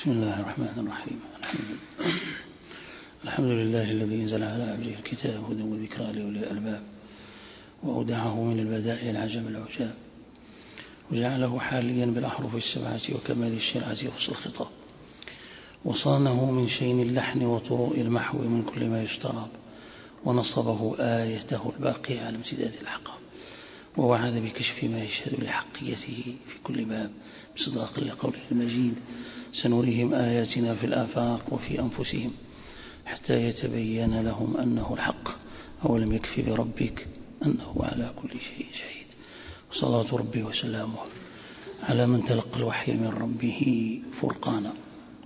بسم الله الرحمن الرحيم. الحمد لله الحمد لله الذي أنزل على عبده الكتاب هدى وذكرى لأولي الألباب وأودعه من البدائع العجب العجاب وجعله حاليا بالأحرف السبعة وكمال الشرعة وفصل الخطاب وصانه من شين اللحن وطروء المحو من كل ما يستراب ونصبه آيته الباقية على امتداد الأحقاب ووعد بكشف ما يشهد لحقيته في كل باب مصداقا لقوله المجيد. سنريهم آياتنا في الآفاق وفي أنفسهم حتى يتبين لهم أنه الحق أولم يكف بربك أنه على كل شيء شهيد. وصلاة ربي وسلامه على من تلقى الوحي من ربه فرقانا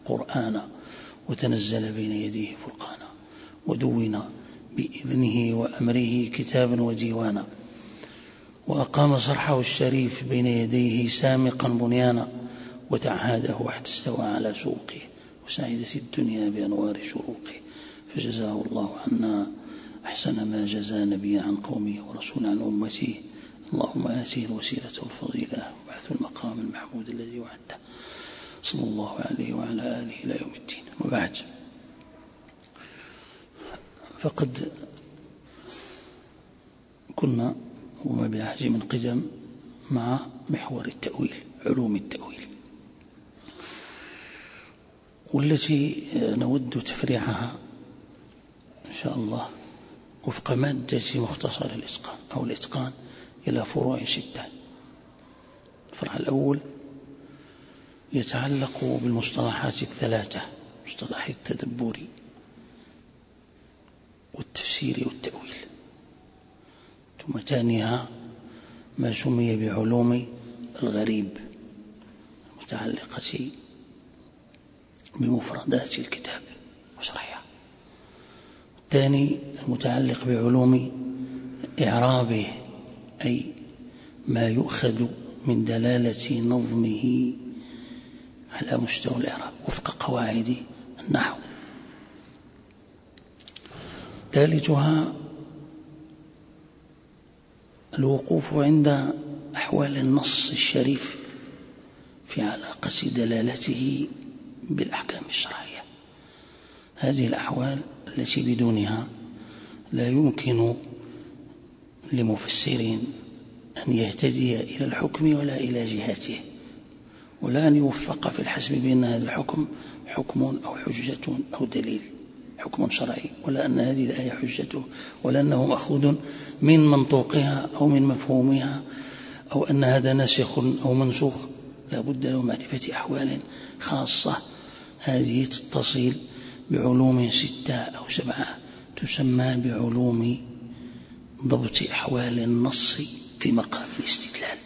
قرآنا وتنزل بين يديه فرقانا ودون بإذنه وأمره كتابا وديوانا. وأقام صرحه الشريف بين يديه سامقا بنيانا وتعهده حتى استوى على سوقه وسعدت الدنيا بأنوار شروقه. فجزاه الله عنا أحسن ما جزى نبي عن قومه ورسول عن أمته. اللهم آته الوسيلة والفضيلة وبعث المقام المحمود الذي وعدته. صلى الله عليه وعلى آله إلى يوم الدين. وبعد فقد كنا وما بالعهد من قدم مع محور التأويل علوم التأويل. والتي نود تفريعها إن شاء الله وفق مادة مختصر الإتقان أو الإتقان إلى فروع ستة الفرع الأول يتعلق بالمصطلحات الثلاثة مصطلح التدبر والتفسير والتأويل. ثم ثانيها ما سمي بعلوم الغريب المتعلقة بمفردات الكتاب وشرحها. الثاني المتعلق بعلوم إعرابه أي ما يؤخذ من دلالة نظمه على مستوى الإعراب وفق قواعد النحو. ثالثها الوقوف عند أحوال النص الشريف في علاقة دلالته بالأحكام الشرعية. هذه الأحوال التي بدونها لا يمكن لمفسر أن يهتدي إلى الحكم ولا إلى جهاته ولا أن يوفق في الحسب بأن هذا الحكم حكم أو حجة أو دليل. حكم شرعي ولا أن هذه الآية حجته ولا أنه مأخوذ من منطوقها أو من مفهومها أو أن هذا ناسخ أو منسوخ. لا بد له معرفة أحوال خاصة. هذه تتصل بعلوم ستة أو سبعة تسمى بعلوم ضبط أحوال النص في مقام الاستدلال.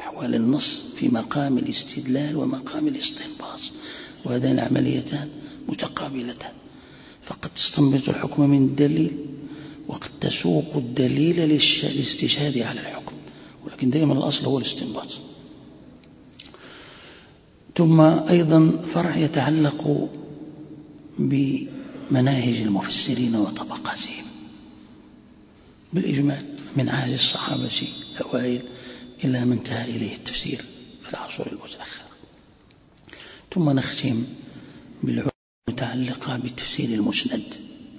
أحوال النص في مقام الاستدلال ومقام الاستنباط. وهذان العمليتان متقابلتان فقد تستنبط الحكم من الدليل وقد تسوق الدليل للاستشهاد على الحكم. ولكن دائما الأصل هو الاستنباط. ثم أيضا فرع يتعلق بمناهج المفسرين وطبقاتهم. بالإجمال من عهد الصحابة الأوائل إلى ما انتهى إليه التفسير في العصور المتأخرة ثم نختم بالعلوم المتعلقة بالتفسير المسند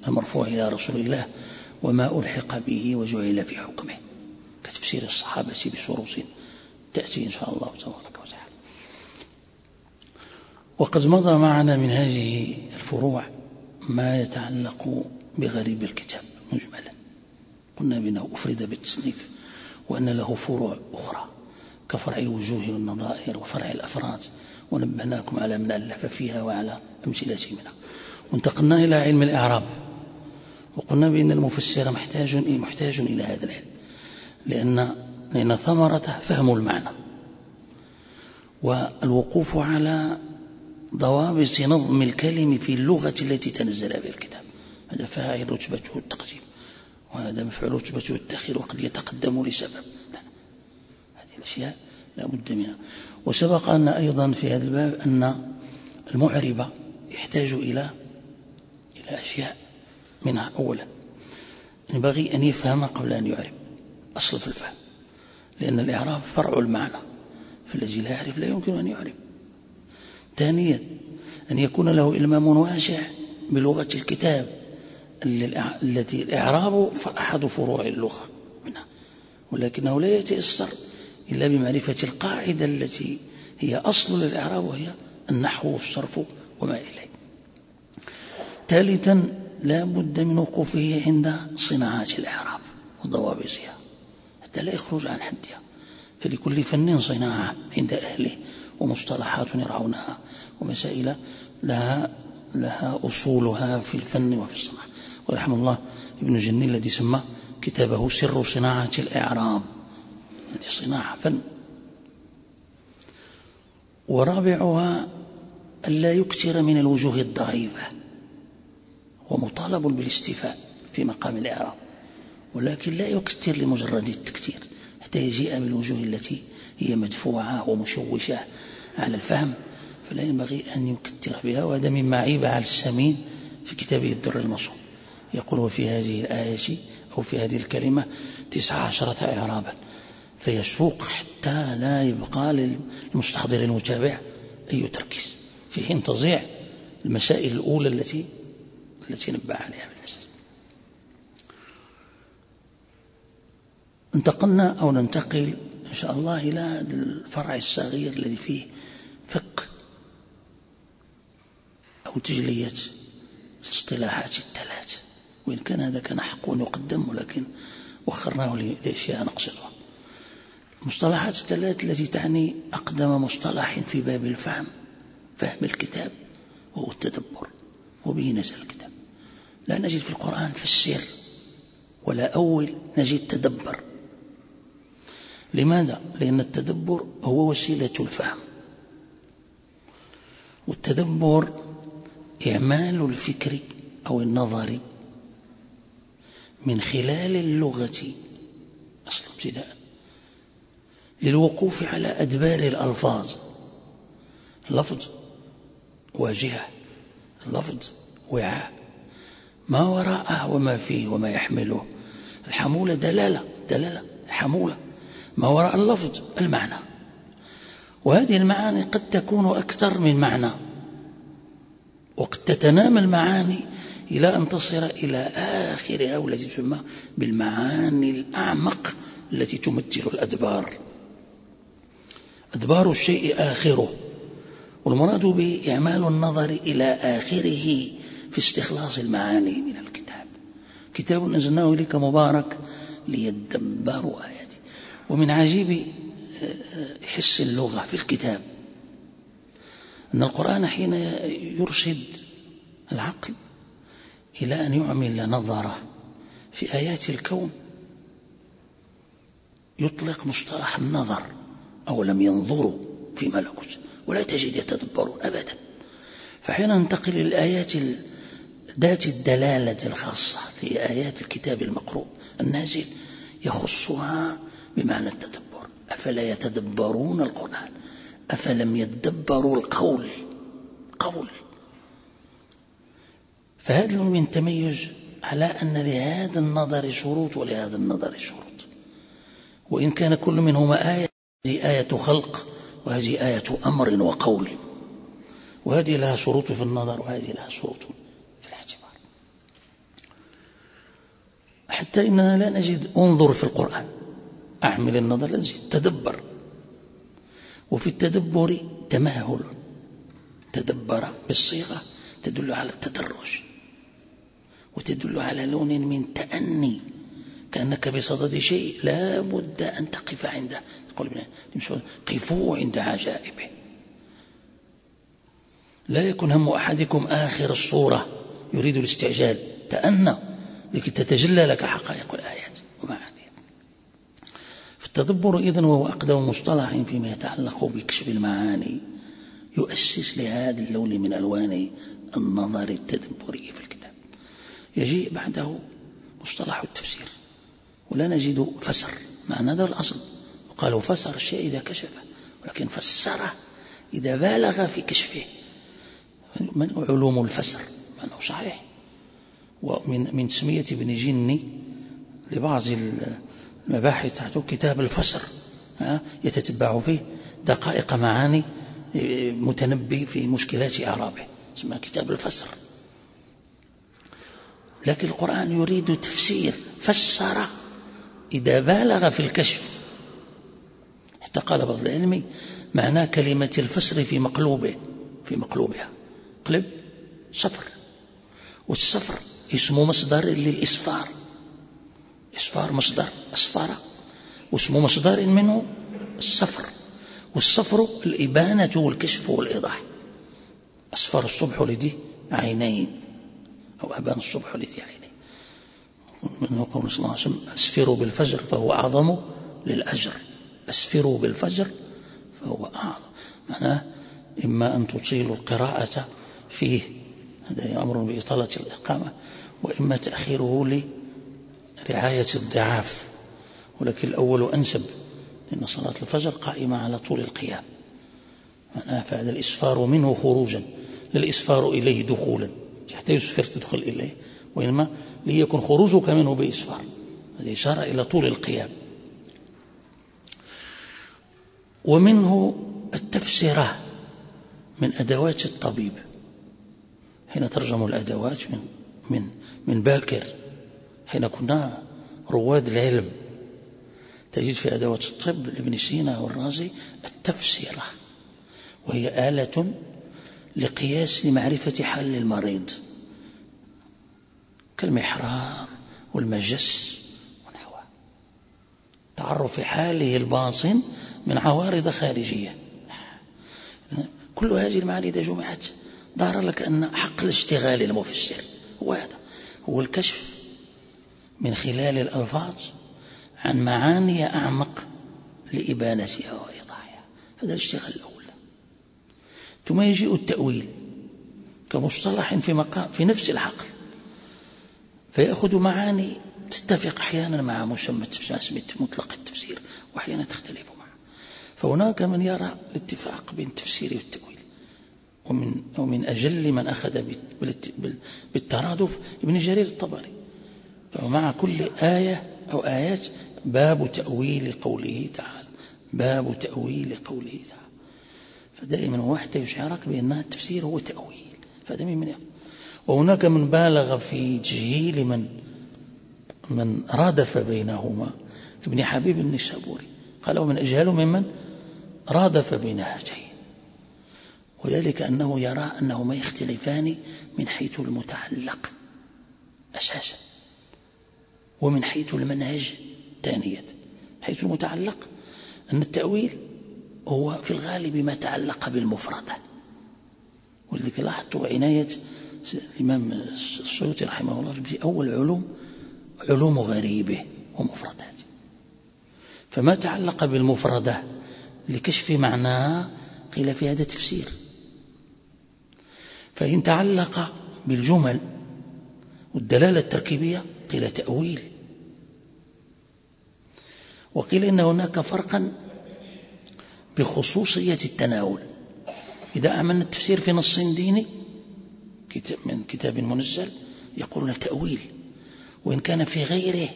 المرفوع إلى رسول الله وما ألحق به وجعل في حكمه كتفسير الصحابة بشروط تأتي إن شاء الله تبارك وتعالى. وقد مضى معنا من هذه الفروع ما يتعلق بغريب الكتاب مجملا. قلنا بأنه أفرد بالتصنيف وأن له فروع أخرى كفرع الوجوه والنظائر وفرع الأفراد. ونبهناكم على من ألف فيها وعلى أمثلة منها. وانتقلنا إلى علم الإعراب. وقلنا بأن المفسر محتاج محتاج إلى هذا العلم. لأن لأن ثمرته فهم المعنى. والوقوف على ضوابط نظم الكلم في اللغة التي تنزل بها الكتاب. هذا فاعل رتبته التقديم. وهذا مفعول رتبته التأخير وقد يتقدم لسبب. هذه الأشياء لا بد منها. وسبق أن أيضا في هذا الباب أن المعرب يحتاج إلى إلى أشياء منها. أولا ينبغي أن يفهم قبل أن يعرب أصل في الفهم لأن الإعراب فرع المعنى فالذي لا يعرف لا يمكن أن يعرب. ثانيا أن يكون له إلمام واسع بلغة الكتاب التي الإعراب أحد فروع اللغة منها ولكنه لا يتيسر إلا بمعرفة القاعدة التي هي أصل للإعراب وهي النحو والصرف وما إليه. ثالثا لا بد من وقوفه عند صناعات الإعراب وضوابطها. حتى لا يخرج عن حدها. فلكل فن صناعة عند أهله ومصطلحات يرعونها ومسائل لها لها أصولها في الفن وفي الصناعة. ورحم الله ابن جني الذي سمى كتابه سر صناعة الإعراب. هذه صناعة فن. ورابعها ألا يكثر من الوجوه الضعيفة ومطالب بالاستيفاء في مقام الإعراب. ولكن لا يكثر لمجرد التكثير حتى يجيء بالوجوه التي هي مدفوعة ومشوشة على الفهم. فلا ينبغي أن يكثر بها وهذا مما عيب على السمين في كتابه الدر المصون. يقول وفي هذه الآية أو في هذه الكلمة تسعة عشرة إعرابا. فيسوق حتى لا يبقى للمستحضر المتابع أي تركيز. في حين تضيع المسائل الأولى التي التي نبه عليها بالنسبة. انتقلنا أو ننتقل إن شاء الله إلى الفرع الصغير الذي فيه فك أو تجلية الاصطلاحات الثلاث وإن كان هذا كان حق يقدم ولكن وخرناه لأشياء نقصدها. المصطلحات الثلاث التي تعني أقدم مصطلح في باب الفهم فهم الكتاب وهو التدبر وبه نزل الكتاب. لا نجد في القرآن فسر ولا أول نجد تدبر. لماذا؟ لأن التدبر هو وسيلة الفهم. والتدبر إعمال الفكر أو النظر من خلال اللغة أصل ابتداء. للوقوف على أدبار الألفاظ. لفظ واجهة لفظ وعاء. ما وراءه وما فيه وما يحمله. الحمولة دلالة دلالة حمولة ما وراء اللفظ المعنى. وهذه المعاني قد تكون أكثر من معنى. وقد تتنامى المعاني إلى أن تصل إلى آخرها والتي تسمى بالمعاني الأعمق التي تمثل الأدبار. أدبار الشيء آخره والمراد به إعمال النظر إلى آخره في استخلاص المعاني من الكتاب. كتاب نزلناه إليك مبارك ليدبروا آياته ومن عجيب آه، حس اللغة في الكتاب أن القرآن حين يرشد العقل إلى أن يعمل نظرة في آيات الكون يطلق مصطلح النظر. أو لم ينظروا في ملكوت ولا تجد يتدبرون أبدا. فحين ننتقل للآيات ذات الدلالة الخاصة لآيات الكتاب المقروء النازل يخصها بمعنى التدبر. أفلا يتدبرون القرآن؟ أفلم يتدبروا القول؟ قول. فهذا من تميز على أن لهذا النظر شروط ولهذا النظر شروط؟ وإن كان كل منهما آية هذه آية خلق وهذه آية أمر وقول. وهذه لها شروط في النظر وهذه لها شروط في الاعتبار. حتى إننا لا نجد انظر في القرآن. أعمل النظر لا نجد. تدبر. وفي التدبر تمهل تدبر بالصيغة تدل على التدرج. وتدل على لون من تأني. كأنك بصدد شيء لا بد أن تقف عنده. يقول ابن قفوا عند عجائبه. لا يكن هم أحدكم آخر الصورة يريد الاستعجال. تأنى. لكي تتجلى لك حقائق الآيات. ومعانيها فالتدبر إذن وهو أقدم مصطلح فيما يتعلق بكشف المعاني يؤسس لهذا اللون من ألوان النظر التدبري في الكتاب. يجيء بعده مصطلح التفسير. ولا نجد فسر معنى هذا الأصل. قالوا فسر الشيء إذا كشفه ولكن فسره إذا بالغ في كشفه. من علوم الفسر؟ معناه صحيح. ومن من تسمية ابن جني لبعض المباحث تحته كتاب الفسر يتتبع فيه دقائق معاني متنبي في مشكلات إعرابه اسمها كتاب الفسر. لكن القرآن يريد تفسير فسر إذا بالغ في الكشف. حتى قال بعض العلم معنى كلمة الفسر في مقلوبه في مقلوبها. قلب صفر. والصفر اسم مصدر للإسفار إسفار مصدر أسفار واسم مصدر منه الصفر. والصفر الإبانة والكشف والإيضاح. أصفر الصبح لدي عينين. أو أبان الصبح لدي عينين. منه قول صلى الله عليه وسلم أسفروا بالفجر فهو أعظم للأجر. أسفروا بالفجر فهو أعظم. معناه إما أن تطيلوا القراءة فيه. هذا أمر بإطالة الإقامة. وإما تأخيره لرعاية الضعاف. ولكن الأول أنسب لأن صلاة الفجر قائمة على طول القيام. معناها فهذا الإسفار منه خروجا. للإسفار إليه دخولا. حتى يسفر تدخل إليه. وإنما ليكن خروجك منه بإسفار. هذه إشارة إلى طول القيام. ومنه التفسيرة من أدوات الطبيب. حين ترجموا الأدوات من من من باكر حين كنا رواد العلم تجد في أدوات الطب لابن سينا والرازي التفسيرة وهي آلة لقياس لمعرفة حال المريض كالمحرار والمجس ونحوه تعرف حاله الباطن من عوارض خارجية. كل هذه المعاني إذا جمعت ظهر لك أن حق الاشتغال المفسر هو هذا هو الكشف من خلال الألفاظ عن معاني أعمق لإبانتها وإيضاحها هذا الاشتغال الأول. ثم يجيء التأويل كمصطلح في مقام في نفس العقل فيأخذ معاني تتفق أحيانا مع مسمى مطلق التفسير وأحيانا تختلف معه. فهناك من يرى الاتفاق بين التفسير والتأويل. ومن, ومن أجل من أخذ بالترادف ابن جرير الطبري. فمع كل آية أو آيات باب تأويل قوله تعالى. باب تأويل قوله تعالى. فدائما حتى يشعرك بأن التفسير هو تأويل. فهذا من يقول وهناك من بالغ في تجهيل من من رادف بينهما. ابن حبيب النسابوري قال ومن أجهل ممن رادف بين هاتين وذلك أنه يرى أنهما يختلفان من حيث المتعلق أساسا ومن حيث المنهج ثانية حيث المتعلق أن التأويل هو في الغالب ما تعلق بالمفردة ولذلك لاحظت عناية الإمام السيوطي رحمه الله في أول علوم علوم غريبة ومفردات. فما تعلق بالمفردة؟ لكشف معناها قيل في هذا تفسير فإن تعلق بالجمل والدلالة التركيبية قيل تأويل. وقيل إن هناك فرقا بخصوصية التناول. إذا عملنا التفسير في نص ديني من كتاب منزل يقولون تأويل. وإن كان في غيره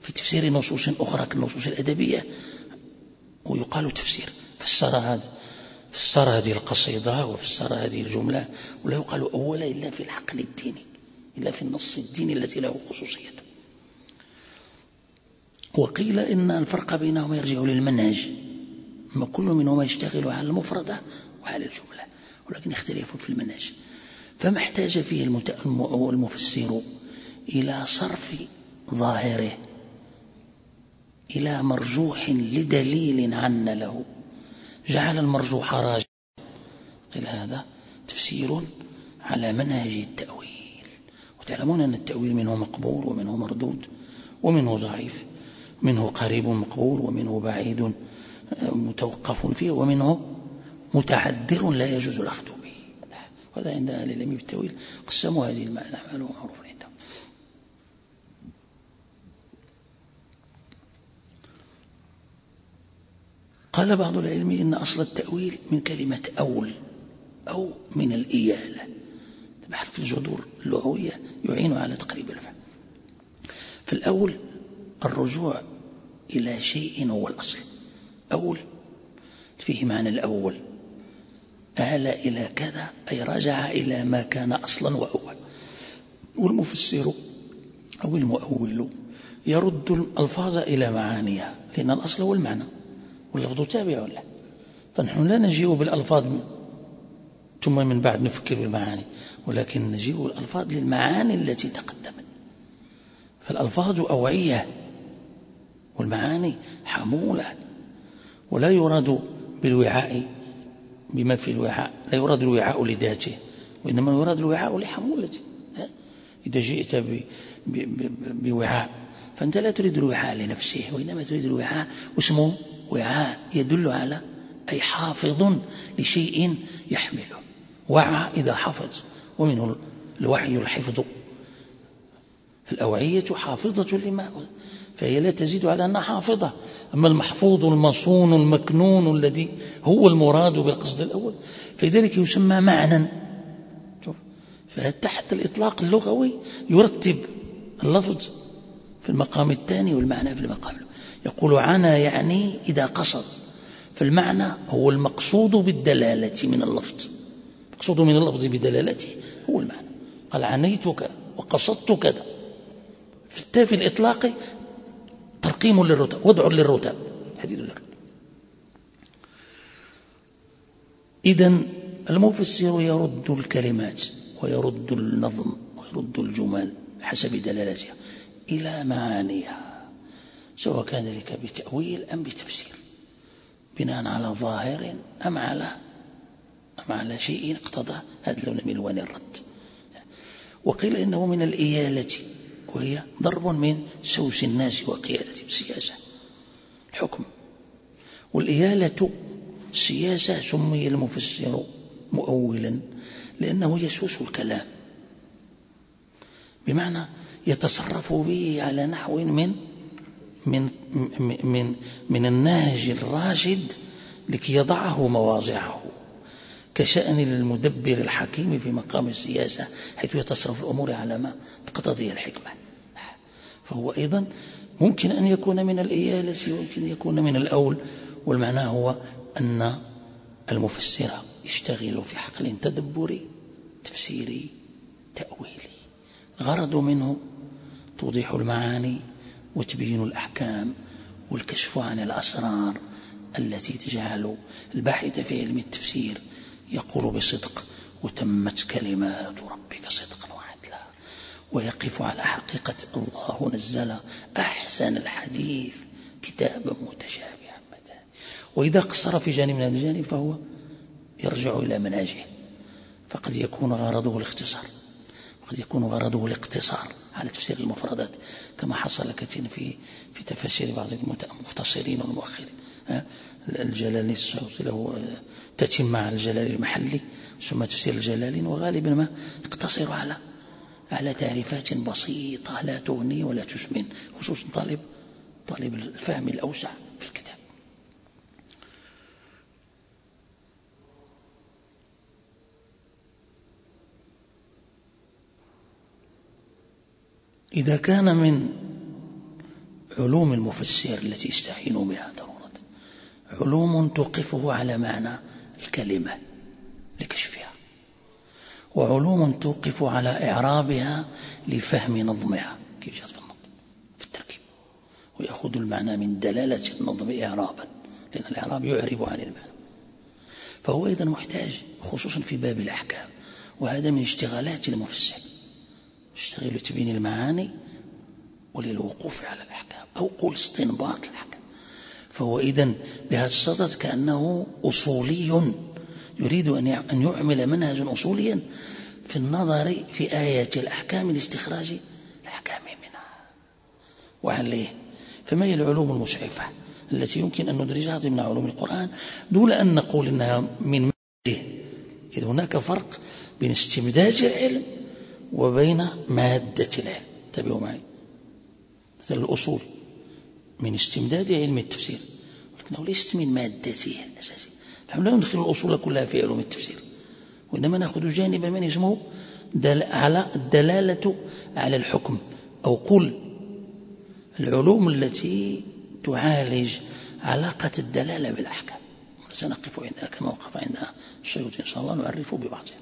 في تفسير نصوص أخرى كالنصوص الأدبية ويقال تفسير. فسر هذا فسر هذه القصيدة وفسر هذه الجملة ولا يقال أولا إلا في العقل الديني إلا في النص الديني الذي له خصوصيته. وقيل إن الفرق بينهما يرجع للمنهج. أما كل منهما يشتغل على المفردة وعلى الجملة ولكن يختلف في المنهج. فما احتاج فيه المفسر إلى صرف ظاهره إلى مرجوح لدليل عن له. جعل المرجوح راجع قيل هذا تفسير على منهج التأويل. وتعلمون أن التأويل منه مقبول ومنه مردود ومنه ضعيف. منه قريب مقبول ومنه بعيد متوقف فيه ومنه متعذر لا يجوز الأخذ به. وهذا عند أهل العلم بالتأويل قسموا هذه الأعمال ومعروف عندهم قال بعض العلم إن أصل التأويل من كلمة أول أو من الإيالة. بحر في الجذور اللغوية يعين على تقريب الفهم فالأول الرجوع إلى شيء هو الأصل. أول فيه معنى الأول. آل إلى كذا أي رجع إلى ما كان أصلا وأول. والمفسر أو المؤول يرد الألفاظ إلى معانيها لأن الأصل هو المعنى. واللفظ تابع له فنحن لا نجيء بالألفاظ ثم من بعد نفكر بالمعاني ولكن نجيء بالألفاظ للمعاني التي تقدمت. فالألفاظ أوعية والمعاني حمولة ولا يراد بالوعاء بما في الوعاء لا يراد الوعاء لذاته وإنما يراد الوعاء لحمولته. إذا جئت بوعاء. فأنت لا تريد الوعاء لنفسه وإنما تريد الوعاء واسمه وعاء يدل على أي حافظ لشيء يحمله. وعى إذا حفظ ومنه الوعي الحفظ الأوعية حافظة لما فهي لا تزيد على أنها حافظة. أما المحفوظ المصون المكنون الذي هو المراد بالقصد الأول فلذلك يسمى معنى. فتحت الإطلاق اللغوي يرتب اللفظ. في المقام الثاني والمعنى في المقام يقول عنا يعني إذا قصد. فالمعنى هو المقصود بالدلالة من اللفظ. المقصود من اللفظ بدلالته هو المعنى. قال عنيتك وقصدت كذا. في الإطلاق ترقيم للرتب وضع للرتب. حديد للرتب إذا المفسر يرد الكلمات ويرد النظم ويرد الجمل حسب دلالتها. إلى معانيها سواء كان ذلك بتأويل أم بتفسير بناء على ظاهر أم على أم على شيء اقتضى هذا اللون من ألوان الرد. وقيل إنه من الإيالة وهي ضرب من سوس الناس وقيادة السياسة. الحكم. والإيالة السياسة سمي المفسر مؤولا لأنه يسوس الكلام. بمعنى يتصرف به على نحو من من من من النهج الراشد لكي يضعه مواضعه. كشأن المدبر الحكيم في مقام السياسة حيث يتصرف الأمور على ما تقتضي الحكمة. فهو أيضا ممكن أن يكون من الإيالة ويمكن أن يكون من الأول. والمعنى هو أن المفسر يشتغل في حقل تدبري تفسيري تأويلي. غرض منه توضيح المعاني وتبيين الأحكام والكشف عن الأسرار التي تجعل الباحث في علم التفسير يقول بصدق وتمت كلمات ربك صدقا وعدلا. ويقف على حقيقة الله نزل أحسن الحديث كتابا متشابها وإذا قصر في جانب من الجانب فهو يرجع إلى مناجه. فقد يكون غرضه الاختصار. وقد يكون غرضه الاقتصار. على تفسير المفردات كما حصل كثيرا في في تفاسير بعض المختصرين والمؤخرين. الجلالي السعودي له تتم على الجلال المحلي ثم تفسير الجلالين وغالبا ما يقتصر على على تعريفات بسيطة لا تغني ولا تسمن خصوصا طالب طالب الفهم الأوسع في الكتاب إذا كان من علوم المفسر التي يستعين بها ضرورة علوم توقفه على معنى الكلمة لكشفها وعلوم توقف على إعرابها لفهم نظمها كيف جاءت في النظم في التركيب. ويأخذ المعنى من دلالة النظم إعرابا لأن الإعراب يعرب عن المعنى. فهو أيضا محتاج خصوصا في باب الأحكام وهذا من اشتغالات المفسر. يشتغل بتبيين المعاني وللوقوف على الأحكام أو قول استنباط الأحكام. فهو إذن بهذا الصدد كأنه أصولي يريد أن يعمل منهجا أصوليا في النظر في آيات الأحكام لاستخراج الأحكام منها. وعليه فما هي العلوم المشعفة التي يمكن أن ندرجها ضمن علوم القرآن دون أن نقول أنها من ماده إذ هناك فرق بين استمداد العلم وبين مادة العلم انتبهوا معي. مثل الأصول. من استمداد علم التفسير. ولكنه ليست من مادته الأساسية. نحن لا ندخل الأصول كلها في علوم التفسير. وإنما نأخذ جانبا من اسمه دل على الدلالة على الحكم. أو قل العلوم التي تعالج علاقة الدلالة بالأحكام. سنقف عندها كما وقف عندها السيوطي إن شاء الله نعرف ببعضها.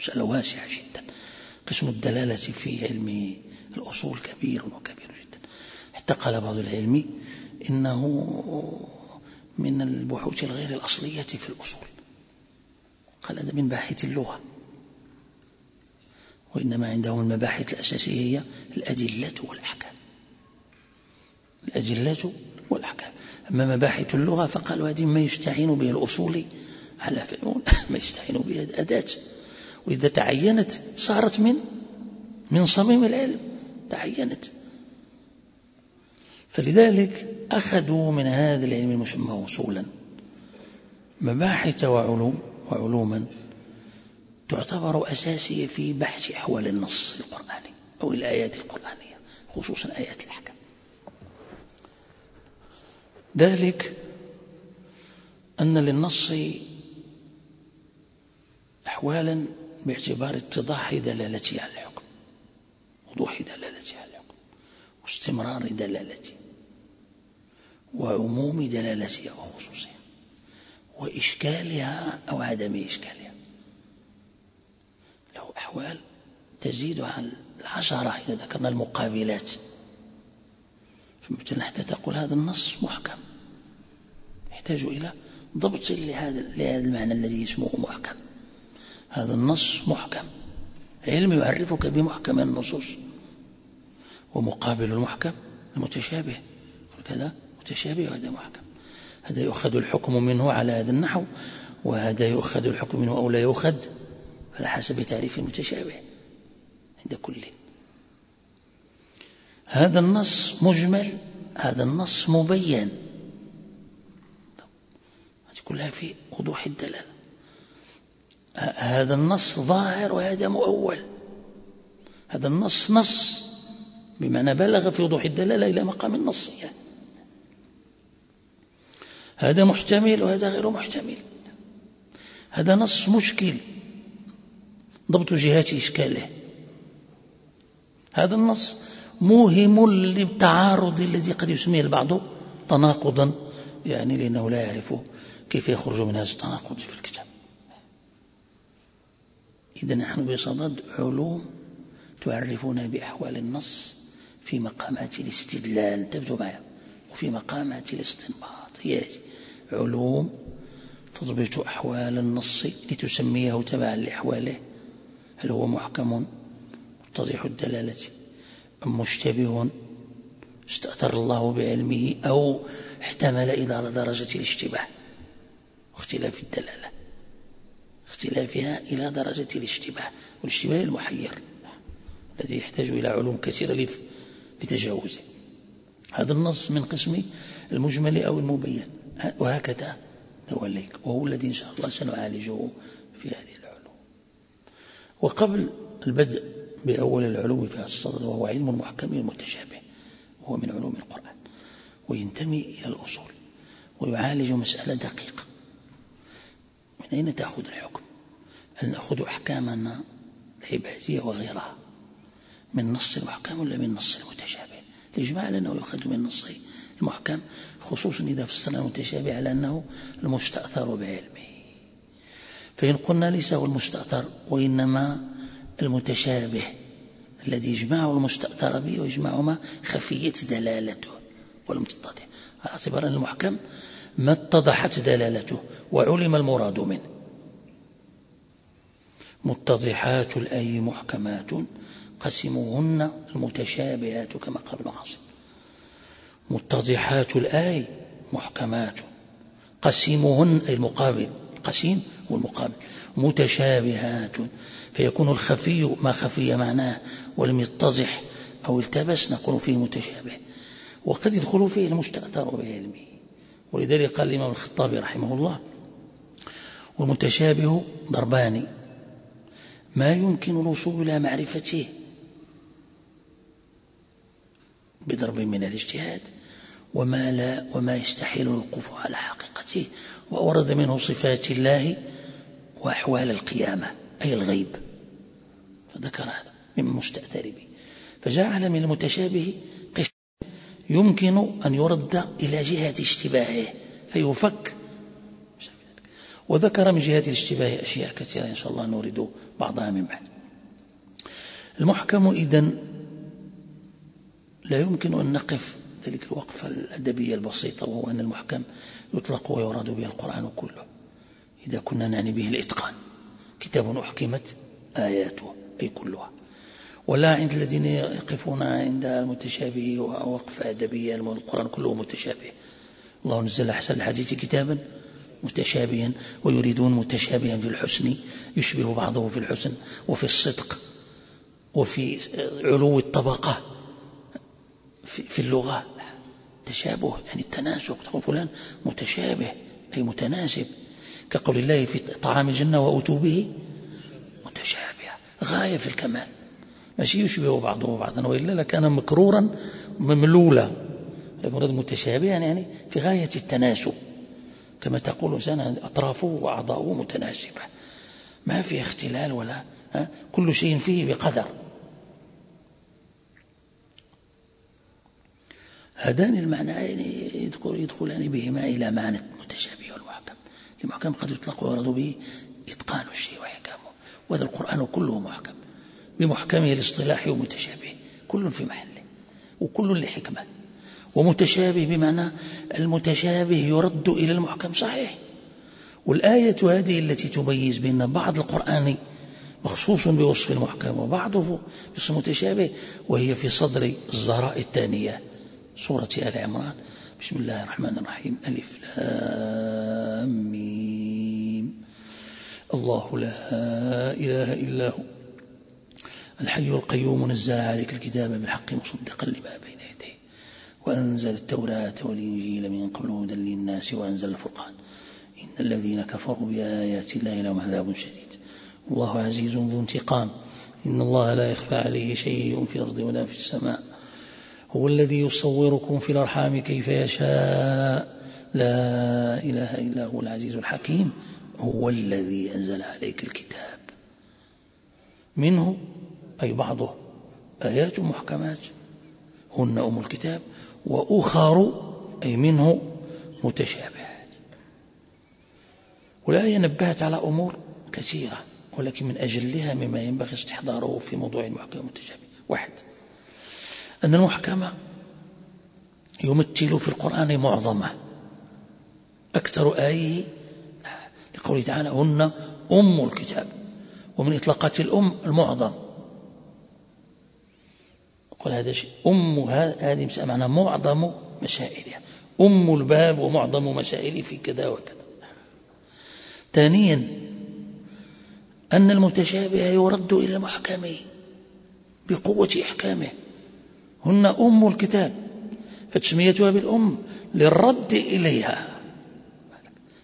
مسألة واسعة جدا. قسم الدلالة في علم الأصول كبير وكبير جدا. حتى قال بعض العلم إنه من البحوث الغير الأصلية في الأصول. قال هذا من باحث اللغة. وإنما عندهم المباحث الأساسية هي الأدلة والأحكام. الأدلة والأحكام. أما مباحث اللغة فقالوا هذه ما يستعين به الأصولي على فهم ما يستعين به الأداة. وإذا تعينت صارت من من صميم العلم تعينت. فلذلك أخذوا من هذا العلم المسمى أصولا مباحث وعلوم وعلوما تعتبر أساسية في بحث أحوال النص القرآني أو الآيات القرآنية خصوصا آيات الأحكام. ذلك أن للنص أحوالا باعتبار اتضاح دلالته على الحكم وضوح دلالته على الحكم واستمرار دلالته وعموم دلالتها وخصوصها وإشكالها أو عدم إشكالها. له أحوال تزيد عن العشرة إذا ذكرنا المقابلات. فمثلا حتى تقول هذا النص محكم. يحتاج إلى ضبط لهذا لهذا المعنى الذي اسمه محكم. هذا النص محكم. علم يعرفك بمحكم النصوص. ومقابل المحكم المتشابه. كذا متشابه وهذا محكم. هذا يؤخذ الحكم منه على هذا النحو وهذا يؤخذ الحكم منه أو لا يؤخذ على حسب تعريف المتشابه عند كل. هذا النص مجمل هذا النص مبين. هذه كلها في وضوح الدلالة. هذا النص ظاهر وهذا مؤول. هذا النص نص بمعنى بلغ في وضوح الدلالة إلى مقام النص يعني هذا محتمل وهذا غير محتمل. هذا نص مشكل. ضبط جهات إشكاله. هذا النص موهم للتعارض الذي قد يسميه البعض تناقضا يعني لأنه لا يعرف كيف يخرج من هذا التناقض في الكتاب. إذا نحن بصدد علوم تعرفنا بأحوال النص في مقامات الاستدلال. تبدو معي؟ وفي مقامات الاستنباط. هي علوم تضبط أحوال النص لتسميه تبعا لأحواله. هل هو محكم؟ متضح الدلالة. أم مشتبه؟ استأثر الله بعلمه أو احتمل إلى درجة الاشتباه. واختلاف الدلالة. اختلافها إلى درجة الاشتباه والاشتباه المحير الذي يحتاج إلى علوم كثيرة لتجاوزه. هذا النص من قسم المجمل أو المبين. وهكذا نوليك وهو الذي إن شاء الله سنعالجه في هذه العلوم. وقبل البدء بأول العلوم في الصدد وهو علم محكم متشابه وهو من علوم القرآن وينتمي إلى الأصول ويعالج مسألة دقيقة. من أين تأخذ الحكم؟ هل نأخذ أحكامنا العبادية وغيرها. من نص المحكم ولا من نص المتشابه؟ الإجماع على أنه يؤخذ من نص المحكم خصوصا إذا فسرنا المتشابه على أنه المستأثر بعلمه. فإن قلنا ليس هو المستأثر وإنما المتشابه الذي يجمع المستأثر به ويجمع ما خفية دلالته والمتضح. على اعتبار المحكم ما اتضحت دلالته وعلم المراد منه. متضحات الأي محكمات قسموهن المتشابهات كما قال ابن عاصم. متضحات الآي محكمات قسيمهن أي المقابل القسيم والمقابل متشابهات. فيكون الخفي ما خفي معناه ولم يتضح أو التبس نقول فيه متشابه. وقد يدخل فيه المستأثر بعلمه. ولذلك قال الإمام الخطابي رحمه الله والمتشابه ضربان. ما يمكن الوصول إلى معرفته بضرب من الاجتهاد وما لا وما يستحيل الوقوف على حقيقته وأورد منه صفات الله وأحوال القيامة أي الغيب. فذكر هذا من مستأثر به فجعل من المتشابه قسم يمكن أن يرد إلى جهة اشتباهه فيفك وذكر من جهة الاشتباه أشياء كثيرة إن شاء الله نورد بعضها من بعد. المحكم إذن لا يمكن أن نقف ذلك الوقفة الأدبية البسيطة وهو أن المحكم يطلق ويراد به القرآن كله إذا كنا نعني به الإتقان. كتاب أحكمت آياته أي كلها. ولا عند الذين يقفون عند المتشابه وقفة أدبية القرآن كله متشابه. الله نزل أحسن الحديث كتابا. متشابها ويريدون متشابها في الحسن يشبه بعضه في الحسن وفي الصدق وفي علو الطبقة في اللغة. تشابه يعني التناسق تقول فلان متشابه أي متناسب. كقول الله في طعام الجنة وأتوا به متشابه غاية في الكمال. ماشي يشبه بعضه بعضا وإلا لكان مكرورا مملولا المراد متشابها يعني في غاية التناسب كما تقول سنة أطرافه وأعضاؤه متناسبة. ما في اختلال ولا كل شيء فيه بقدر. هذان المعنيين يدخل يدخلان بهما إلى معنى المتشابه والمحكم المحكم قد يطلق ويراد به إتقان الشيء وإحكامه. وهذا القرآن كله محكم. بمحكمه الاصطلاحي ومتشابه. كل في محله. وكل لحكمة. ومتشابه بمعنى المتشابه يرد إلى المحكم. صحيح. والآية هذه التي تميز بين بعض القرآن مخصوص بوصف المحكم وبعضه بوصف متشابه وهي في صدر الزهراء الثانية سورة آل عمران. بسم الله الرحمن الرحيم. ألف لام ميم. الله لا إله إلا هو. الحي القيوم نزل عليك الكتاب بالحق مصدقا لما بين وأنزل التوراة والإنجيل من قبل هدى للناس وأنزل الفرقان. إن الذين كفروا بآيات الله لهم عذاب شديد. الله عزيز ذو انتقام. إن الله لا يخفى عليه شيء في الأرض ولا في السماء. هو الذي يصوركم في الأرحام كيف يشاء. لا إله إلا هو العزيز الحكيم. هو الذي أنزل عليك الكتاب. منه أي بعضه. آيات محكمات. هن أم الكتاب. وأخر أي منه متشابهات والآية نبهت على أمور كثيرة ولكن من أجلها مما ينبغي استحضاره في موضوع المحكم المتشابه. واحد أن المحكمة يمثل في القرآن معظمة أكثر آية لقوله تعالى هن أم الكتاب. ومن إطلاقات الأم المعظم. قل هذا شيء. أم هذه معنى معظم مسائلها أم الباب ومعظم مسائله في كذا وكذا. ثانيا أن المتشابه يرد إلى المحكم بقوة إحكامه. هن أم الكتاب فتسميتها بالأم للرد إليها.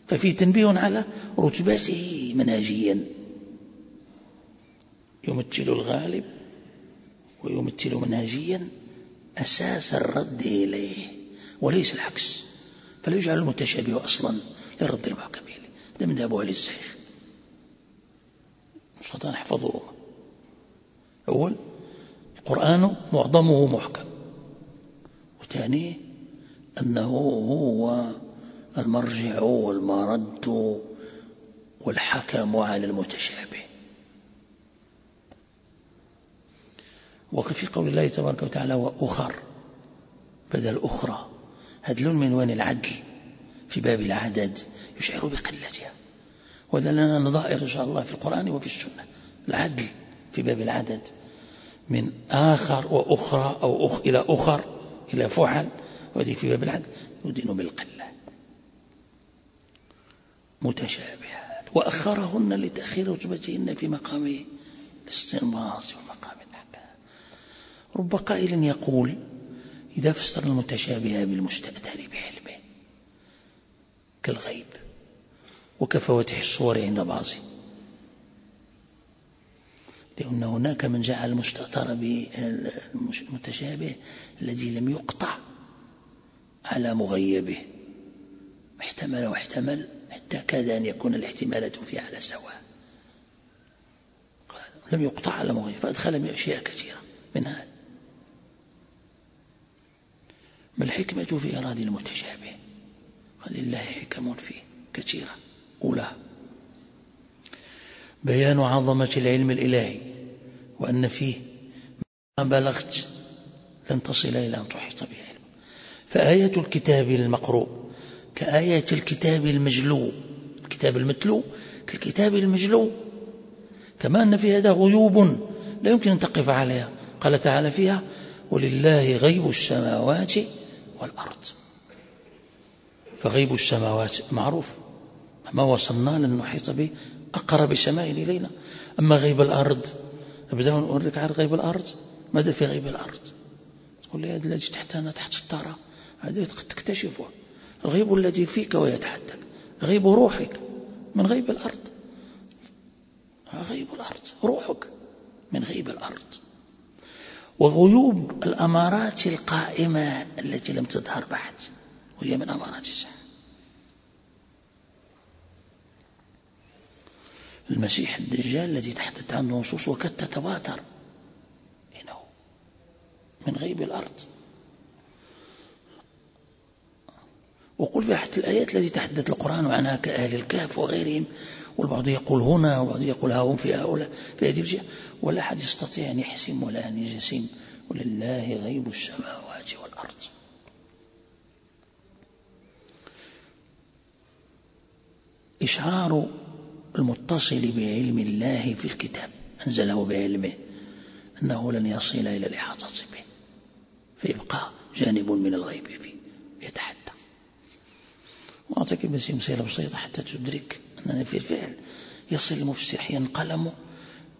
ففي تنبيه على رتبته منهجيا يمثل الغالب ويمثل منهجيا أساس الرد إليه وليس العكس. فلا يجعل المتشابه أصلا للرد المحكم إليه هذا من ذهب أهل الزيغ الشيطان احفظوه أول القرآن معظمه محكم. وثاني أنه هو المرجع والمرد والحكم على المتشابه. وفي قول الله تبارك وتعالى وأخر بدل أخرى. هذا لون من وين العدل؟ في باب العدد يشعر بقلتها. وهذا لنا نظائر إن شاء الله في القرآن وفي السنة. العدل في باب العدد. من آخر وأخرى أو أخ إلى أخر إلى فعل وهذه في باب العدل. يدين بالقلة. متشابهات. وأخرهن لتأخير رتبتهن في مقام الاستنباط. رب قائل يقول إذا فسر المتشابه بالمستأثر بعلمه كالغيب وكفواتح الصور عند بعضهم لأن هناك من جعل المستأثر بالمتشابه الذي لم يقطع على مغيبه. احتمل واحتمل حتى كاد أن يكون الاحتمالات فيه على سواء. لم يقطع على مغيب فأدخل أشياء كثيرة من هذا. ما الحكمة في إراد المتشابه؟ قال لله حكم فيه كثيرة. أولى. بيان عظمة العلم الإلهي وأن فيه ما بلغت لن تصل إلى أن تحيط به علم فآية الكتاب المقروء كآية الكتاب المجلو. الكتاب المتلو كالكتاب المجلو. كما أن في هذا غيوب لا يمكن أن تقف عليها. قال تعالى فيها ولله غيب السماوات والأرض. فغيب السماوات معروف. ما وصلنا لن نحيط به أقرب السماء إلينا. أما غيب الأرض أبدأ أوريك على غيب الأرض. ماذا في غيب الأرض؟ تقول لي هذا الذي تحتنا تحت الطارة هذا تكتشفه. الغيب الذي فيك ويتحدث. غيب روحك. من غيب الأرض. غيب الأرض. روحك من غيب الأرض. وغيوب الأمارات القائمة التي لم تظهر بعد وهي من أمارات الساعة المسيح الدجال الذي تحدث عنه نصوص وقد تتواتر. إنه من غيب الأرض. وقل في أحد الآيات التي تحدث القرآن عنها كأهل الكهف وغيرهم والبعض يقول هنا والبعض يقول ها هم في هؤلاء في هذه الجهة. ولا أحد يستطيع أن يحسم ولا أن يجسم. ولله غيب السماوات والأرض. إشعار المتصل بعلم الله في الكتاب أنزله بعلمه أنه لن يصل إلى الإحاطة به. فيبقى جانب من الغيب فيه يتحدى. وأعطيك بس مسألة بسيطة حتى تدرك أننا في الفعل. يصل المفسر حين قلمه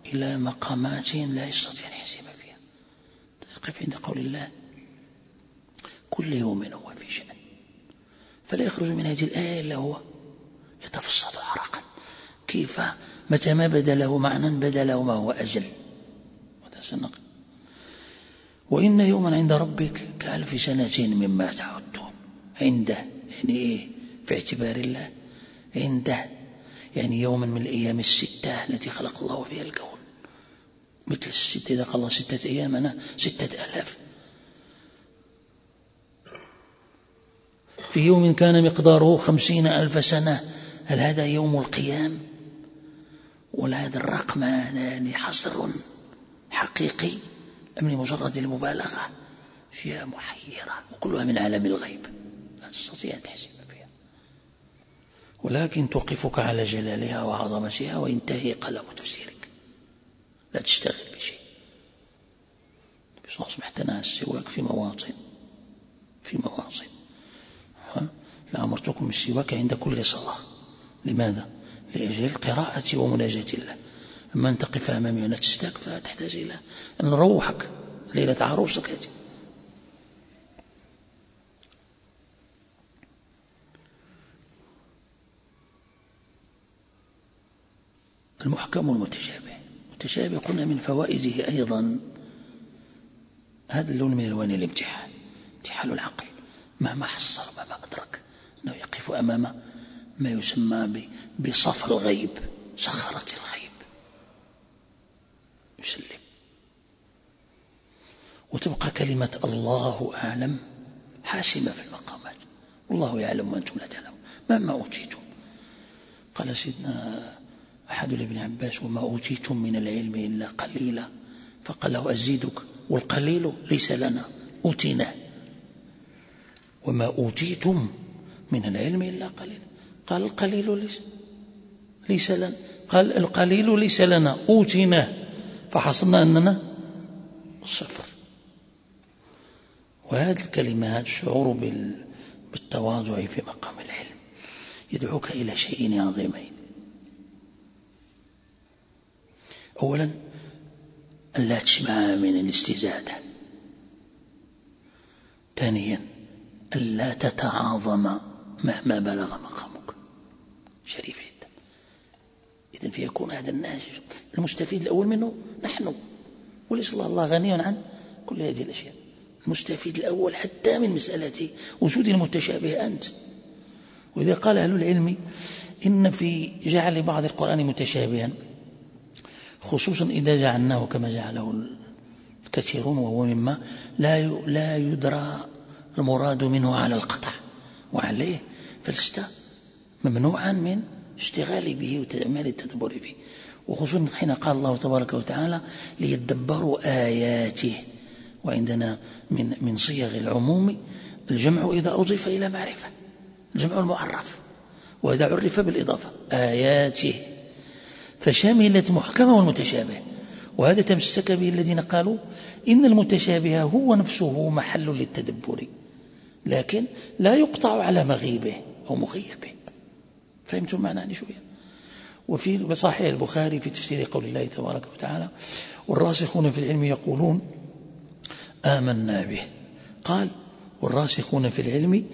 إلى مقامات لا يستطيع أن يحسب فيها. يقف عند قول الله كل يوم هو في شأن. فلا يخرج من هذه الآية إلا هو يتفصد عرقا. كيف؟ متى ما بدا له معنى بدا له ما هو أجل. وتسنق وإن يوما عند ربك كألف سنة مما تعدون. عنده يعني إيه؟ في اعتبار الله عنده يعني يوما من الأيام الستة التي خلق الله فيها الكون. مثل الستة إذا قال الله ستة أيام أنا ستة ألاف. في يوم كان مقداره خمسين ألف سنة هل هذا يوم القيام؟ ولا هذا الرقم يعني حصر حقيقي أم لمجرد المبالغة؟ أشياء محيرة وكلها من عالم الغيب. لا تستطيع أن تحسب. ولكن توقفك على جلالها وعظمتها وينتهي قلم تفسيرك. لا تشتغل بشيء. بصوص محتنى السواك في مواطن في مواطن لأمرتكم السواك عند كل صلاة. لماذا؟ لأجل القراءة ومناجاة الله. أما أن تقف أمامي وأنا تشتاق فتحتاج إلى أن نروحك. ليلة عروسك هذه. المحكم والمتشابه. المتشابه قلنا من فوائده أيضا هذا اللون من ألوان الامتحان امتحان العقل. مهما حصل مهما أدرك أنه يقف أمام ما يسمى بصف الغيب سخرة الغيب. يسلم. وتبقى كلمة الله أعلم حاسمة في المقامات. والله يعلم وأنتم لا تعلمون. مما أوتيتم. قال سيدنا أحد لابن عباس وما أوتيتم من العلم إلا قليلا. فقال له أزيدك. والقليل ليس لنا. أوتيناه وما أوتيتم من العلم إلا قليلا. قال القليل ليس ليس لنا. قال القليل ليس لنا. أوتيناه فحصلنا أننا صفر. وهذه الكلمات الشعور بالتواضع في مقام العلم. يدعوك إلى شيئين عظيمين أولا أن لا تشبع من الاستزادة. ثانيا أن لا تتعاظم مهما بلغ مقامك. شريف جدا إذا فيكون هذا الناس المستفيد الأول منه نحن. وليس الله, الله غني عن كل هذه الأشياء. المستفيد الأول حتى من مسألة وجود المتشابه أنت. وإذا قال أهل العلم إن في جعل بعض القرآن متشابها خصوصا إذا جعلناه كما جعله الكثيرون وهو مما لا لا يدرى المراد منه على القطع. وعليه فلست ممنوعا من اشتغالي به وتعمال التدبر فيه. وخصوصا حين قال الله تبارك وتعالى ليدبروا آياته. وعندنا من من صيغ العموم الجمع إذا أضيف إلى معرفة. الجمع المعرف. وإذا عرف بالإضافة. آياته. فشملت محكمة والمتشابه. وهذا تمسك به الذين قالوا إن المتشابه هو نفسه محل للتدبر لكن لا يقطع على مغيبه أو مغيبه. فهمتم معنى شوية؟ وفي صحيح البخاري في تفسير قول الله تبارك وتعالى والراسخون في العلم يقولون آمنا به. قال والراسخون في العلم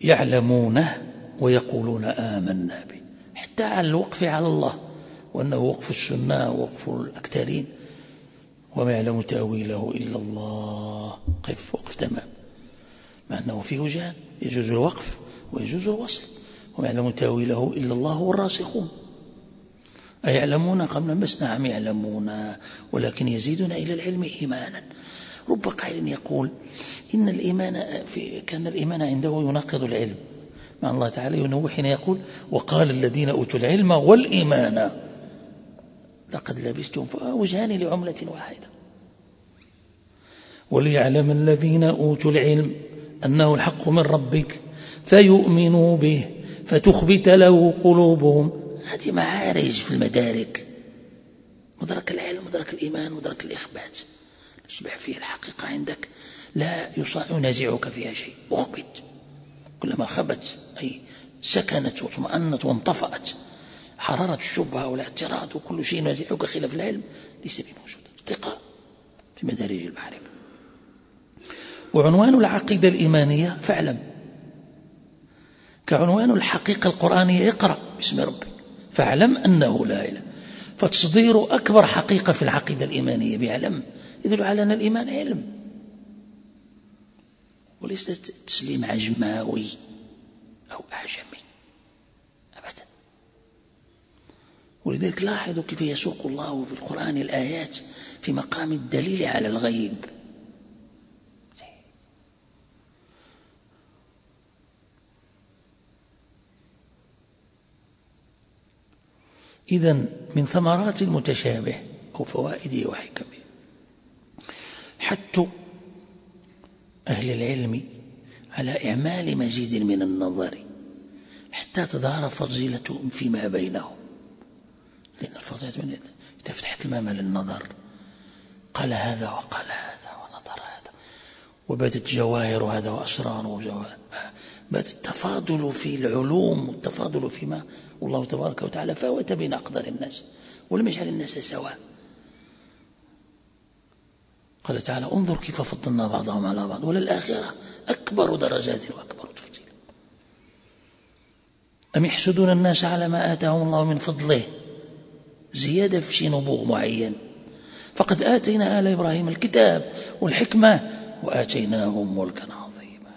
يعلمونه ويقولون آمنا به. حتى على الوقف على الله. وأنه وقف السنة ووقف الأكثرين وما يعلم تأويله إلا الله. قف وقف تمام. مع أنه فيه وجهان يجوز الوقف ويجوز الوصل. وما يعلم تأويله إلا الله والراسخون. أيعلمون؟ قبل بس نعم يعلمون. ولكن يزيدون إلى العلم إيمانا. رب قائل يقول إن الإيمان في كان الإيمان عنده يناقض العلم. مع الله تعالى ينوح حين يقول وقال الذين أوتوا العلم والإيمان. لقد لبستم وجهان لعملة واحدة. وليعلم الذين أوتوا العلم أنه الحق من ربك فيؤمنوا به فتخبت له قلوبهم. هذه معارج في المدارك. مدرك العلم مدرك الإيمان مدرك الإخبات. يصبح فيه الحقيقة عندك. لا ينازعك فيها شيء. أخبت. كلما خبت أي سكنت واطمأنت وانطفأت. حرارة الشبهة والاعتراض وكل شيء ينازعك خلاف العلم ليس بموجود. ارتقاء في مدارج المعرفة. وعنوان العقيدة الإيمانية فاعلم. كعنوان الحقيقة القرآنية اقرأ باسم ربك. فاعلم أنه لا إله. فتصدير أكبر حقيقة في العقيدة الإيمانية بعلم يدل على أن الإيمان علم. وليس تسليم عجماوي أو أعجمي أبدا ولذلك لاحظوا كيف يسوق الله في القرآن الآيات في مقام الدليل على الغيب. إذا من ثمرات المتشابه أو فوائده وحكمه. حتى أهل العلم على إعمال مزيد من النظر حتى تظهر فضيلة فيما بينهم. لأن الفضيلة من تفتح المام للنظر قال هذا وقال هذا ونظر هذا وبدت جواهر هذا وأسرار وجواهر. بات التفاضل في العلوم والتفاضل فيما والله تبارك وتعالى فاوت بين أقدر الناس ولم يجعل الناس سواء. قال تعالى انظر كيف فضلنا بعضهم على بعض وللآخرة أكبر درجات وأكبر تفضيل. أم يحسدون الناس على ما آتاهم الله من فضله؟ زيادة في شيء نبوغ معين. فقد آتينا آل إبراهيم الكتاب والحكمة وآتيناهم ملكا عظيما.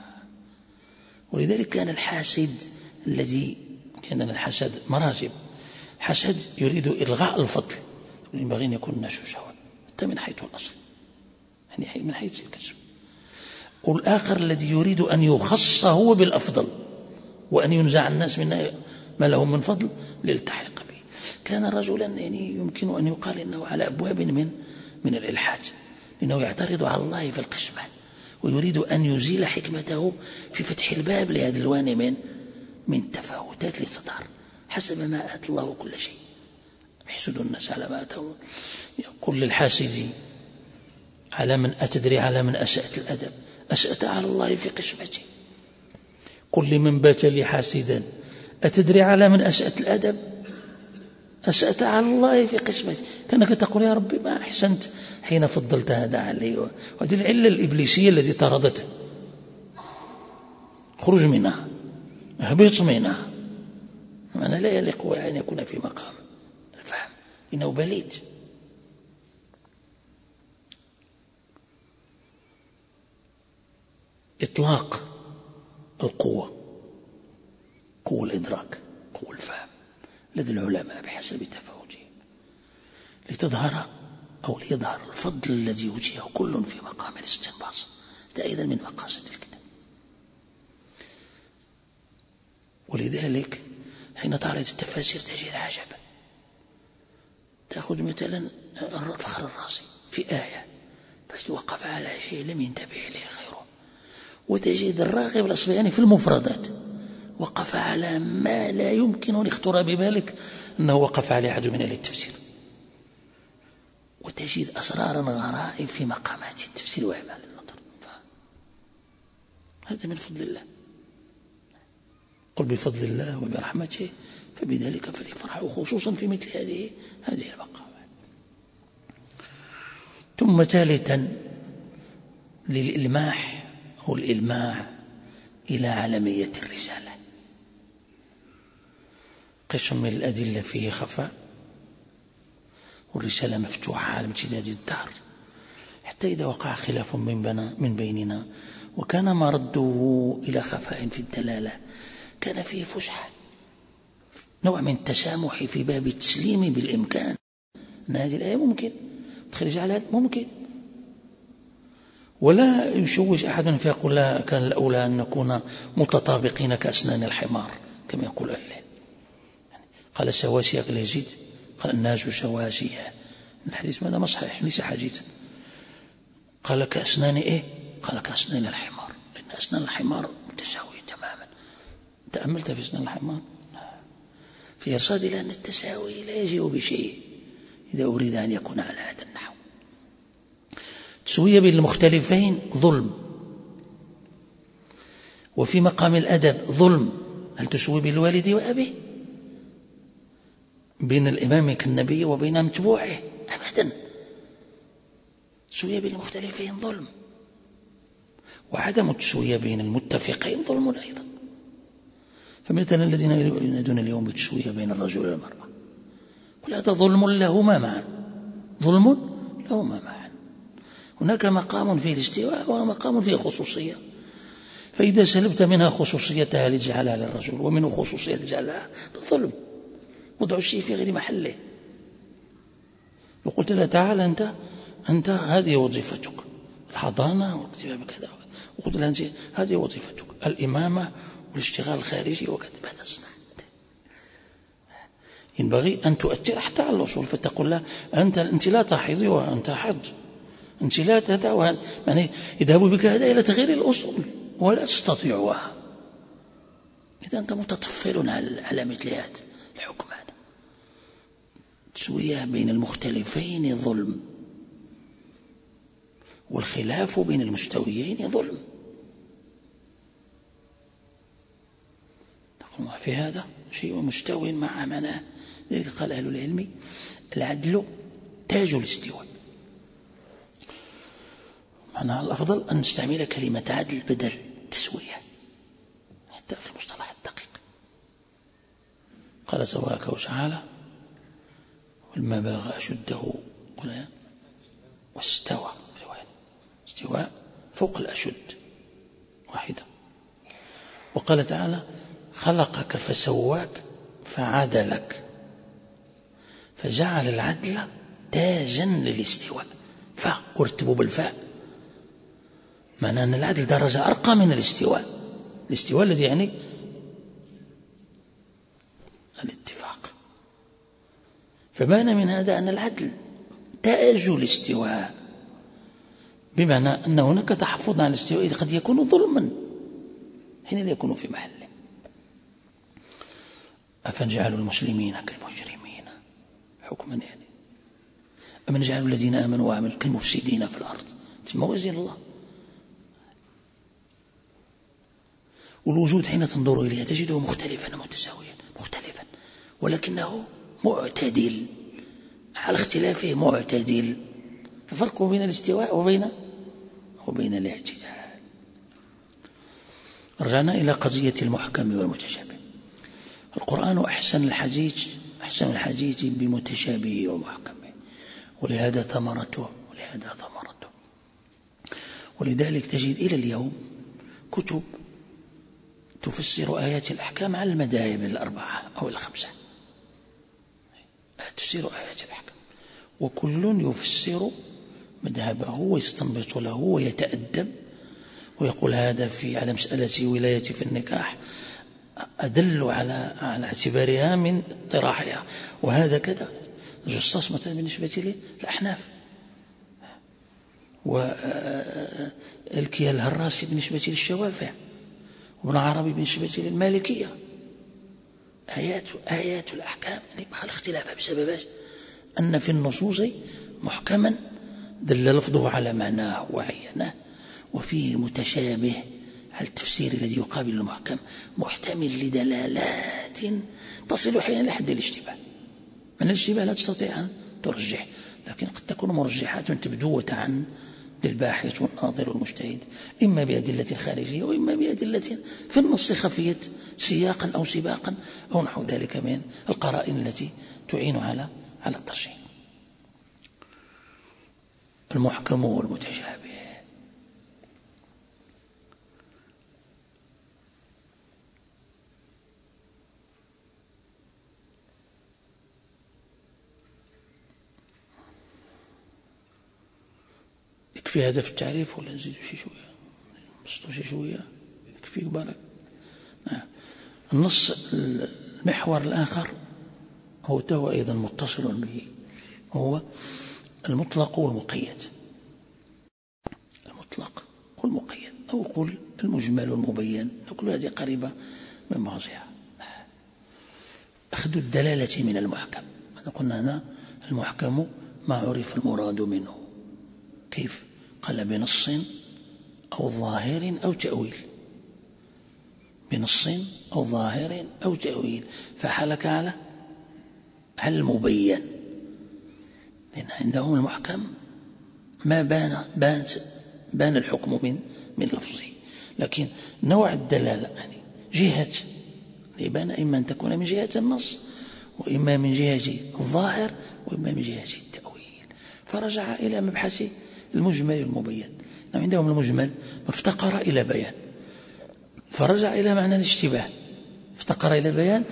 ولذلك كان الحاسد الذي كان الحسد مراتب. حسد يريد إلغاء الفضل. ينبغي أن يكون الناس سواء حتى من حيث الأصل. يعني من حيث الكسب. والآخر الذي يريد أن يخص هو بالأفضل. وأن ينزع الناس من ما لهم من فضل للتحق به. كان رجلا يعني يمكن أن يقال إنه على أبواب من من الإلحاد لأنه يعترض على الله في القسمة ويريد أن يزيل حكمته في فتح الباب لهذا الوان من من التفاوتات لتظهر حسب ما آت الله كل شيء. يحسد الناس على ما آتهم. يقول للحاسد على من أتدري على من أسأت الأدب؟ أسأت على الله في قسمتي. قل لمن بات لي حاسدا أتدري على من أسأت الأدب؟ أسأت على الله في قسمتي. كأنك تقول يا ربي ما أحسنت حين فضلت هذا علي. وهذه العلة الإبليسية التي طردته خرج منها. اهبط منها. أنا لا يليق أن يكون في مقام. الفهم. إنه بليد. إطلاق القوة. قوة الإدراك. قوة الفهم. لدى العلماء بحسب تفاوتهم لتظهر أو ليظهر الفضل الذي يوجهه كل في مقام الاستنباط هذا أيضا من مقاصد الكتاب. ولذلك حين تعرض التفاسير تجد عجبا. تأخذ مثلا الفخر الرازي في آية بس وقف على شيء لم ينتبه إليه غيره. وتجد الراغب الأصبهاني في المفردات. وقف على ما لا يمكن أن يخطر ببالك أنه وقف عليه أحد من أهل التفسير. وتجد أسرارا غرائب في مقامات التفسير وإعمال النظر. هذا من فضل الله. قل بفضل الله وبرحمته فبذلك فليفرحوا خصوصا في مثل هذه هذه المقامات. ثم ثالثا للإلماح أو الإلماع إلى عالمية الرسالة. قسم من الأدلة فيه خفاء والرسالة مفتوحة على امتداد الدهر. حتى إذا وقع خلاف من, بنا من بيننا وكان مرده إلى خفاء في الدلالة كان فيه فسحة نوع من التسامح في باب التسليم بالإمكان. أن هذه الآية ممكن تخرج على هذا ممكن. ولا يشوش أحد فيقول لا كان الأولى أن نكون متطابقين كأسنان الحمار كما يقول أهل قال قال يزيد قال الناس سواسية. الحديث ماذا ما صحيح؟ ليس حديثا قال كأسنان إيه؟ قال كأسنان الحمار. لأن أسنان الحمار متساوية تماما. تأملت في أسنان الحمار؟ في إرصاد إلى أن التساوي لا يجيء بشيء إذا أريد أن يكون على هذا النحو. تسوية بين المختلفين ظلم. وفي مقام الأدب ظلم. هل تسوي بالوالد وأبيه؟ بين الإمام كالنبي وبين متبوعه أبدا. تسوية بين المختلفين ظلم. وعدم التسوية بين المتفقين ظلم أيضا. فمثلا الذين ينادون اليوم بالتسوية بين الرجل والمرأة. قل هذا ظلم لهما معا. ظلم لهما معا. هناك مقام فيه الاستواء ومقام فيه خصوصية. فإذا سلبت منها خصوصيتها لجعلها للرجل ومنه خصوصية لجعلها ظلم وضع الشيء في غير محله. وقلت له تعال أنت أنت هذه وظيفتك. الحضانة كذا وقلت له أنت هذه وظيفتك. الإمامة والاشتغال الخارجي وكذا ماذا تصنع ينبغي أن تؤثر حتى على الأصول فتقول له أنت, أنت لا تحضي وأنت حض. أنت لا تدع يعني يذهب بك هذا إلى تغيير الأصول. ولا تستطيعها. إذا أنت متطفل على مثل هذا الحكم. هذا تسوية بين المختلفين ظلم. والخلاف بين المستويين ظلم. في هذا شيء مستوي مع معناه قال أهل العلم العدل تاج الاستواء. معناها الأفضل أن نستعمل كلمة عدل بدل تسوية. حتى في المصطلح الدقيق. قال تبارك وتعالى ولما بلغ أشده قل واستوى استواء فوق الأشد واحدة. وقال تعالى خلقك فسواك فعدلك فجعل العدل تاجا للاستواء. فاء وارتبوا بالفاء. معنى أن العدل درجة أرقى من الاستواء. الاستواء الذي يعني الاتفاق. فبان من هذا أن العدل تاج الاستواء. بمعنى أن هناك تحفظ على الاستواء قد يكون ظلما حين لا يكون في محله أفنجعل المسلمين كالمجرمين؟ حكما يعني. أم نجعل الذين آمنوا وعملوا كالمفسدين في الأرض؟ موازين الله. والوجود حين تنظر إليه تجده مختلفا متساويا مختلفا. ولكنه معتدل. على اختلافه معتدل. الفرق بين الاستواء وبين وبين الاعتدال. رجعنا إلى قضية المحكم والمتشابه. القرآن أحسن الحديث أحسن الحديث بمتشابه ومحكمه. ولهذا ثمرته ولهذا ثمرته. ولذلك تجد إلى اليوم كتب تفسر آيات الأحكام على المذاهب الأربعة أو الخمسة. تفسير آيات الأحكام وكل يفسر مذهبه ويستنبط له ويتأدب ويقول هذا في على مسألة ولاية في النكاح أدل على على اعتبارها من اطراحها. وهذا كذا. الجصاص مثلا بالنسبة للأحناف والكيال الهراسي بالنسبة للشوافع. وابن عربي بالنسبة للمالكية. آيات آيات الأحكام. يعني الاختلاف بسبب أن في النصوص محكما دل لفظه على معناه وعينه وفيه متشابه على التفسير الذي يقابل المحكم محتمل لدلالات تصل أحيانا لحد الاشتباه. من الاشتباه لا تستطيع أن ترجح لكن قد تكون مرجحات تبدو عن للباحث والناظر والمجتهد إما بأدلة خارجية وإما بأدلة في النص خفية سياقا أو سباقا. أو نحو ذلك من القرائن التي تعين على على الترجيح المحكم والمتشابه. يكفي في التعريف ولا نزيد شي شوية؟ نبسطوا شي شوية؟ يكفيك بارك نعم. النص المحور الآخر هو تو أيضا متصل به هو المطلق والمقيد. المطلق والمقيد أو قل المجمل والمبين كل هذه قريبة من بعضها. أخذ الدلالة من المحكم. قلنا هنا المحكم ما عرف المراد منه. كيف؟ قال بنص أو ظاهر أو تأويل. بنص أو ظاهر أو تأويل فحلك على المبين لأن عندهم المحكم ما بان بان بان الحكم من من لفظه. لكن نوع الدلالة يعني جهة يبان إما أن تكون من جهة النص وإما من جهة الظاهر وإما من جهة التأويل. فرجع إلى مبحث المجمل المبين. نعم عندهم المجمل افتقر إلى بيان. فرجع إلى معنى الاشتباه. افتقر إلى بيان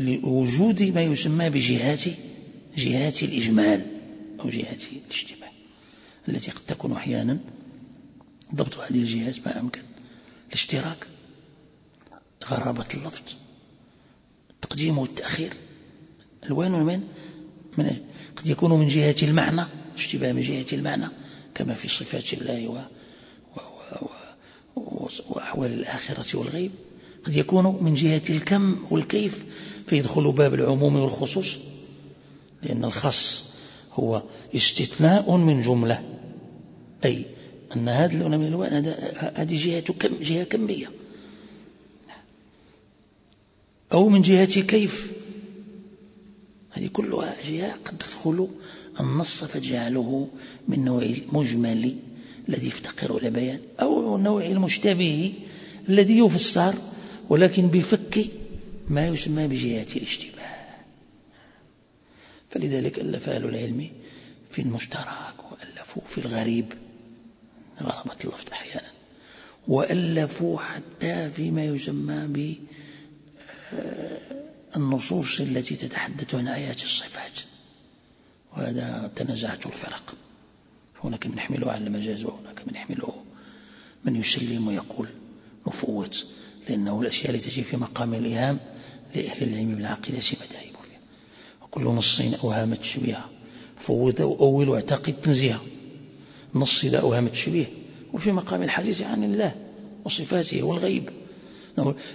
لوجود ما يسمى بجهات جهات الإجمال أو جهات الاشتباه التي قد تكون أحيانا ضبط هذه الجهات ما أمكن. الاشتراك غرابة اللفظ التقديم والتأخير. الوان من من قد يكون من جهة المعنى اشتباه من جهة المعنى كما في صفات الله و وأحوال الآخرة والغيب قد يكون من جهة الكم والكيف فيدخل باب العموم والخصوص لأن الخص هو استثناء من جملة أي أن هذا اللون من الألوان هذه جهة كم جهة كمية. أو من جهة كيف هذه كلها أشياء قد تدخل النص فتجعله من نوع المجمل الذي يفتقر إلى بيان أو نوع المشتبه الذي يفسر ولكن بفك ما يسمى بجهة الاشتباه. فلذلك ألف أهل العلم في المشترك وألفوا في الغريب غرابة اللفظ أحيانا وألفوا حتى فيما يسمى ب النصوص التي تتحدث عن آيات الصفات. وهذا تنازعت الفرق. هناك من يحمله على المجاز وهناك من يحمله من يسلم ويقول مفوض لأنه الأشياء التي تجي في مقام الإيهام لأهل العلم بالعقيدة مذاهب فيها. وكل نص أوهام التشبيه فوض أول واعتقد تنزيها. النص إذا أوهام التشبيه وفي مقام الحديث عن الله وصفاته والغيب.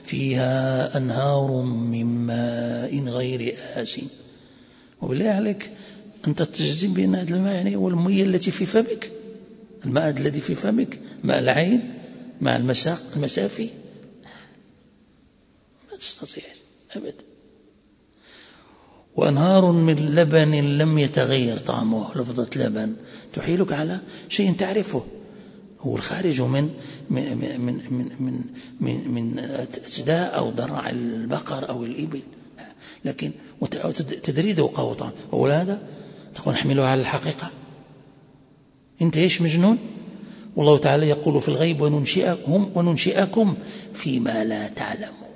فيها أنهار من ماء غير آس وبالله عليك أنت تجزم بأن هذا الماء يعني هو المية التي في فمك. الماء الذي في فمك ماء العين مع المساق المسافي. ما تستطيع أبدا. وأنهار من لبن لم يتغير طعمه. لفظة لبن تحيلك على شيء تعرفه. هو الخارج من من من من من من, من أتداء أو ضرع البقر أو الإبل. لكن تدريده وقوة طعم هو هذا تقول نحمله على الحقيقة. أنت إيش مجنون؟ والله تعالى يقول في الغيب وننشئكم وننشئكم فيما لا تعلمون.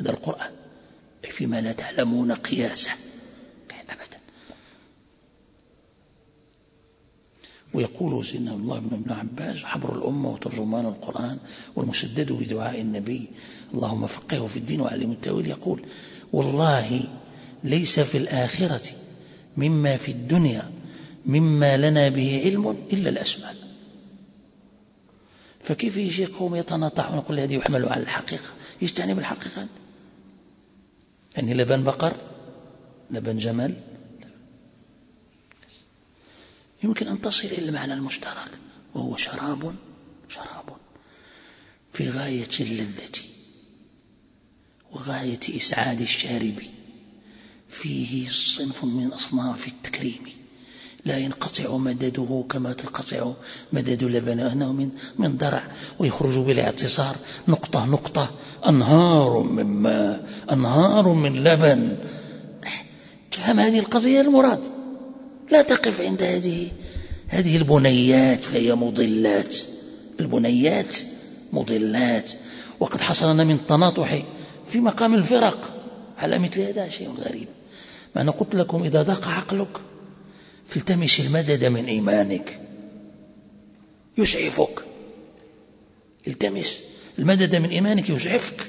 هذا القرآن. فيما لا تعلمون قياسا. أبدا. ويقول سيدنا الله بن ابن عباس حبر الأمة وترجمان القرآن والمسدد بدعاء النبي. اللهم فقهه في الدين وعلم التأويل. يقول والله ليس في الآخرة مما في الدنيا مما لنا به علم إلا الأسماء فكيف يجي قوم يتناطحون يقول هذه يحمل على الحقيقة؟ يجتنب الحقيقة. يعني لبن بقر لبن جمل. يمكن أن تصل إلى المعنى المشترك وهو شراب شراب. في غاية اللذة وغاية إسعاد الشارب. فيه صنف من أصناف التكريم. لا ينقطع مدده كما تنقطع مدد اللبن أنه من من درع ويخرج بالاعتصار نقطة نقطة أنهار من ماء أنهار من لبن. تفهم هذه القضية المراد؟ لا تقف عند هذه هذه البنيات فهي مضلات. البنيات مضلات. وقد حصل لنا من التناطح في مقام الفرق. على مثل هذا شيء غريب. ما أنا قلت لكم إذا ضاق عقلك فالتمس المدد من إيمانك. يسعفك. التمس المدد من إيمانك يسعفك.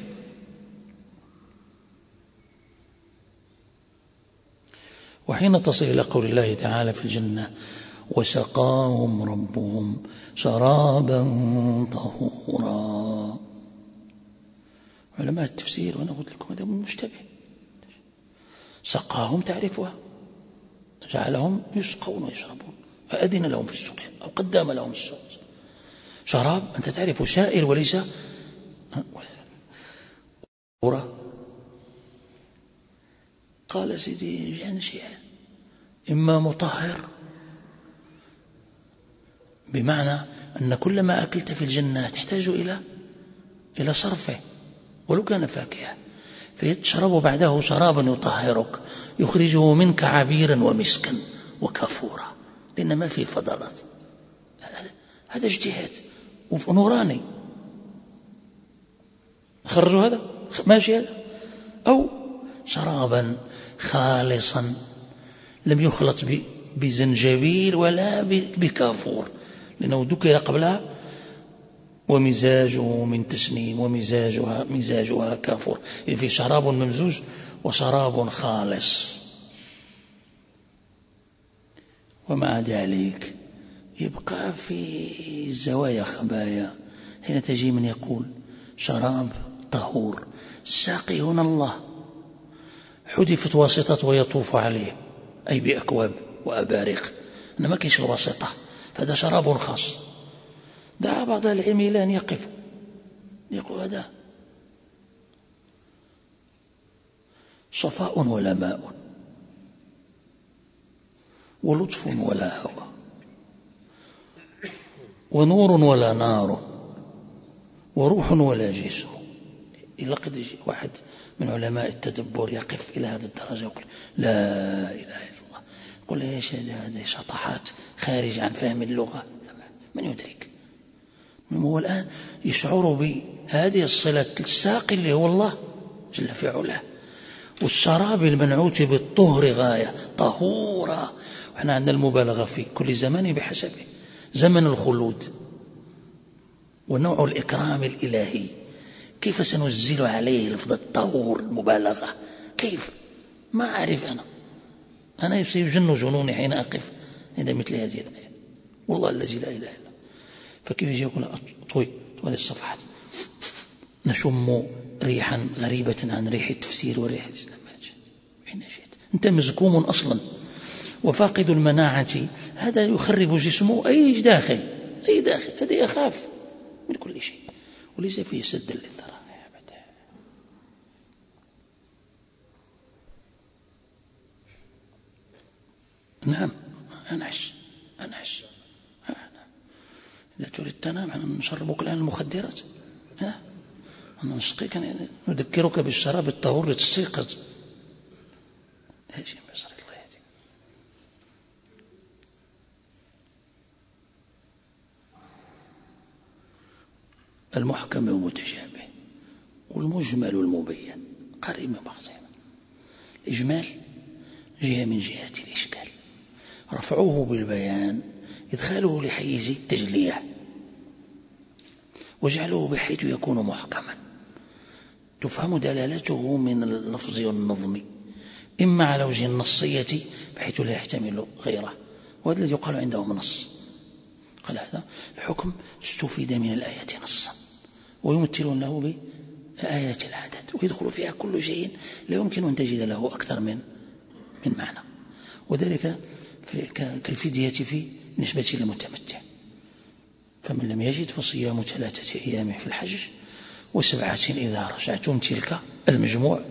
وحين تصل إلى قول الله تعالى في الجنة وسقاهم ربهم شرابا طهورا. علماء التفسير وأنا قلت لكم هذا مشتبه. سقاهم تعرفها. جعلهم يسقون ويشربون. فأذن لهم في السوق أو قدم لهم السوق. شراب أنت تعرف سائل وليس قال سيدي يعني شيء إما مطهر. بمعنى أن كل ما أكلت في الجنة تحتاج إلى إلى صرفه. ولو كان فاكهة. فيشرب بعده شرابا يطهرك يخرجه منك عبيرا ومسكا وكافورا لأن ما في فضلات. هذا اجتهاد ونوراني. خرجوا هذا؟ ماشي هذا. أو شرابا خالصا لم يخلط بزنجبيل ولا بكافور. لأنه ذكر قبلها ومزاجه من تسنيم ومزاجها مزاجها كافور في شراب ممزوج وشراب خالص. ومع ذلك؟ يبقى في زوايا خبايا. حين تجي من يقول شراب طهور. الساقي هنا الله. حذفت واسطة ويطوف عليه. أي بأكواب وأبارق. أنا ما كاينش الواسطة؟ فهذا شراب خاص. دعا بعض العلم إلى أن يقف يقول هذا صفاء ولا ماء ولطف ولا هوى ونور ولا نار وروح ولا جسم. إلا قد واحد من علماء التدبر يقف إلى هذه الدرجة يقول لا إله إلا الله. يقول يا هذه شطحات خارج عن فهم اللغة؟ من يدرك؟ هو الآن؟ يشعر بهذه الصلة الساقي اللي هو الله جل في علاه والشراب المنعوت بالطهر غاية طهورا وإحنا عندنا المبالغة في كل زمان بحسبه. زمن الخلود ونوع الإكرام الإلهي. كيف سنزل عليه لفظ الطهور المبالغة؟ كيف؟ ما أعرف أنا. أنا سيجن جنوني حين أقف عند مثل هذه الآيات والله الذي لا إله إلا فكيف يجي يقول طوي طوي الصفحات. نشم ريحا غريبة عن ريح التفسير وريح حين جئت أنت مزكوم أصلا. وفاقد المناعة. هذا يخرب جسمه. أي داخل أي داخل. هذا يخاف من كل شيء. وليس فيه سد للذرائع نعم. أنعش. أنعش. إذا تريد تنام نشربك الآن المخدرات. ها؟ نسقيك نذكرك بالشراب الطهور لتستيقظ هاجي مصر الله يهديك المحكم والمتشابه والمجمل المبين. قريب من بعضهما الإجمال جهة من جهات الإشكال. رفعوه بالبيان إدخاله لحيز التجلية. وجعله بحيث يكون محكما. تفهم دلالته من اللفظ والنظم إما على وجه النصية بحيث لا يحتمل غيره وهذا الذي يقال عندهم نص قال هذا الحكم استفيد من الآية نصا ويمثلون له بآيات العدد ويدخل فيها كل شيء لا يمكن أن تجد له أكثر من من معنى. وذلك كالفدية في نسبة للمتمتع. فمن لم يجد فصيام ثلاثة أيام في الحج وسبعة إذا رجعتم تلك المجموع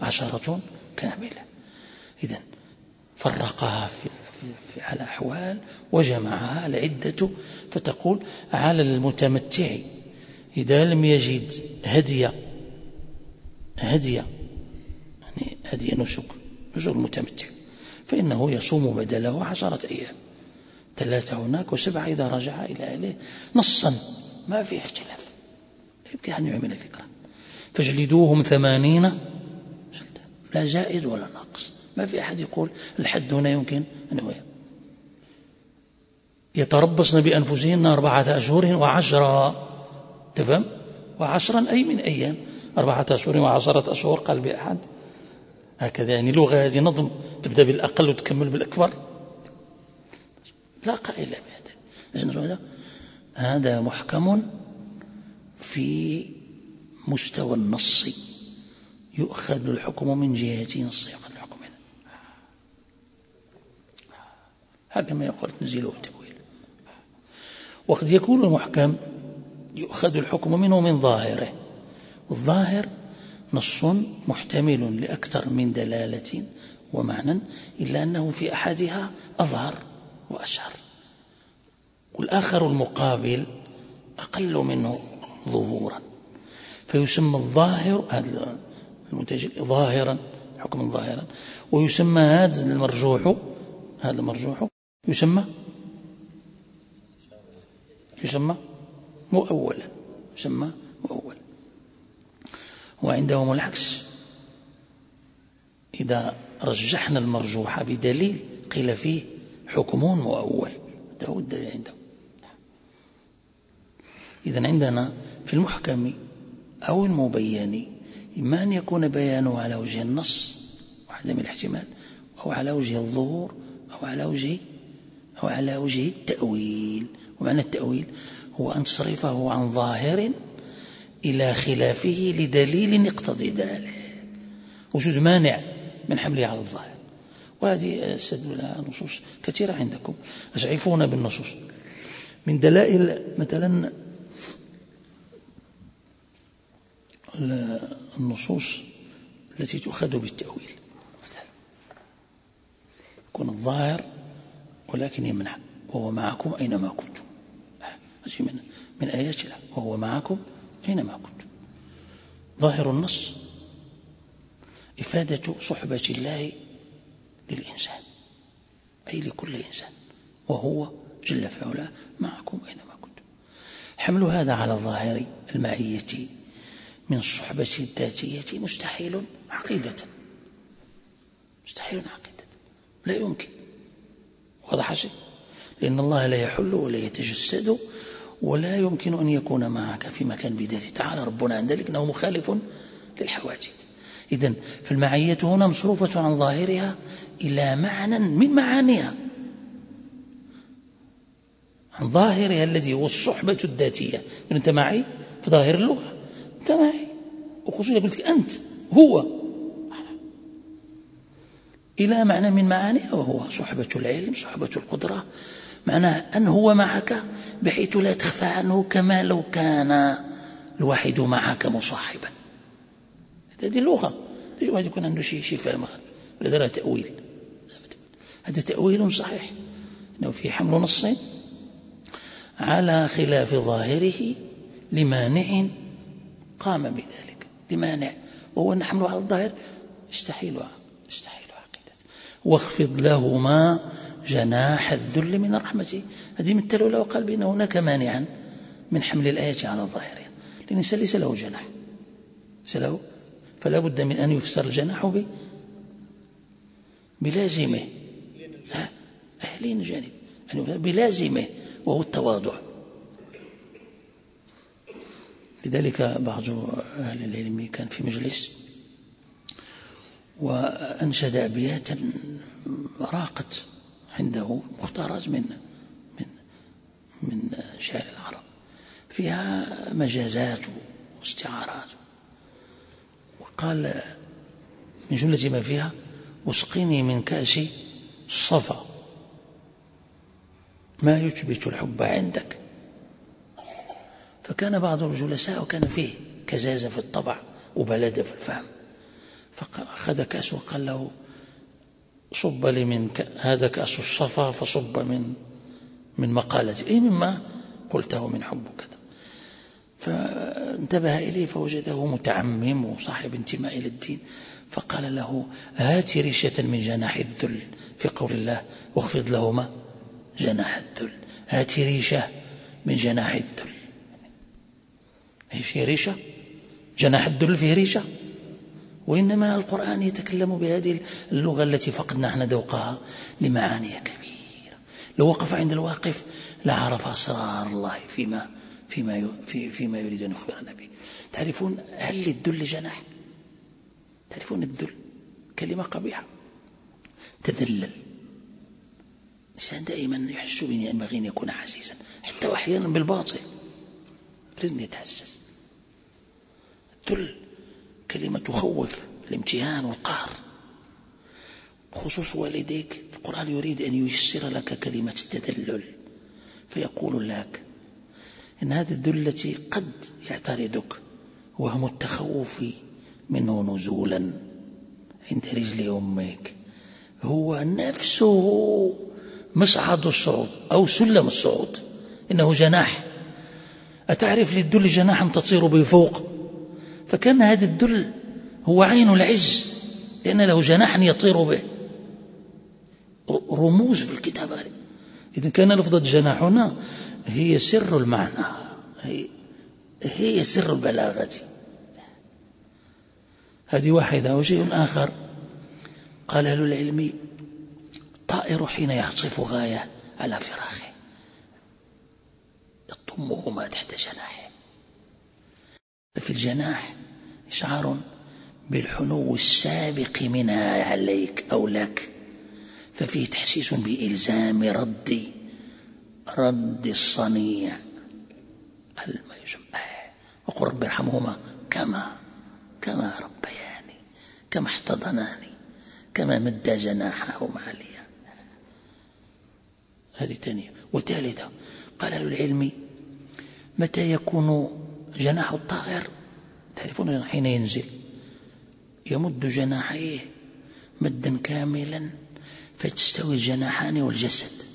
عشرة كاملة. إذا فرقها في, في, على أحوال وجمعها العدة فتقول على المتمتع إذا لم يجد هدي هدي يعني هدي نسك نسك المتمتع فإنه يصوم بدله عشرة أيام. ثلاثة هناك وسبعة إذا رجع إلى أهله. نصا. ما في اختلاف. يمكن أن يعمل فكرة. فاجلدوهم ثمانين لا زائد ولا ناقص. ما في أحد يقول الحد هنا يمكن أن يتربصن بأنفسهن أربعة أشهر وعشرا تفهم؟ وعشرا أي من أيام. أربعة أشهر وعشرة أشهر قال بأحد. هكذا يعني لغة هذه نظم. تبدأ بالأقل وتكمل بالأكبر. لا قائل بهذا هذا محكم في مستوى النص. يؤخذ الحكم من جهة يؤخذ الحكم هذا ما يقول تنزيله التأويل. وقد يكون المحكم يؤخذ الحكم منه من ظاهره. والظاهر نص محتمل لأكثر من دلالة ومعنى إلا أنه في أحدها أظهر. وأشهر. والآخر المقابل أقل منه ظهورا. فيسمى الظاهر هذا المنتج ظاهرا حكما ظاهرا. ويسمى هذا المرجوح هذا المرجوح يسمى يسمى مؤولا يسمى مؤولا. وعندهم العكس. إذا رجحنا المرجوح بدليل قيل فيه حكم مؤول هذا هو الدليل عندهم. إذا عندنا في المحكم أو المبين إما أن يكون بيانه على وجه النص وعدم الاحتمال أو على وجه الظهور أو على وجه أو على وجه التأويل. ومعنى التأويل هو أن تصرفه عن ظاهر إلى خلافه لدليل يقتضي ذلك. وجود مانع من حمله على الظاهر. وهذه استدل لها نصوص كثيرة عندكم. أسعفونا بالنصوص. من دلائل مثلا النصوص التي تؤخذ بالتأويل. يكون الظاهر ولكن يمنع. وهو معكم أينما كنتم. من من آيات الله. وهو معكم أينما كنتم. ظاهر النص إفادة صحبة الله للإنسان أي لكل إنسان وهو جل في علاه معكم أينما كنتم. حمل هذا على الظاهر المعية من الصحبة الذاتية مستحيل عقيدة. مستحيل عقيدة. لا يمكن. واضح شيء؟ لأن الله لا يحل ولا يتجسد ولا يمكن أن يكون معك في مكان بذاته. تعالى ربنا عن ذلك أنه مخالف للحواجز. إذا فالمعية هنا مصروفة عن ظاهرها إلى معنى من معانيها. عن ظاهرها الذي هو الصحبة الذاتية. أنت معي في ظاهر اللغة. أنت معي. وخصوصا قلت أنت هو. إلى معنى من معانيها وهو صحبة العلم صحبة القدرة. معناه أن هو معك بحيث لا تخفى عنه كما لو كان الواحد معك مصاحبا. هذه اللغة واحد يكون عنده شيء شيء فهم هذا لا تأويل. هذا تأويل صحيح. أنه في حمل نص على خلاف ظاهره لمانع قام بذلك. لمانع. وهو أن حمله على الظاهر. يستحيل يستحيل عقيدة واخفض لهما جناح الذل من الرحمة هذه مثلوا له وقال بأن هناك مانعا من حمل الآية على ظاهرها. الإنسان ليس له جناح. ليس له فلا بد من أن يفسر الجناح بلازمه أهلين جانب. بلازمه وهو التواضع. لذلك بعض أهل العلم كان في مجلس وأنشد أبياتا راقت عنده مختارات من من من شعر العرب. فيها مجازات واستعارات. وقال من جملة ما فيها أسقني من كأس الصفا ما يثبت الحب عندك؟ فكان بعض الجلساء وكان فيه كزازة في الطبع وبلادة في الفهم فأخذ كأس وقال له صب لي من هذا كأس الصفا فصب من من مقالتي. أي مما قلته من حب كذا فانتبه إليه فوجده متعمم وصاحب انتماء إلى الدين فقال له هات ريشة من جناح الذل في قول الله واخفض لهما جناح الذل. هات ريشة من جناح الذل. هي فيه ريشة؟ جناح الذل فيه ريشة؟ وإنما القرآن يتكلم بهذه اللغة التي فقدنا إحنا ذوقها لمعاني كبيرة. لو وقف عند الواقف لعرف أسرار الله فيما فيما في فيما يريد أن يخبرنا به. تعرفون هل للذل جناح؟ تعرفون الذل كلمة قبيحة. تذلل. الإنسان دائما يحس بأن ينبغي أن يكون عزيزا. حتى وأحيانا بالباطل. أن يتحسس الذل كلمة تخوف الامتهان والقهر. بخصوص والديك القرآن يريد أن ييسر لك كلمة التذلل. فيقول لك إن هذه الذلة قد يعترضك وهم التخوف منه نزولا عند رجل أمك. هو نفسه مصعد الصعود أو سلم الصعود إنه جناح. أتعرف للدل جناحا تطير به فوق فكان هذا الدل هو عين العز لأن له جناحا يطير به. رموز في الكتاب إذا كان لفظة جناح هنا هي سر المعنى. هي, هي سر البلاغة. هذه واحدة وشيء آخر. قال أهل العلم الطائر حين يعصف غاية على فراخه. يضمهما تحت جناحه. في الجناح إشعار بالحنو السابق منها عليك أو لك؟ ففيه تحسيس بإلزام رد رد الصنيع يسمى وقل رب ارحمهما كما كما ربياني كما احتضناني كما مد جناحهما علي هذه ثانية. وثالثة قال العلم متى يكون جناح الطائر؟ تعرفون حين ينزل يمد جناحيه مدا كاملا فتستوي الجناحان والجسد.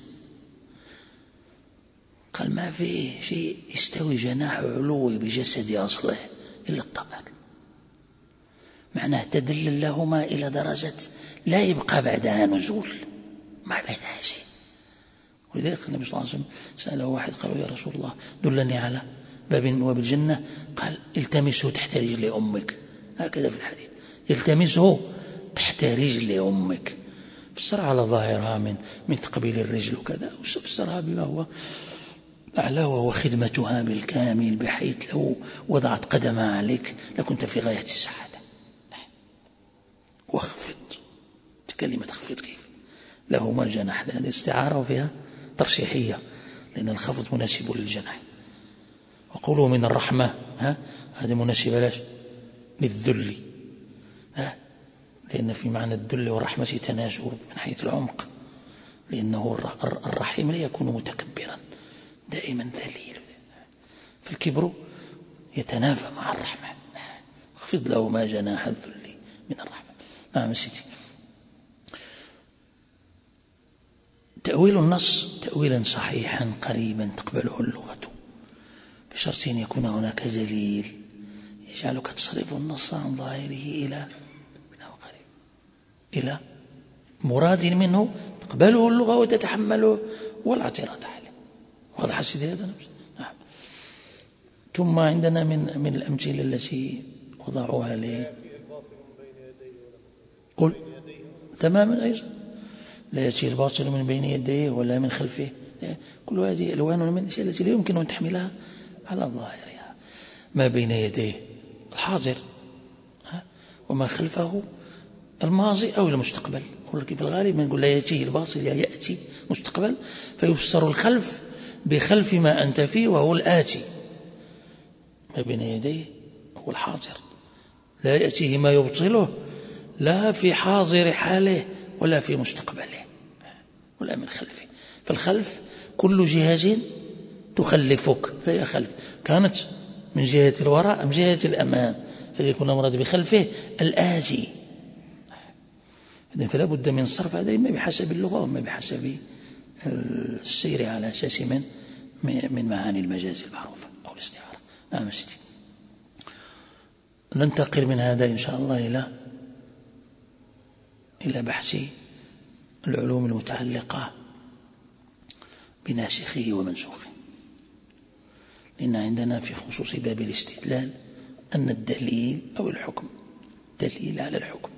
قال ما في شيء يستوي جناح علوي بجسد أصله إلا الطائر معناه تدل لهما إلى درجة لا يبقى بعدها نزول ما بعدها شيء. ولذلك النبي صلى الله عليه وسلم سأله واحد قال يا رسول الله دلني على باب من أبواب الجنة قال التمسه تحت رجل أمك. هكذا في الحديث. التمسه تحت رجل أمك. فسر على ظاهرها من من تقبيل الرجل وكذا وفسرها بما هو أعلى وهو خدمتها بالكامل بحيث لو وضعت قدمها عليك لكنت في غاية السعادة. واخفض كلمة خفض كيف؟ له ما جناح لأن الاستعارة فيها ترشيحية لأن الخفض مناسب للجناح وقوله من الرحمة ها؟ هذه مناسبة لاش للذل ها؟ لأن في معنى الذل والرحمة تناسب من حيث العمق لأنه الرحيم لا يكون متكبرا. دائما ذليل. فالكبر يتنافى مع الرحمة. اخفض له ما جناح الذل من الرحمة. نعم سيدي. تأويل النص تأويلا صحيحا قريبا تقبله اللغة. بشرط أن يكون هناك دليل يجعلك تصرف النص عن ظاهره إلى قريب. إلى مراد منه تقبله اللغة وتتحمله ولا اعتراض عليه. واضح سيدي هذا؟ نعم. ثم عندنا من من الأمثلة التي وضعوها لي. قل. تماما أيضا. لا يأتي الباطل من بين يديه ولا من خلفه. كل هذه ألوان من الأشياء التي لا يمكن أن تحملها على ظاهرها. ما بين يديه الحاضر وما خلفه الماضي أو المستقبل. في الغالب ما نقول لا يأتيه الباطل يأتي مستقبل فيفسر الخلف بخلف ما أنت فيه وهو الآتي. ما بين يديه هو الحاضر. لا يأتيه ما يبطله لا في حاضر حاله ولا في مستقبله. ولا من خلفه. فالخلف كل جهة تخلفك. فهي خلف. كانت من جهة الوراء أم جهة الأمام؟ فيكون مراد بخلفه الآتي. فلا بد من صرف هذا إما بحسب اللغة وإما بحسب السير على أساس من؟ من معاني المجاز المعروفة. أو الاستعارة نعم سيدي. ننتقل من هذا إن شاء الله إلى إلى بحث العلوم المتعلقة بناسخه ومنسوخه. لأن عندنا في خصوص باب الاستدلال أن الدليل أو الحكم دليل على الحكم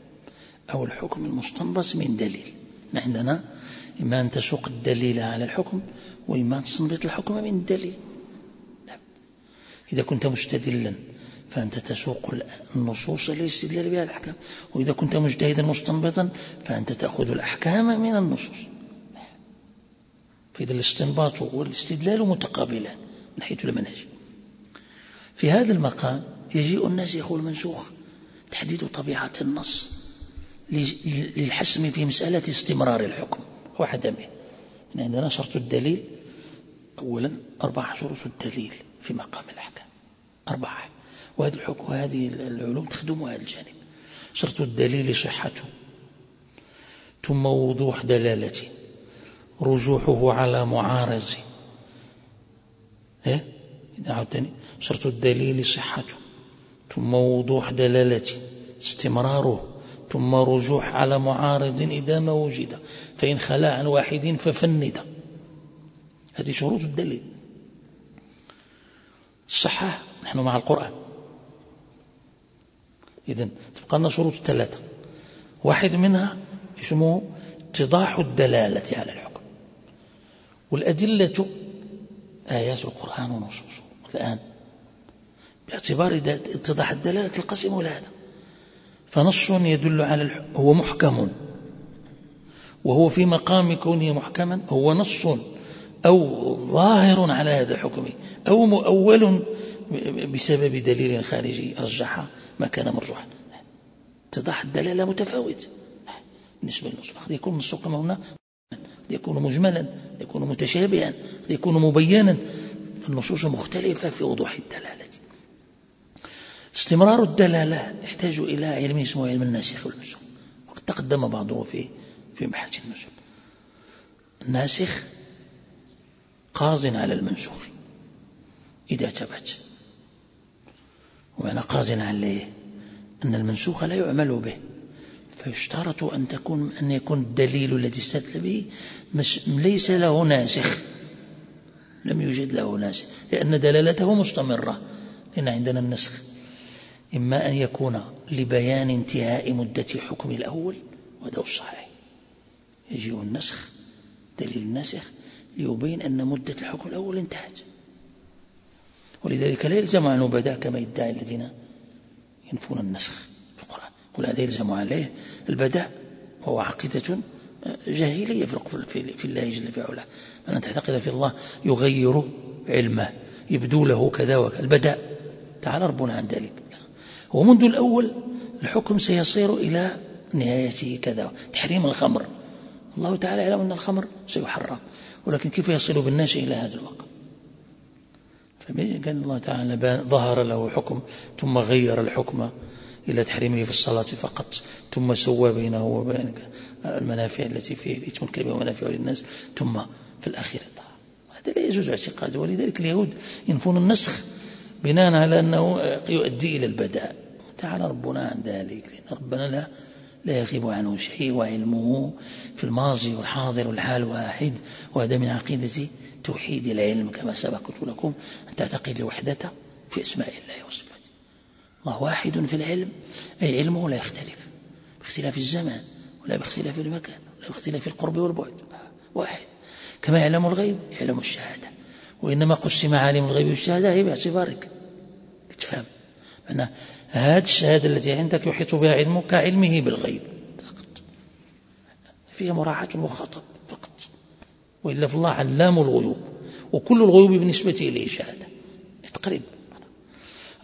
أو الحكم المستنبط من دليل. عندنا إما أن تسوق الدليل على الحكم وإما تستنبط الحكم من الدليل نعم. إذا كنت مستدلا فأنت تسوق النصوص للاستدلال بها الأحكام. وإذا كنت مجتهدا مستنبطا فأنت تأخذ الأحكام من النصوص. فإذا الاستنباط والاستدلال متقابلان من حيث المنهج. في هذا المقام يجيء الناسخ والمنسوخ تحديد طبيعة النص للحسم في مسألة استمرار الحكم. وعدمه عندنا شرط الدليل أولا أربع شروط الدليل في مقام الأحكام. أربعة. وهذه الحكم وهذه العلوم تخدم هذا الجانب. شرط الدليل صحته. ثم وضوح دلالته. رجوحه على معارض إيه؟ عودتني شرط الدليل صحته. ثم وضوح دلالته. استمراره. ثم رجوح على معارض إذا ما وجد. فإن خلا عن واحد ففند. هذه شروط الدليل. الصحة نحن مع القرآن. إذا تبقى لنا شروط ثلاثة. واحد منها اسمه اتضاح الدلالة على الحكم. والأدلة آيات القرآن ونصوصه الآن باعتبار اتضاح الدلالة القسم هذا فنص يدل على الح... هو محكم. وهو في مقام كونه محكما هو نص أو ظاهر على هذا الحكم أو مؤول بسبب دليل خارجي رجح ما كان مرجوحا. اتضاح الدلالة متفاوت. بالنسبة للنص قد يكون النص كما هنا يكون مجملا قد يكون متشابها قد يكون مبينا. فالنصوص مختلفة في وضوح الدلالة. استمرار الدلالة يحتاج إلى علم اسمه علم الناسخ والمنسوخ وقد تقدم بعضه في في بحث النسخ. الناسخ قاض على المنسوخ إذا ثبت. ومعنى قاض عليه أن المنسوخ لا يعمل به فيشترط أن تكون أن يكون الدليل الذي استدل به ليس له ناسخ. لم يوجد له ناسخ لأن دلالته مستمرة. لأن عندنا النسخ. إما أن يكون لبيان انتهاء مدة الحكم الأول وهذا الصحيح. يجيء النسخ دليل النسخ ليبين أن مدة الحكم الأول انتهت. ولذلك لا يلزم عنه بدا كما يدعي الذين ينفون النسخ في القرآن. قل هذا يلزم عليه البداء. وهو عقيدة جاهلية في الله جل في علاه أن تعتقد في الله يغير علمه يبدو له كذا وكذا. البداء. تعالى ربنا عن ذلك. ومنذ الأول الحكم سيصير إلى نهايته كذا. تحريم الخمر. الله تعالى يعلم أن الخمر سيحرم. ولكن كيف يصل بالناس إلى هذا الوقت؟ فقال الله تعالى ظهر له حكم ثم غير الحكم إلى تحريمه في الصلاة فقط ثم سوى بينه وبين المنافع التي فيه الإثم الكبير ومنافع للناس؟ ثم في الأخير هذا لا يجوز اعتقاده ولذلك اليهود ينفون النسخ بناء على أنه يؤدي إلى البداء. تعالى ربنا عن ذلك لأن ربنا لا لا يغيب عنه شيء وعلمه في الماضي والحاضر والحال واحد. وهذا من عقيدة توحيد العلم كما سبقت لكم أن تعتقد لوحدته في أسماء الله وصفاته. الله واحد في العلم أي علمه لا يختلف باختلاف الزمان ولا باختلاف المكان ولا باختلاف القرب والبعد. واحد. كما يعلم الغيب يعلم الشهادة. وإنما قسم عالم الغيب والشهادة هي باعتبارك. تفهم؟ معناه هذه الشهادة التي عندك يحيط بها علمك كعلمه بالغيب. فقط. فيها مراعاة المخاطب فقط. وإلا في الله علام الغيوب. وكل الغيوب بالنسبة إليه شهادة. تقريبا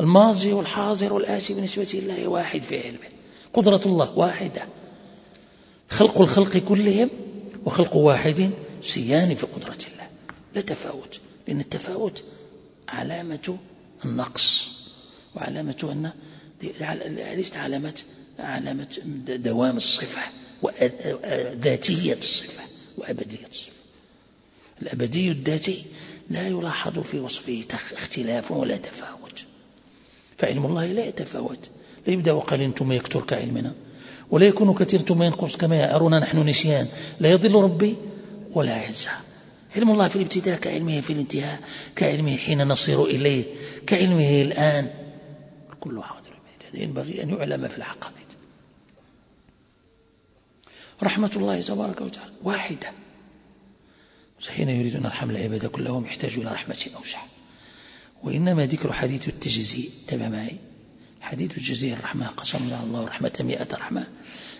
الماضي والحاضر والآتي بالنسبة لله واحد في علمه. قدرة الله واحدة. خلق الخلق كلهم وخلق واحد سيان في قدرة الله. لا تفاوت. لأن التفاوت علامة النقص. وعلامة أن ليست علامة علامة دوام الصفة وذاتية الصفة وأبدية الصفة. الأبدي الذاتي لا يلاحظ في وصفه اختلاف ولا تفاوت. فعلم الله لا يتفاوت. لا يبدأ وقليل ثم يكثر كعلمنا. ولا يكون كثير ثم ينقص كما يرون نحن نسيان. لا يضل ربي ولا ينسى. علم الله في الابتداء كعلمه في الانتهاء كعلمه حين نصير إليه كعلمه الآن. كل ينبغي أن يعلم في العقائد. رحمة الله تبارك وتعالى واحدة. حين يريد أن يرحم العباد كلهم يحتاج إلى رحمة أوسع. وإنما ذكر حديث التجزي تبع معي؟ حديث الجزيء الرحمة قسم الله رحمة مئة رحمة.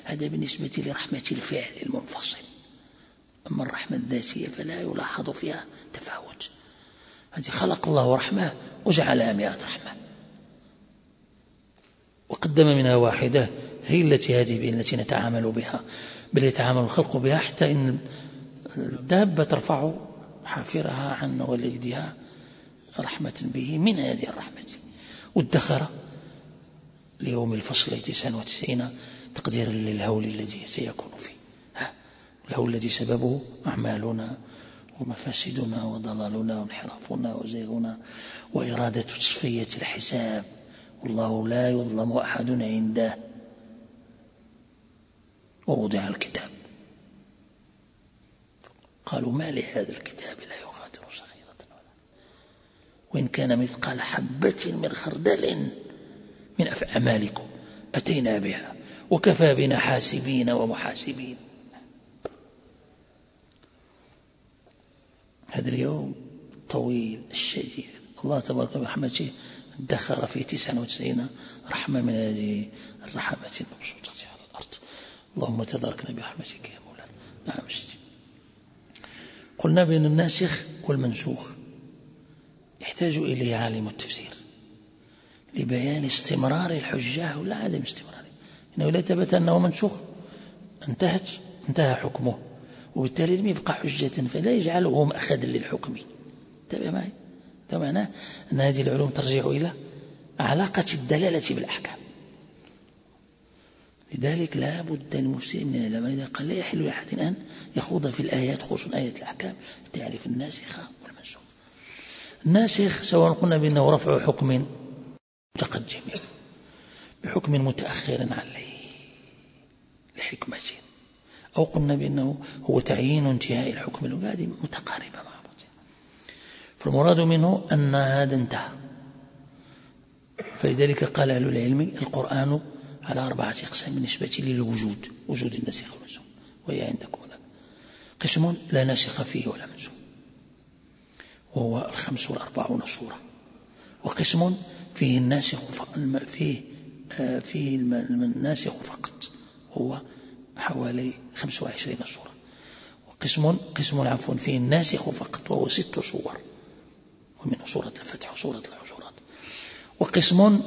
هذا بالنسبة لرحمة الفعل المنفصل. أما الرحمة الذاتية فلا يلاحظ فيها تفاوت. هذه خلق الله رحمة وجعلها مئة رحمة. وقدم منها واحدة هي التي هذه التي نتعامل بها بل يتعامل الخلق بها حتى إن الدابة ترفع حافرها عن والدها رحمة به من هذه الرحمة؟ وادخر ليوم الفصل 99 تقديرا للهول الذي سيكون فيه. الهول الذي سببه أعمالنا ومفاسدنا وضلالنا وانحرافنا وزيغنا وإرادة تصفية الحساب. والله لا يظلم أحد عنده. ووضع الكتاب. قالوا ما لهذا الكتاب لا يغادر صغيرة ولا. وإن كان مثقال حبة من خردل من أعمالكم أتينا بها. وكفى بنا حاسبين ومحاسبين. هذا اليوم طويل الشديد. الله تبارك برحمته ادخر في 99 رحمة من هذه الرحمات المبسوطة على الأرض. اللهم تداركنا برحمتك يا مولانا. نعم سيدي. قلنا بين الناسخ والمنسوخ يحتاج إليه عالم التفسير لبيان استمرار الحجة ولا عدم استمراره إنه لا ثبت أنه منسوخ. انتهت انتهى حكمه. وبالتالي لم يبقى حجة فلا يجعله مأخذا للحكم. تابع معي. ده معناه أن هذه العلوم ترجع إلى علاقة الدلالة بالأحكام. لذلك لا بد المسلم من العلماء إذا قال لا يحل لأحد أن يخوض في الآيات خصوصا آية الأحكام. تعرف الناسخة والمنسوخ. الناسخ سواء قلنا بأنه رفع حكم متقدم بحكم متأخر عليه لحكمة أو قلنا بأنه هو تعيين انتهاء الحكم القادم متقاربة مع بعض فالمراد منه أن هذا انتهى. فلذلك قال أهل العلم القرآن على أربعة أقسام بالنسبة للوجود وجود الناسخ والمنسوخ وهي عندكم هنا قسم لا ناسخ فيه ولا منسوخ. وهو الخمس والأربعون سورة. وقسم فيه الناسخ فيه آه، فيه الناسخ فقط. هو حوالي 25 سورة. وقسم قسم عفوا فيه الناسخ فقط وهو ست سور. ومنه سورة الفتح وسورة الحجرات وقسم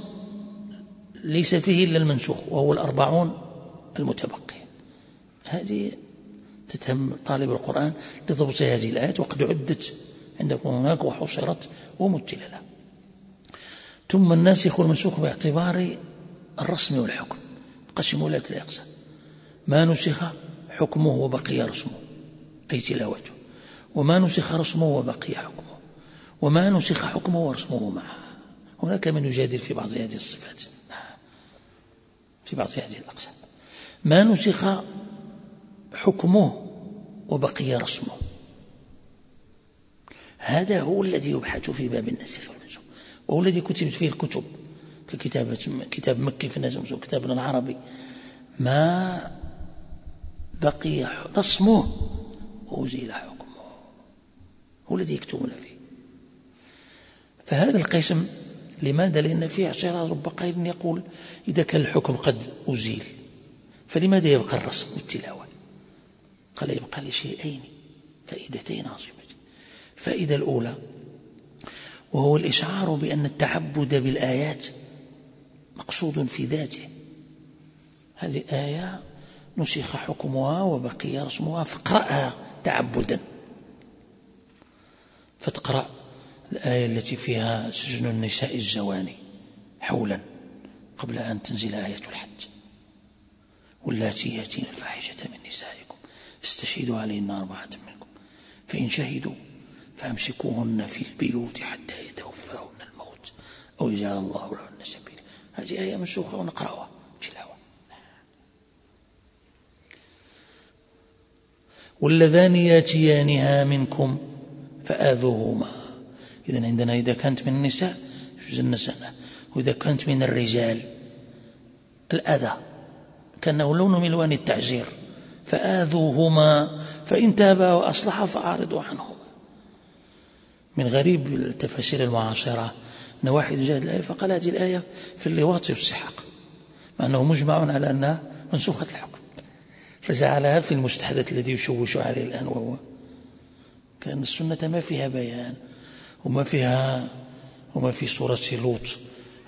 ليس فيه إلا المنسوخ وهو الأربعون المتبقي هذه تتهم طالب القرآن لضبط هذه الآيات وقد عدت عندكم هناك وحصرت ومثل لها. ثم الناسخ والمنسوخ باعتبار الرسم والحكم قسموا لا الأقسام ما نسخ حكمه وبقي رسمه أي تلاوته. وما نسخ رسمه وبقي حكمه. وما نسخ حكمه ورسمه معه. هناك من يجادل في بعض هذه الصفات. في بعض هذه الأقسام. ما نسخ حكمه وبقي رسمه. هذا هو الذي يبحث في باب النسخ والمنسوخ. وهو الذي كتبت فيه الكتب ككتاب كتاب مكي في الناس وكتابنا العربي. ما بقي رسمه وأزيل حكمه. هو الذي يكتبون فيه. فهذا القسم لماذا؟ لأن فيه اعتراض. رب قائل يقول إذا كان الحكم قد أزيل فلماذا يبقى الرسم والتلاوة؟ قال يبقى لشيئين فائدتين عظيمة الفائدة الأولى وهو الإشعار بأن التعبد بالآيات مقصود في ذاته. هذه آية نسخ حكمها وبقي رسمها فاقرأها تعبدا. فتقرأ الآية التي فيها سجن النساء الزواني حولا قبل أن تنزل آية الحج واللاتي يأتين الفاحشة من نسائكم فاستشهدوا عليهن أربعة منكم فإن شهدوا فأمسكوهن في البيوت حتى يتوفاهن الموت أو يجعل الله لهن سبيلا. هذه آية منسوخة ونقرأها. تلاوة. واللذان ياتيانها منكم فآذوهما. إذا عندنا إذا كانت من النساء يجوز النساء. وإذا كانت من الرجال الأذى كأنه لون من ألوان التعزير. فآذوهما فإن تابا وأصلحا فأعرضوا عنهما. من غريب التفاسير المعاصرة أن واحد جاء الآية فقال هذه الآية في اللواط والسحاق مع أنه مجمع على أنها منسوخة الحكم. فجعلها في المستحدث الذي يشوش عليه الآن وهو. كأن السنة ما فيها بيان. وما فيها وما في سورة لوط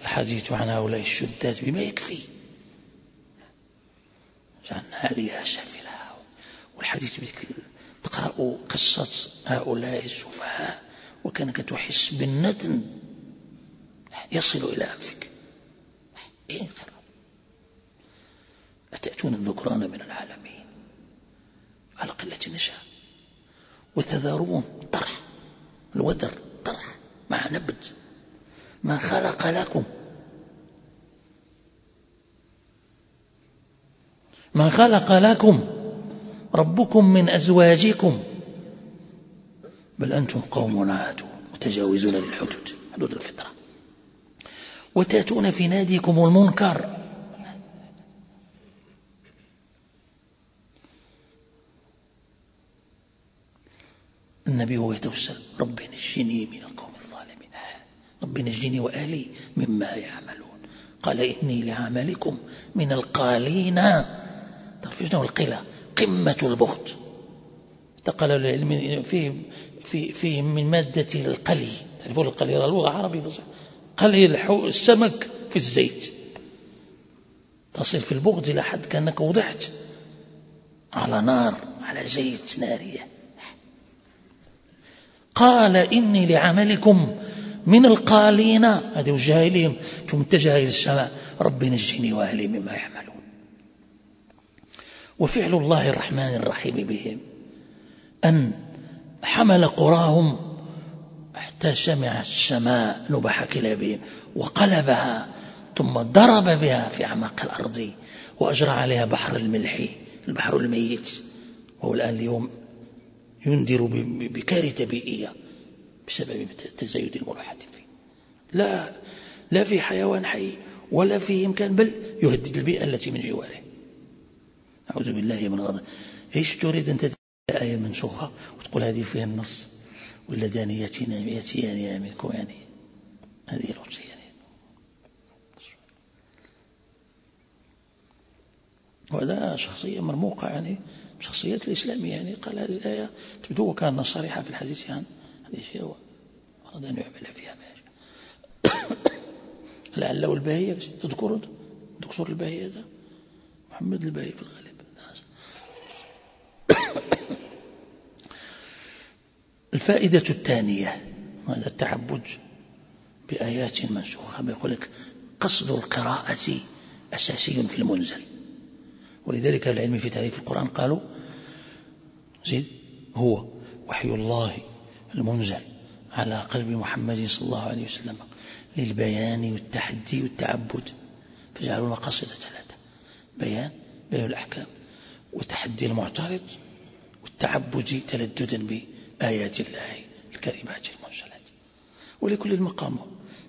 الحديث عن هؤلاء الشدات بما يكفي. جعلنا عليها سافلها والحديث تقرأ قصة هؤلاء السفهاء وكانك تحس بالندم. يصل إلى أنفك. إيه؟ أتأتون الذكران من العالمين؟ على قلة النساء وتذارون طرح الودر. طرح مع نبت ما خلق لكم. ما خلق لكم. ربكم من أزواجكم. بل أنتم قوم عادون متجاوزون للحدود. حدود الفطرة. وتأتون في ناديكم المنكر. النبي هو يتوسل ربي نجني من القوم الظالمين. ربي نجني وأهلي مما يعملون. قال إني لعملكم من القالين. تعرف شنو القلة؟ قمة البخت. انتقل العلم فيه في فيه من مادة القلي. تعرفون القلي؟ لغة عربية فصح قلي السمك في الزيت. تصل في البغض إلى حد كأنك وضعت على نار على زيت نارية. قال إني لعملكم من القالين. هذه وجه إليهم. ثم اتجه إلى السماء. ربي نجني وأهلي مما يعملون. وفعل الله الرحمن الرحيم بهم أن حمل قراهم حتى سمع السماء نبح كلابهم وقلبها ثم ضرب بها في أعماق الأرض وأجرى عليها بحر الملح البحر الميت. وهو الآن اليوم ينذر بكارثة بيئية بسبب تزايد الملاحة فيه. لا لا في حيوان حي ولا في إمكان بل يهدد البيئة التي من جواره. أعوذ بالله من غضب. إيش تريد أن تدعي آية منسوخة وتقول هذه فيها النص. واللذان يأتيان يأتيان منكم يعني. هذه الوصية يعني. وهذا شخصية مرموقة يعني. شخصيات الإسلامية يعني قال هذه الآية تبدو وكأن صريحة في الحديث عن هذه الشيء أراد أن يعمل فيها ما لعله الباهية تذكر دكتور الباهية ده؟ محمد الباهي في الغالب. الفائدة الثانية هذا التعبد بآيات منسوخة يقول لك قصد القراءة أساسي في المنزل. ولذلك العلم في تعريف القرآن قالوا زيد هو وحي الله المنزل على قلب محمد صلى الله عليه وسلم للبيان والتحدي والتعبد. فجعلوا المقاصد ثلاثة بيان بيان الأحكام وتحدي المعترض والتعبد تلددا بآيات الله الكريمات المنزلات ولكل المقام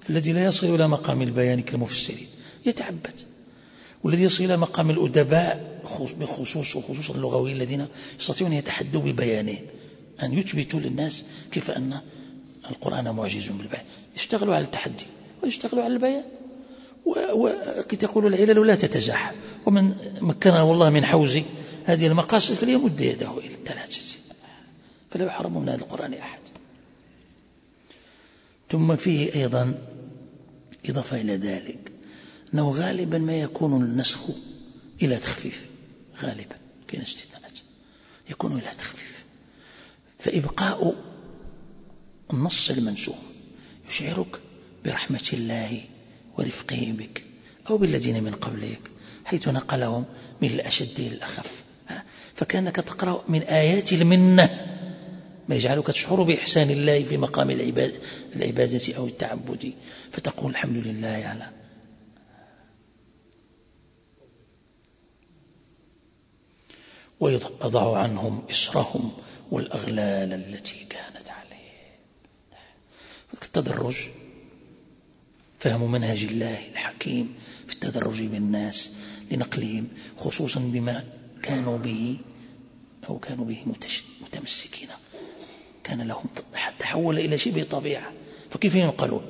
فالذي لا يصل إلى مقام البيان كالمفسرين يتعبد. والذي يصل إلى مقام الأدباء بخصوص وخصوصا اللغويين الذين يستطيعون يتحدوا ببيانهم أن يثبتوا للناس كيف أن القرآن معجز بالبيان. يشتغلوا على التحدي ويشتغلوا على البيان. وقد يقول العلل لا تتزاحم. ومن مكنه الله من حوز هذه المقاصد فليمد يده إلى الثلاثة فلا يحرم من هذا القرآن أحد. ثم فيه أيضا إضافة إلى ذلك. أنه غالبا ما يكون النسخ إلى تخفيف غالبا كاين استثناءات يكون إلى تخفيف. فإبقاء النص المنسوخ يشعرك برحمة الله ورفقه بك أو بالذين من قبلك حيث نقلهم من الأشد إلى الأخف. فكأنك تقرأ من آيات المنة ما يجعلك تشعر بإحسان الله في مقام العبادة أو التعبد. فتقول الحمد لله على ويضع عنهم إسرهم والأغلال التي كانت عليه. التدرج فهم منهج الله الحكيم في التدرج بالناس لنقلهم خصوصا بما كانوا به أو كانوا به متمسكين. كان لهم تحول إلى شبه طبيعة. فكيف ينقلون؟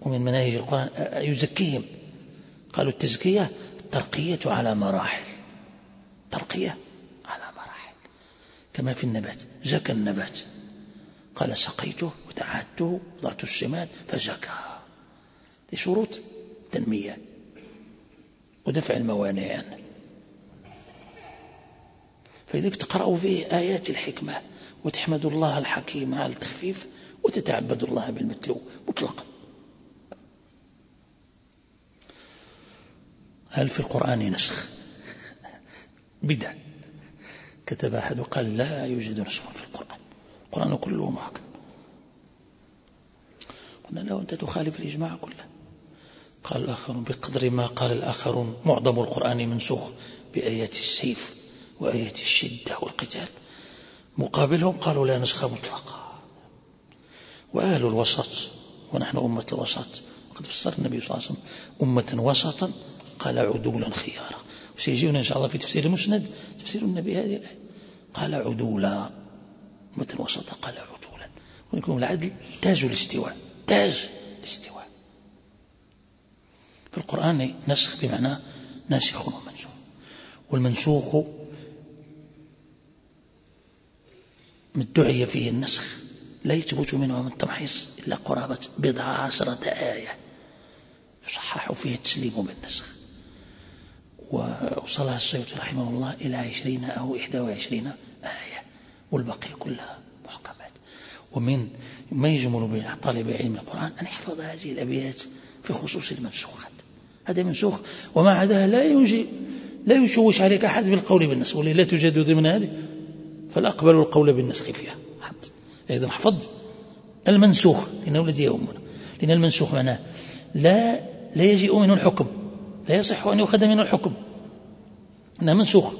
ومن مناهج القرآن يزكيهم. قالوا التزكية الترقية على مراحل. ترقية. كما في النبات زكى النبات. قال سقيته وتعهدته وضعت السماد فزكى. شروط تنمية ودفع الموانع يعني. فإذا تقرأوا فيه آيات الحكمة وتحمد الله الحكيم على التخفيف وتتعبد الله بالمتلو مطلقا هل في القرآن نسخ؟ بدع كتب أحد وقال لا يوجد نسخ في القرآن. القرآن كله محكم قلنا له أنت تخالف الإجماع كله. قال الآخرون بقدر ما قال الآخرون معظم القرآن منسوخ بآيات السيف وآيات الشدة والقتال. مقابلهم قالوا لا نسخ مطلقة. وأهل الوسط ونحن أمة الوسط. وقد فسر النبي صلى الله عليه وسلم أمة وسطا قال عدولا خيارا. وسيجينا إن شاء الله في تفسير المسند تفسير النبي هذه. الآية قال عدولا أمة وسطا قال عدولا. ويكون العدل تاج الاستواء تاج الاستواء. في القرآن نسخ بمعنى ناسخ ومنسوخ. والمنسوخ ادعي فيه النسخ. لا يثبت منه من تمحيص إلا قرابة بضع عشرة آية. يصحح فيه التسليم بالنسخ. ووصلها السيوطي رحمه الله إلى عشرين أو إحدى وعشرين آية والبقية كلها محكمات. ومن ما يجمل بطالب علم القرآن أن يحفظ هذه الأبيات في خصوص المنسوخات. هذا منسوخ وما عداها لا ينجي لا يشوش عليك أحد بالقول بالنسخ واللي لا توجد ضمن هذه. فالأقبل القول بالنسخ فيها. إذا حفظ. المنسوخ لأنه الذي يهمنا. لأن المنسوخ معناه لا لا يجيء منه الحكم. لا يصح أن يؤخذ منه الحكم. أنه منسوخ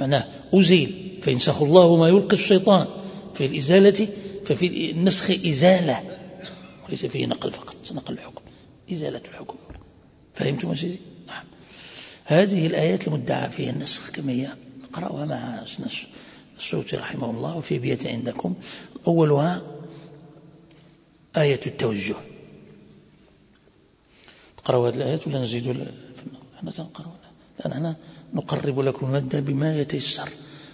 معناه أزيل. فينسخ الله ما يلقي الشيطان. في الإزالة ففي النسخ إزالة. وليس فيه نقل فقط نقل الحكم. إزالة الحكم. فهمتم سيدي؟ نعم. هذه الآيات المدعى فيها النسخ كما هي. نقرأها مع السوطي رحمه الله وفي بيت عندكم. أولها آية التوجه. تقرأوا هذه الآيات ولا نزيد؟ إحنا تنقرأ لأن إحنا نقرب لكم المادة بما يتيسر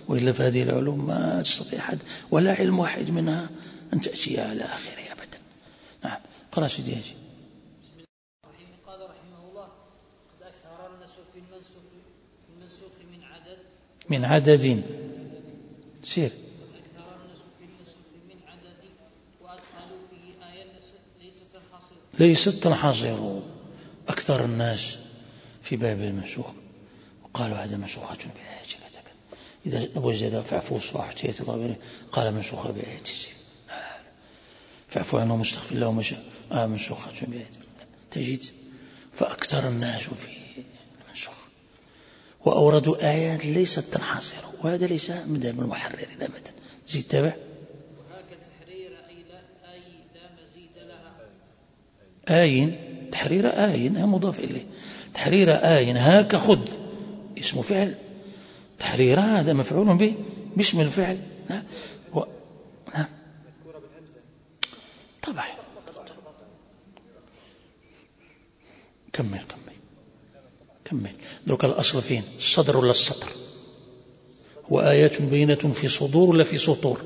وإلا في هذه العلوم ما تستطيع أحد ولا علم واحد منها أن تأتي على آخره أبدا. نعم. قرأ سيدي هاشم قال رحمه الله قد أكثر النسوخ في المنسوخ من عدد من عدد. سير. ليست تنحصر أكثر الناس في باب المنسوخ وقالوا هذا منسوخة بآية كذا إذا وجد فاعفوا الصلاح قال منسوخة بآية السيف فاعفوا عنه مستغفر له مش آه منسوخة بآية تجد؟ فأكثر الناس في المنسوخ وأوردوا آيات ليست تنحصر وهذا ليس مذهب المحررين أبدا. زيد تابع؟ تحرير أي لا, أي لا مزيد لها. آين. تحرير آين مضاف إليه. تحرير آي هاك خذ اسم فعل. تحرير هذا مفعول به باسم الفعل. نعم و... نعم طبعا. كمل كمل. كمل. دروك الأصل فين؟ الصدر ولا السطر؟ وآيات بينة في صدور ولا في سطور؟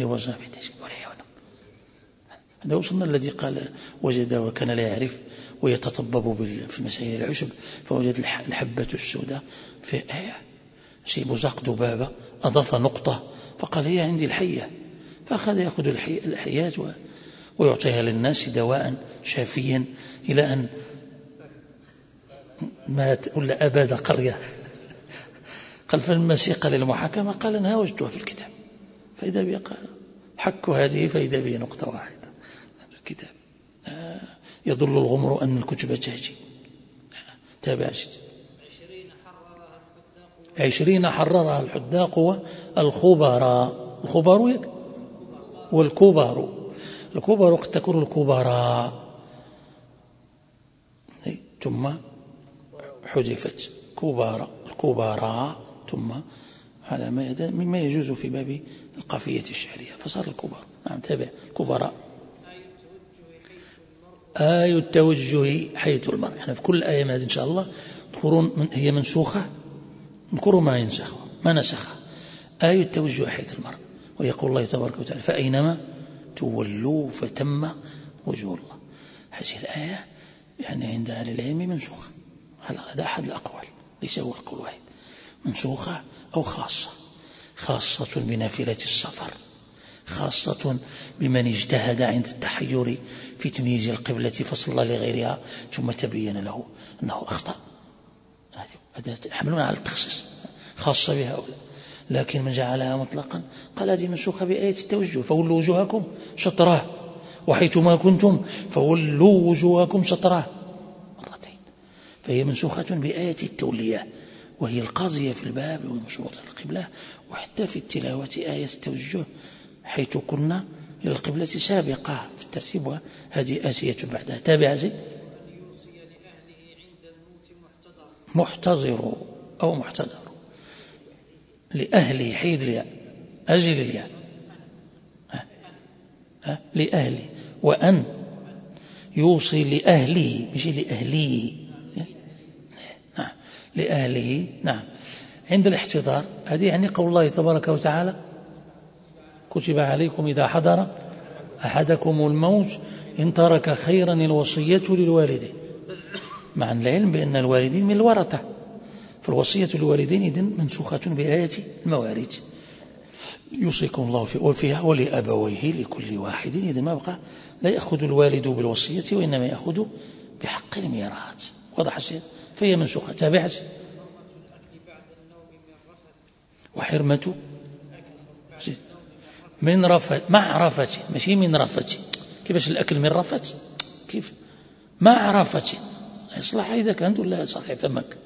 ايوا زابط هذا وصلنا الذي قال وجد وكان لا يعرف. ويتطبب في مسائل العشب فوجد الحبة السوداء في آية شيء بزاق ذبابة أضاف نقطة فقال هي عندي الحية. فأخذ يأخذ الحيات ويعطيها للناس دواء شافيا إلى أن مات ولا أباد قرية. قال فلما سيق للمحاكمة؟ قال أنا وجدتها في الكتاب. فإذا بي حك هذه فإذا بي نقطة واحدة. الكتاب. يضل الغمر أن الكتب تهجي. تابع جد عشرين حررها الحداق والخبراء الخبراء. والكبار الكبار قد تكون الكبراء. ثم حذفت. كبار الكبراء. ثم هذا مما يجوز في باب القافية الشعرية. فصار الكبار نعم تابع. كبراء. آية التوجه حيث المرء. إحنا في كل آية هذه إن شاء الله تذكرون هي منسوخة. نذكروا ما ينسخ ما نسخ. آية التوجه حيث المرء. ويقول الله تبارك وتعالى فأينما تولوا فتم وجه الله. هذه الآية يعني عند أهل العلم منسوخة. هذا أحد الأقوال؟ ليس هو القول الواحد منسوخة أو خاصة؟ خاصة بنافلة السفر. خاصة بمن اجتهد عند التحير في تمييز القبلة فصلى لغيرها ثم تبين له أنه أخطأ. هذا يحملون على التخصيص خاصة بهؤلاء لكن من جعلها مطلقا قال هذه منسوخة بآية التوجه فولوا وجوهكم شطراه وحيثما كنتم فولوا وجوهكم شطراه مرتين. فهي منسوخة بآية التولية وهي القاضية في الباب ومشروط القبلة وحتى في التلاوة آية التوجه حيث كنا إلى القبلة سابقة في الترتيب وهذه آتية بعدها. تابع زي محتضر أو محتضر لأهله حيد الياء أجل الياء لأهله وأن يوصي لأهله مش لأهليه نعم. لأهله. نعم. عند الاحتضار هذه يعني قول الله تبارك وتعالى كتب عليكم إذا حضر أحدكم الموت إن ترك خيرا الوصية للوالدين مع العلم بأن الوالدين من الورثة. فالوصية للوالدين إذن منسوخة بآية المواريث. يوصيكم الله في وفيها ولأبويه لكل واحد. إذن ما بقى؟ لا يأخذ الوالد بالوصية وإنما يأخذ بحق الميراث. واضح الشيء فهي منسوخة. تابعة وحرمة من رفت مع رفت ماشي من رفت كيفاش الأكل من رفت كيف؟ مع رفت إصلاح إذا كانت ولا صحيح فمك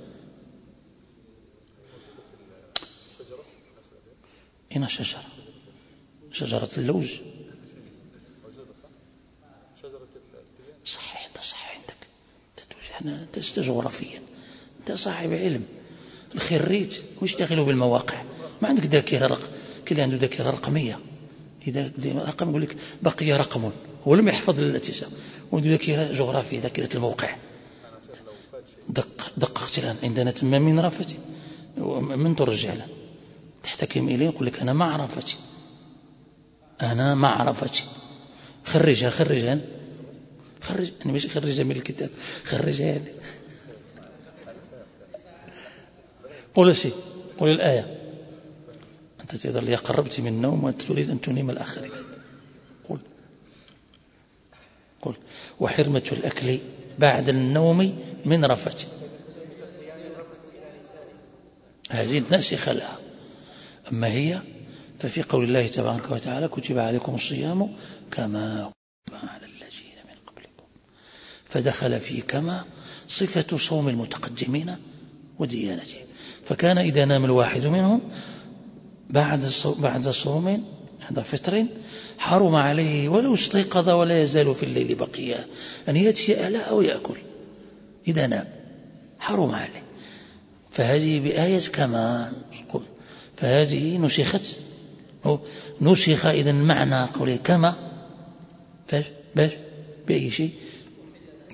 هنا شجرة. شجرة اللوز. صحيح أنت صحيح عندك. أنت جغرافيا أنت صاحب علم. الخريج ويشتغلوا بالمواقع. ما عندك ذاكرة رقم كل عنده ذاكرة رقمية. إذا رقم يقول لك بقي رقم هو لم يحفظ الاتساع وعنده ذاكرة جغرافية ذاكرة الموقع. دق دققت الآن عندنا تم من رفتي من ترجع له تحتكم إليه يقول لك أنا ما عرفتي أنا ما عرفتي خرجها خرجها. خرج أنا مش خرجها من الكتاب. خرجها. يعني قول شيء. قول الآية. أنت يا قربت من النوم وأنت تريد أن تنيم الآخرين. قل. قل. وحرمة الأكل بعد النوم من رفت هذه ناسخة لها أما هي ففي قول الله تبارك وتعالى كتب عليكم الصيام كما على الذين من قبلكم. فدخل في كما صفة صوم المتقدمين وديانتهم فكان إذا نام الواحد منهم بعد بعد صوم عند فطر حرم عليه ولو استيقظ ولا يزال في الليل بقيا. أن يأتي ألا أو يأكل. إذا نام حرم عليه. فهذه بآية كما قل. فهذه نسخت. نسخ إذا معنى قوله كما. فاش باش بأي شيء؟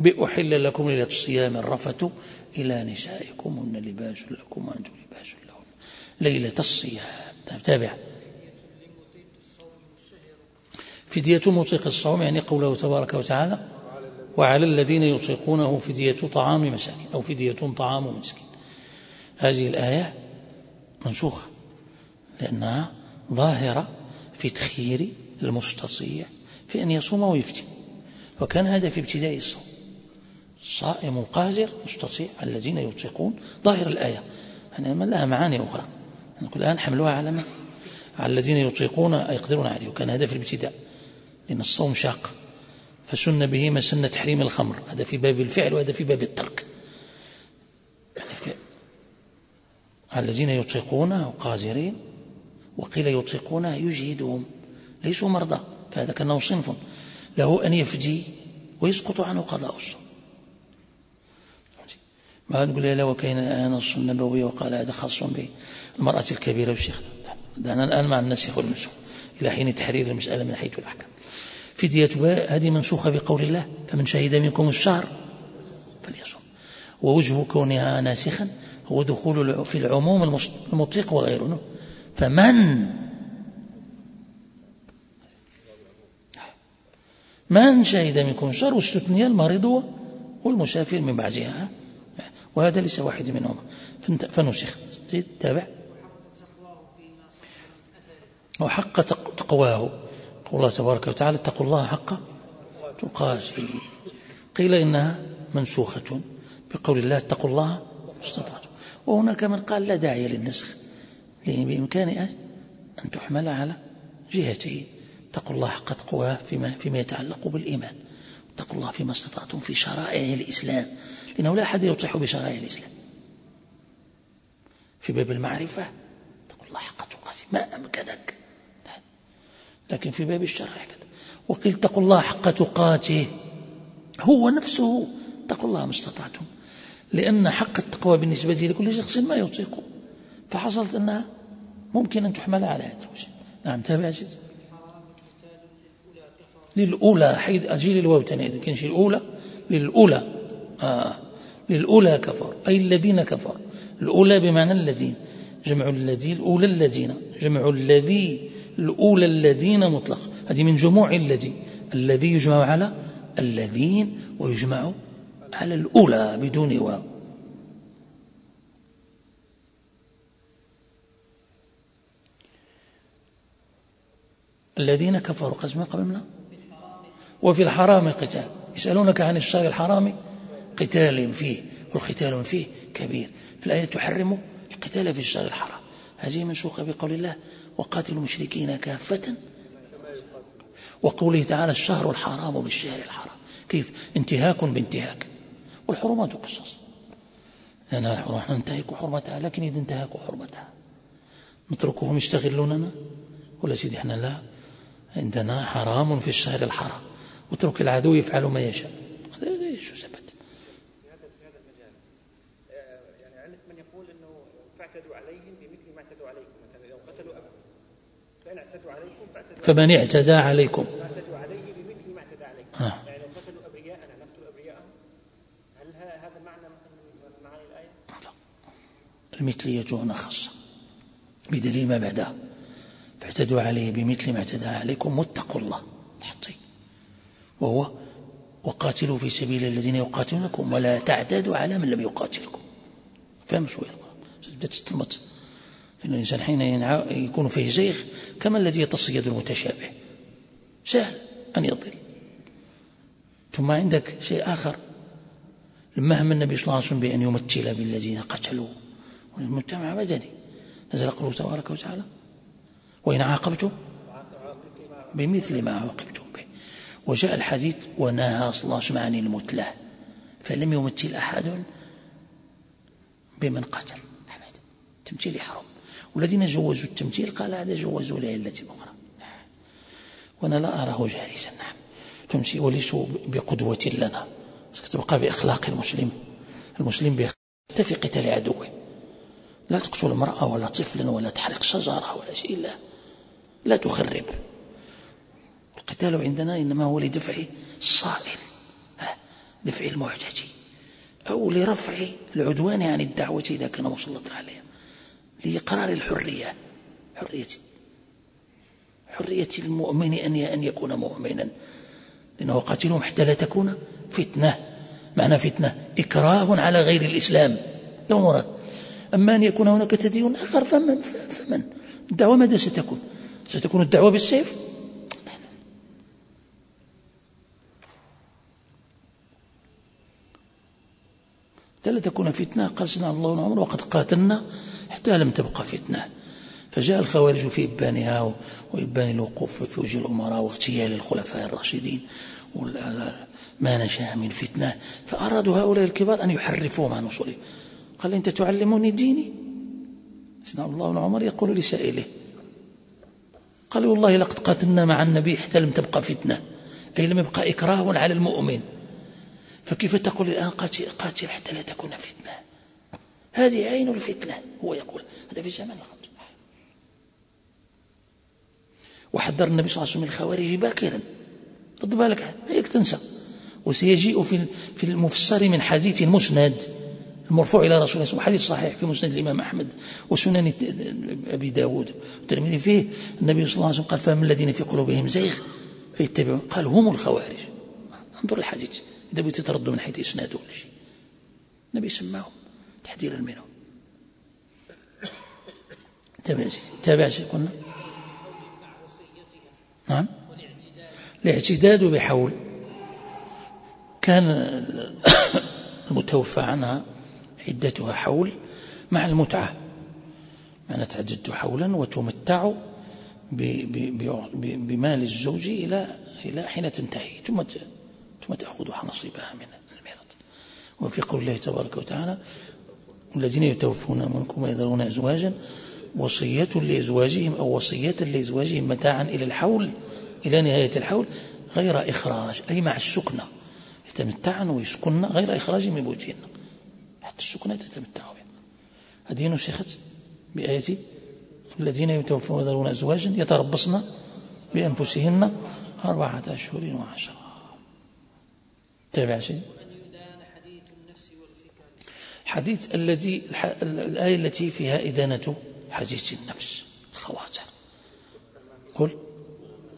بأحل لكم ليلة الصيام الرفة إلى نسائكم هن لباس لكم وأنتم لباس لهم ليلة الصيام. تابع. فدية مطيق الصوم يعني قوله تبارك وتعالى وعلى الذين يطيقونه فدية طعام مساكين أو فدية طعام مسكين. هذه الآية منسوخة لأنها ظاهرة في تخيير المستطيع في أن يصوم ويفتي. وكان هذا في ابتداء الصوم. صائم قادر مستطيع الذين يطيقون ظاهر الآية. يعني لها معاني أخرى. الآن حملوها على من؟ على الذين يطيقون يقدرون عليه وكان هذا في الابتداء لأن الصوم شاق. فسن به ما سن تحريم الخمر هذا في باب الفعل وهذا في باب الترك. يعني الذين يطيقونه قادرين وقيل يطيقونه يجهدهم ليسوا مرضى فهذا كأنه صنف له أن يفدي ويسقط عنه قضاء الصوم. ما نقول لا وكاين نص النبوي وقال هذا خاص بالمرأة الكبيرة والشيخ دعنا الآن مع النسخ والمنسوخ إلى حين تحرير المسألة من حيث الأحكام. فدية هذه منسوخة بقول الله. فمن شهد منكم الشهر فليصم ووجه كونها ناسخا هو دخول في العموم المطيق وغيره. فمن؟ من شهد منكم الشهر؟ واستثني المريض والمسافر من بعدها. وهذا ليس واحد منهما فنسخ تابع؟ وحق تقواه. قول الله تبارك وتعالى اتقوا الله حق تقاته. قيل إنها منسوخة بقول الله اتقوا الله استطعتم. وهناك من قال لا داعي للنسخ لأن بإمكانه أن تحمل على جهتين اتقوا الله حق تقواه فيما, فيما يتعلق بالإيمان. اتقوا الله فيما استطعتم في شرائع الإسلام. لأنه لا أحد يطيح بشرائع الإسلام. في باب المعرفة اتقوا الله حق تقاته ما أمكنك لكن في باب الشرع كذا وقيل اتقوا الله حق تقاته. هو نفسه اتقوا الله ما استطعتم. لأن حق التقوى بالنسبة لكل شخص ما يطيق. فحصلت أنها ممكن أن تحمل على هذا الوجه. نعم تابع جدا للأولى حيث أجيل الواو تاني كانش الأولى للأولى. آه. للأولى كفر. أي الذين كفر. الأولى بمعنى الذين. جمع الذين الأولى الذين. جمع الذي الأولى الذين مطلق. هذه من جموع الذي. الذي يجمع على الذين ويجمع على الأولى بدون واو. الذين كفروا. قسم قبلنا. وفي الحرام قتال. يسألونك عن الشهر الحرام قتال فيه والقتال فيه كبير. في الآية تحرم القتال في الشهر الحرام. هذه منسوخة بقول الله وقاتلوا المشركين كافة. وقوله تعالى الشهر الحرام بالشهر الحرام. كيف؟ انتهاك بانتهاك. والحرمات قصص. لأن الحرمات ننتهك حرمتها لكن إذا انتهكوا حرمتها. نتركهم يستغلوننا؟ ولا سيدي إحنا لا. عندنا حرام في الشهر الحرام. واترك العدو يفعل ما يشاء هذا شو ثبت يعني علة من يقول انه فاعتدوا عليهم بمثل ما اعتدوا عليكم مثلا لو قتلوا ابا فان اعتدوا عليكم فاعتدوا فمن اعتدى عليكم. فاعتدوا عليه بمثل ما اعتدى عليكم. يعني لو قتلوا ابرياءنا ابرياءهم هل هذا من معاني الايه؟ المثلية هنا خاصة. بدليل ما بعدها فاعتدوا عليه بمثل ما اعتدى عليكم. واتقوا الله. الحطي وهو وقاتلوا في سبيل الذين يقاتلونكم. ولا تعتدوا على من لم يقاتلكم. فهم شوية القرآن. تستمت لأن الإنسان حين يكون فيه زيغ كما الذي يتصيد المتشابه. سهل أن يضل ثم عندك شيء آخر. لما هم النبي صلى الله عليه وسلم بأن يمثل بالذين قتلوا. والمجتمع مدني نزل قوله تبارك وتعالى وإن عاقبتم بمثل ما عوقبتم به. وجاء الحديث ونهى صلى الله عليه وسلم عن المثلة فلم يمثل أحد بمن قتل. أبدا التمثيل حرام. والذين جوزوا التمثيل قال هذا جوزوا لعلة أخرى. وأنا لا أراه جائزا نعم. فهمتي؟ وليسوا بقدوة لنا. تبقى بإخلاق المسلم. المسلم بيخ- في قتال عدوه لا تقتل امرأة ولا طفلا ولا تحرق شجرة ولا شيء. لا. لا تخرب. القتال عندنا إنما هو لدفع الصائل دفع المعتدي أو لرفع العدوان عن الدعوة إذا كان مسلطا عليها لإقرار الحرية حرية حرية المؤمن أن أن يكون مؤمنا. لأنه قاتلهم حتى لا تكون فتنة. معنى فتنة؟ إكراه على غير الإسلام. لا مراد. أما أن يكون هناك تدين آخر فمن, فمن؟ الدعوة ماذا ستكون؟ ستكون الدعوة بالسيف؟ حتى لا تكون فتنة. قال سنة الله ونعمر وقد قاتلنا حتى لم تبقى فتنة. فجاء الخوارج في إبانها وإبان الوقوف في وجه الأمراء واغتيال الخلفاء الراشدين. ما نشاء من فتنة. فأرادوا هؤلاء الكبار أن يحرفوهم عن أصولهم. قال أنت تعلمني ديني؟ سيدنا الله بن عمر يقول لسائله. قال والله لقد قاتلنا مع النبي حتى لم تبقى فتنة. أي لم يبقى إكراه على المؤمن. فكيف تقول الآن قاتل, قاتل حتى لا تكون فتنة؟ هذه عين الفتنة هو يقول. هذا في زمن الخمس وحذر النبي صلى الله عليه وسلم الخوارج باكرا. رد بالك هيك تنسى. وسيجيء في في المفسر من حديث مسند المرفوع إلى رسول الله. حديث صحيح في مسند الإمام أحمد وسنن أبي داود الترمذي فيه النبي صلى الله عليه وسلم قال فهم الذين في قلوبهم زيغ فيتبعون. قال هم الخوارج. انظر الحديث. إذا بغيت ترد من حيث إسناده ولا شيء. النبي سماهم تحذيرا منهم تابع تابع شيء قلنا؟ نعم. الاعتداد بحول. كان المتوفى عنها عدتها حول مع المتعة. معنى تعددت حولا وتمتع بمال الزوج إلى إلى حين تنتهي. ثم ثم تأخذها نصيبها من الميراث. وفي قول الله تبارك وتعالى الذين يتوفون منكم ويذرون أزواجا وصية لأزواجهم أو وصية لأزواجهم متاعا إلى الحول إلى نهاية الحول غير إخراج أي مع السكنة يتمتعن ويسكن غير إخراج من بيوتهن. حتى السكنة تتمتع بها هذه نسخت بآية الذين يتوفون ويذرون أزواجا يتربصن بأنفسهن أربعة أشهر وعشرة. تابع شيء؟ حديث الذي الآية التي فيها إدانة حديث النفس الخواطر قل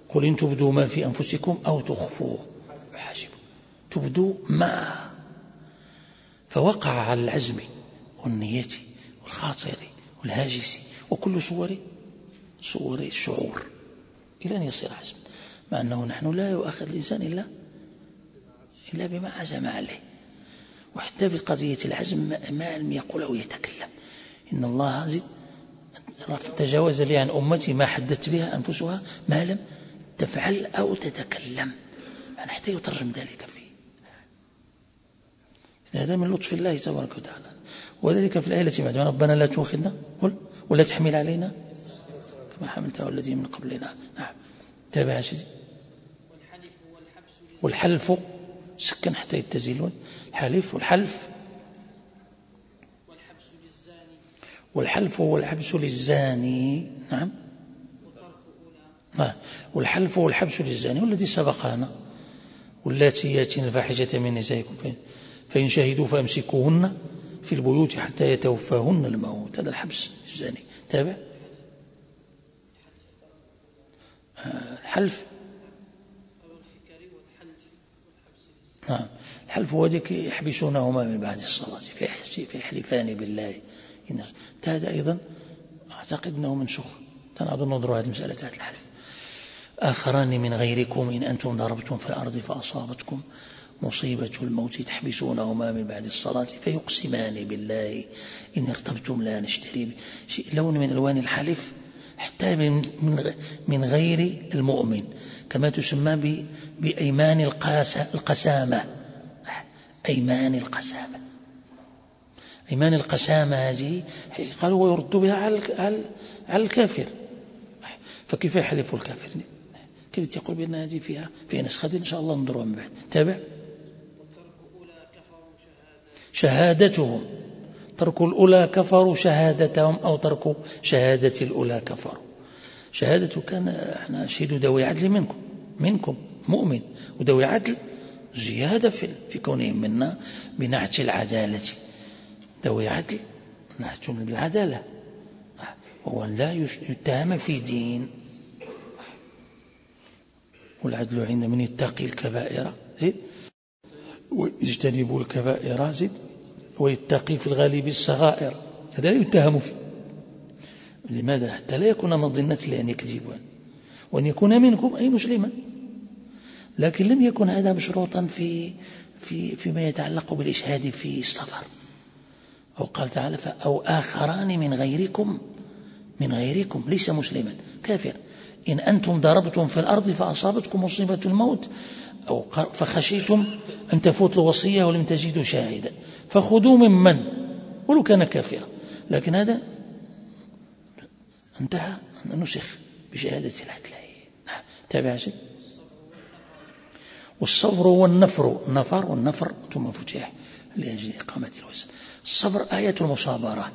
قل إن تبدوا ما في أنفسكم أو تخفوه. يحاسبوا تبدوا ما؟ فوقع على العزم والنية والخاطر والهاجس وكل صور صور الشعور إلى أن يصير عزم. مع أنه نحن لا يؤخذ الإنسان إلا إلا بما عزم عليه. وحتى بقضية العزم ما لم يقل أو يتكلم. إن الله تجاوز لي عن أمتي ما حدثت بها أنفسها ما لم تفعل أو تتكلم. يعني حتى يترجم ذلك فيه هذا من لطف الله تبارك وتعالى. وذلك في الآية التي بعدها ربنا لا تؤاخذنا. قل. ولا تحمل علينا. كما حملته الذي من قبلنا. نعم. تابع سيدي والحلف سكن حتى يتزيلون. الحلف والحلف. والحلف هو الحبس للزاني. نعم. والحلف هو الحبس للزاني والذي سبق لنا. واللاتي ياتين الفاحشة من نسائكم. فإن شهدوا فأمسكوهن في البيوت حتى يتوفاهن الموت. هذا الحبس الزاني تابع؟ آه، الحلف. نعم. الحلف هو ذلك يحبسونهما من بعد الصلاة؟ في يحلفان بالله. إن هذا أيضا أعتقد أنه منسوخ. تنعض النظر هذه المسألة تحت الحلف. آخران من غيركم إن أنتم ضربتم في الأرض فأصابتكم مصيبة الموت تحبسونهما من بعد الصلاة فيقسمان بالله. إن ارتبتم لا نشتري شيء لون من ألوان الحلف حتى من غير المؤمن. كما تسمى بأيمان القسامة. أيمان القسامة. أيمان القسامة هذه قالوا ويرد بها على الكافر. فكيف يحلف الكافر؟ كيف يقول بأن هذه فيها فيها نسخة؟ إن شاء الله ننظرها من بعد. تابع؟ شهادتهم. ترك الأولى كفروا شهادتهم أو ترك شهادة الأولى كفروا. شهادة كان إحنا شهدوا ذوي عدل منكم منكم مؤمن. وذوي عدل زيادة في, في كونهم منا بنعت العدالة. ذوي عدل نعت بالعدالة وهو لا يتهم في دين. والعدل عند من يتقي الكبائر. زيد ويجتنب الكبائر زيد ويتقي في الغالب الصغائر. هذا لا يتهم فيه. لماذا حتى لا يكون مظنة لأن يكذب وأن يكون منكم أي مسلما لكن لم يكن هذا مشروطا في في فيما يتعلق بالإشهاد في السفر. أو قال تعالى أو آخران من غيركم من غيركم ليس مسلما. كافر إن أنتم ضربتم في الأرض فأصابتكم مصيبة الموت. أو فخشيتم أن تفوت الوصية ولم تجدوا شاهدا. فخذوا ممن ولو كان كافرا. لكن هذا انتهى. نسخ بشهادة العدلين نعم. تابع شيء والصبر والنفر. النفر والنفر ثم فتح لأجل إقامة الوزن. الصبر آية المصابرة.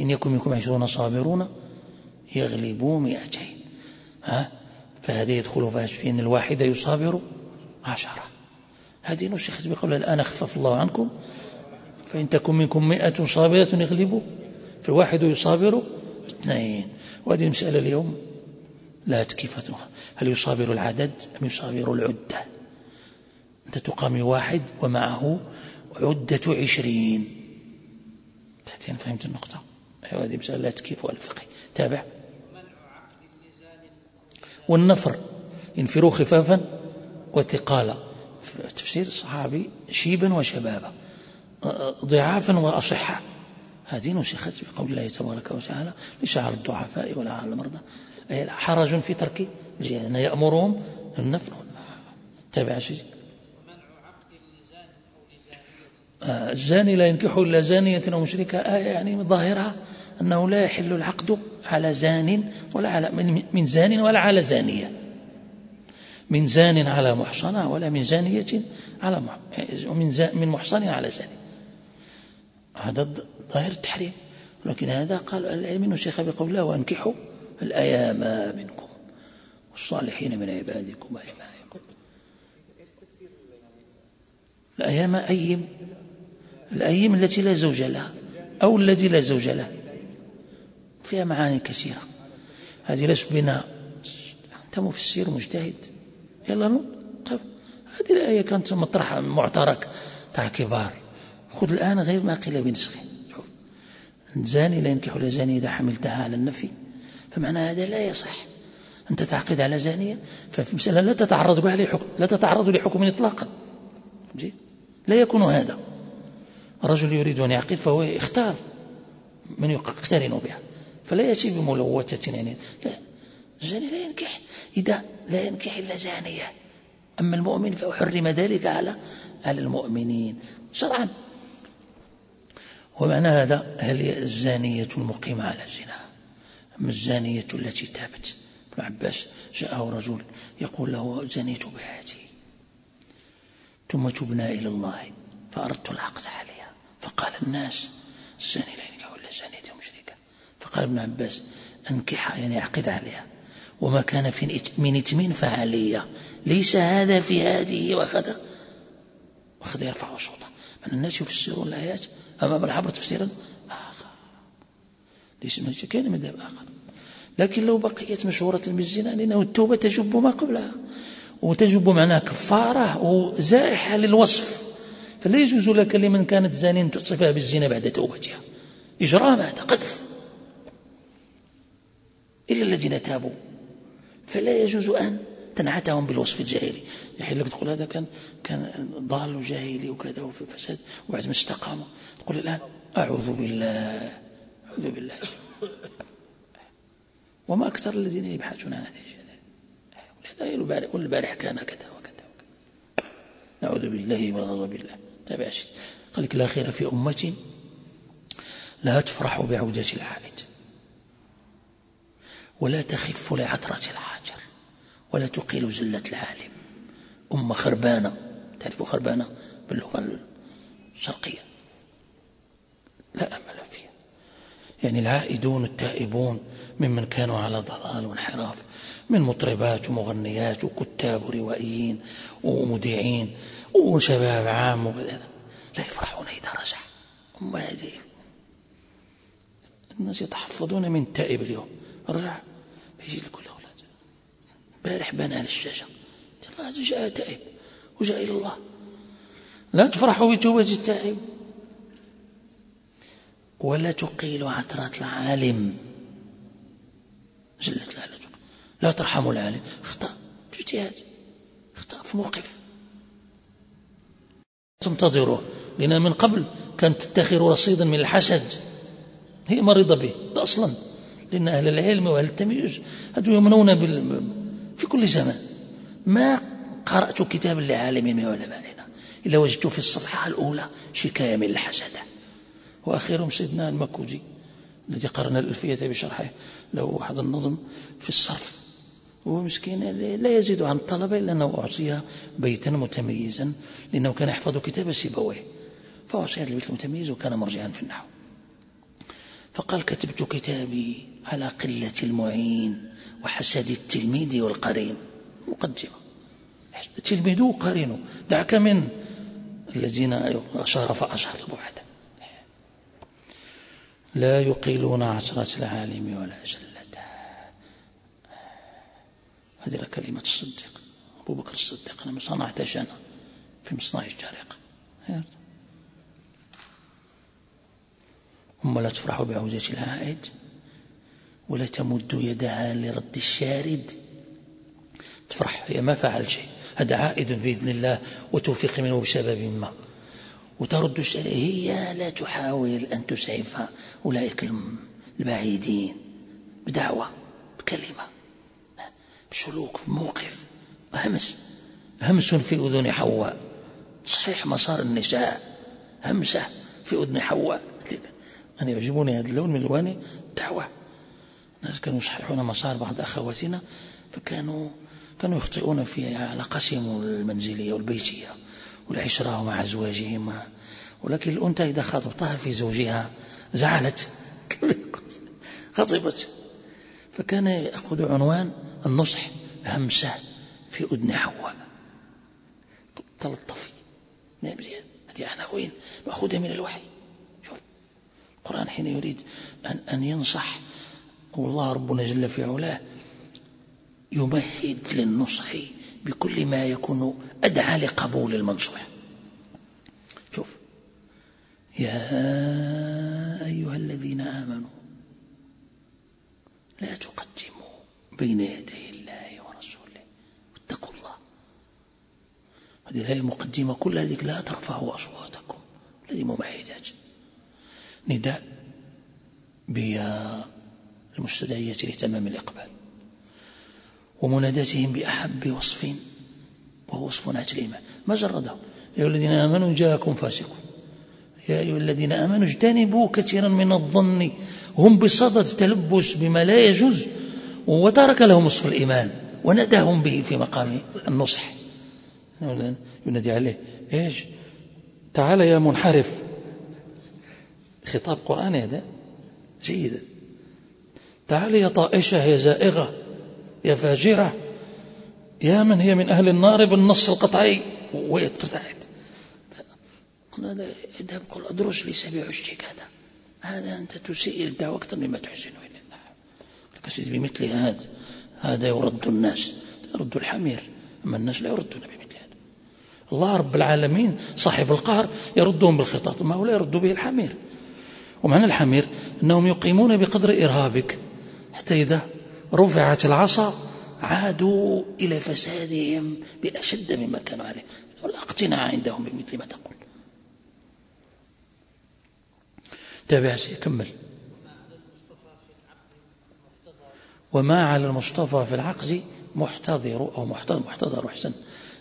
إن يكن منكم عشرون صابرون يغلبوا مئتين. ها؟ فهذه يدخل في أن الواحد يصابر عشرة. هذه نسخت بقول الآن خفف الله عنكم. فإن تكن منكم مئة صابرة يغلبوا. فالواحد يصابر اثنين. وهذه المسألة اليوم لا تكيفة. هل يصابر العدد أم يصابر العدة؟ أنت تقامي واحد ومعه عدة عشرين. تأتين فهمت النقطة؟ أيوة هذه مسألة لا تكيف ولا تابع؟ والنفر. ينفروا خفافا وثقالا. تفسير الصحابي شيبا وشبابا. ضعافا وأصحاء هذه نسخت بقول الله تبارك وتعالى ليس على الضعفاء ولا على المرضى حرج في ترك الجهاد. يأمرهم النفر تابع شيء آه، الزاني لا ينكح إلا زانية أو مشركة. آية يعني ظاهرها أنه لا يحل العقد على زان ولا على من زان ولا على زانية. من زان على محصنة ولا من زانية على من محصن على زانية هذا ظاهر التحريم. لكن هذا قال العلم نسخ بقول الله وأنكحوا الأيام منكم والصالحين من عبادكم وإمائكم الأيام أيم؟ الأيم التي لا زوج لها أو الذي لا زوج له. فيها معاني كثيرة. هذه ليس بنا. أنت مفسر مجتهد. يلا طيب. هذه الآية كانت مطرح معترك تاع كبار. خذ الآن غير ما قيل بنسخه الزاني لا ينكح إلا زانية إذا حملتها على النفي. فمعنى هذا لا يصح أنت تعقد على زانية. ففي مسألة لا تتعرض عليه حكم لا تتعرض لحكم إطلاقا. لا يكون هذا. رجل يريد أن يعقد فهو يختار من يقترن بها. فلا يأتي بملوثة يعني. لا الزاني لا ينكح. إذا لا ينكح إلا زانية. أما المؤمن فأحرم ذلك على على المؤمنين. شرعا. ومعنى هذا هل الزانية المقيمة على الزنا؟ أما الزانية التي تابت؟ ابن عباس جاءه رجل يقول له زنيت بهذه ثم تبنا إلى الله فأردت العقد عليها. فقال الناس الزاني لا ينكح إلا زانية مشركة فقال ابن عباس أنكحها يعني أعقد عليها. وما كان في من إتمين فعلية ليس هذا في هذه وأخذ وأخذ يرفع صوته. من الناس يفسرون الآيات أمام الحبر تفسيرا آخر. ليس من كان مذهب آخر. لكن لو بقيت مشهورة بالزنا لأنه التوبة تجب ما قبلها. وتجب معناها كفارة وزائحة للوصف. فلا يجوز لك لمن كانت زانين تصفها بالزنا بعد توبتها. إجرام هذا قذف. إلا الذين تابوا. فلا يجوز أن تنعتهم بالوصف الجاهلي. يعني لك تقول هذا كان كان ضال وجاهلي وكذا وفي فساد وبعد ما تقول الآن أعوذ بالله أعوذ بالله. وما أكثر الذين يبحثون عن هذه الشيء والبارح كان كذا وكذا وكذا. نعوذ بالله وغضب الله تابع شيء قال لك لا خير في أمة لا تفرح بعودة العائد ولا تخف لعطرة الحاجر ولا تقيل زلة العالم. أمة خربانة. تعرف خربانة باللغة الشرقية؟ لا أمل فيها. يعني العائدون التائبون ممن كانوا على ضلال وانحراف من مطربات ومغنيات وكتاب وروائيين ومذيعين وشباب عام لا يفرحون إذا رجع. هم هذه. الناس يتحفظون من التائب اليوم. رجع. يجي لكل امبارح بان على الشاشة. الله جاء تائب. وجاء إلى الله. لا تفرحوا بتوبة التائب. ولا تقيل عثرة العالم. جلت لا لا لا ترحموا العالم. اخطأ. اجتهاد اخطأ في موقف. تنتظروه لأن من قبل كانت تتخذ رصيدا من الحسد. هي مريضة به. ده أصلا. لأن أهل العلم وأهل التمييز هذو يمنون بال... في كل زمان ما قرأت كتابا لعالم من علمائنا إلا وجدت في الصفحة الأولى شكاية من الحسد. وأخيرهم سيدنا المكوجي الذي قرن الألفية بشرحه له واحد النظم في الصرف. هو مسكين لا يزيد عن الطلبة إلا أنه أعطي بيتا متميزا لأنه كان يحفظ كتاب سيبويه. فأعطي هذا البيت المتميز وكان مرجعا في النحو. فقال كتبت كتابي على قلة المعين وحسد التلميذ والقرين. مقدمة. تلميذ وقرينه. دعك من الذين أشار فأشهر البعد لا يقيلون عشرة العالم ولا جلته هذه كلمة الصديق أبو بكر الصديق. أنا صنعت أنا في مصنع الجارقة هم لا تفرح بعودة العائد. ولا تمد يدها لرد الشارد. تفرح هي ما فعل شيء. هذا عائد بإذن الله وتوفيق منه بسبب ما. وترد هي لا تحاول أن تسعف أولئك البعيدين بدعوة بكلمة بسلوك بموقف همس همس في أذن حواء. صحيح مسار النساء همسة في أذن حواء. أنا يعجبني هذا اللون من الوان دعوة. الناس كانوا يصححون مسار بعض أخواتنا فكانوا كانوا يخطئون في علاقتهم المنزلية والبيتية والعشرة مع أزواجهم ولكن الأنثى إذا خاطبتها في زوجها زعلت. غضبت فكان يأخذ عنوان النصح همسة في أذن حواء. تلطفي. نعم زين هذه عناوين مأخوذة من الوحي. شوف. القرآن حين يريد أن, أن ينصح والله ربنا جل في علاه يمهد للنصح بكل ما يكون أدعى لقبول المنصوح. شوف يا أيها الذين آمنوا لا تقدموا بين يدي الله ورسوله. واتقوا الله. هذه الآية مقدمة كل ذلك لا ترفعوا أصواتكم. هذه مميزات. نداء بالمستدعية لتمام الإقبال ومناداتهم بأحب وصف وهو وصف نعت الإيمان. ما جرده يا أيها الذين آمنوا جاءكم فاسق. يا أيها الذين آمنوا اجتنبوا كثيرا من الظن. هم بصدد تلبس بما لا يجوز. وترك لهم وصف الإيمان وناداهم به في مقام النصح. ينادي عليه. إيش؟ تعال يا منحرف. خطاب قرآني هذا. جيدا. تعال يا طائشة يا زائغة يا فاجرة. يا من هي من أهل النار بالنص القطعي؟ ويتقطعت قل هذا اذهب قل أدرج لي سبيع الشيك هذا. هذا أنت تسيء الدعوة أكثر مما تحسن إلى الله بمثل هذا. هذا يرد الناس يرد الحمير. أما الناس لا يردون بمثل هذا. الله رب العالمين صاحب القهر يردهم بالخطاط ما هو لا يرد به الحمير؟ ومعنى الحمير؟ أنهم يقيمون بقدر إرهابك. حتى إذا رفعت العصا عادوا إلى فسادهم بأشد مما كانوا عليه. ولا اقتناع عندهم بمثل ما تقول. تابع كمل. وما على المصطفى في العقز محتضر أو محتضر محتضر أحسن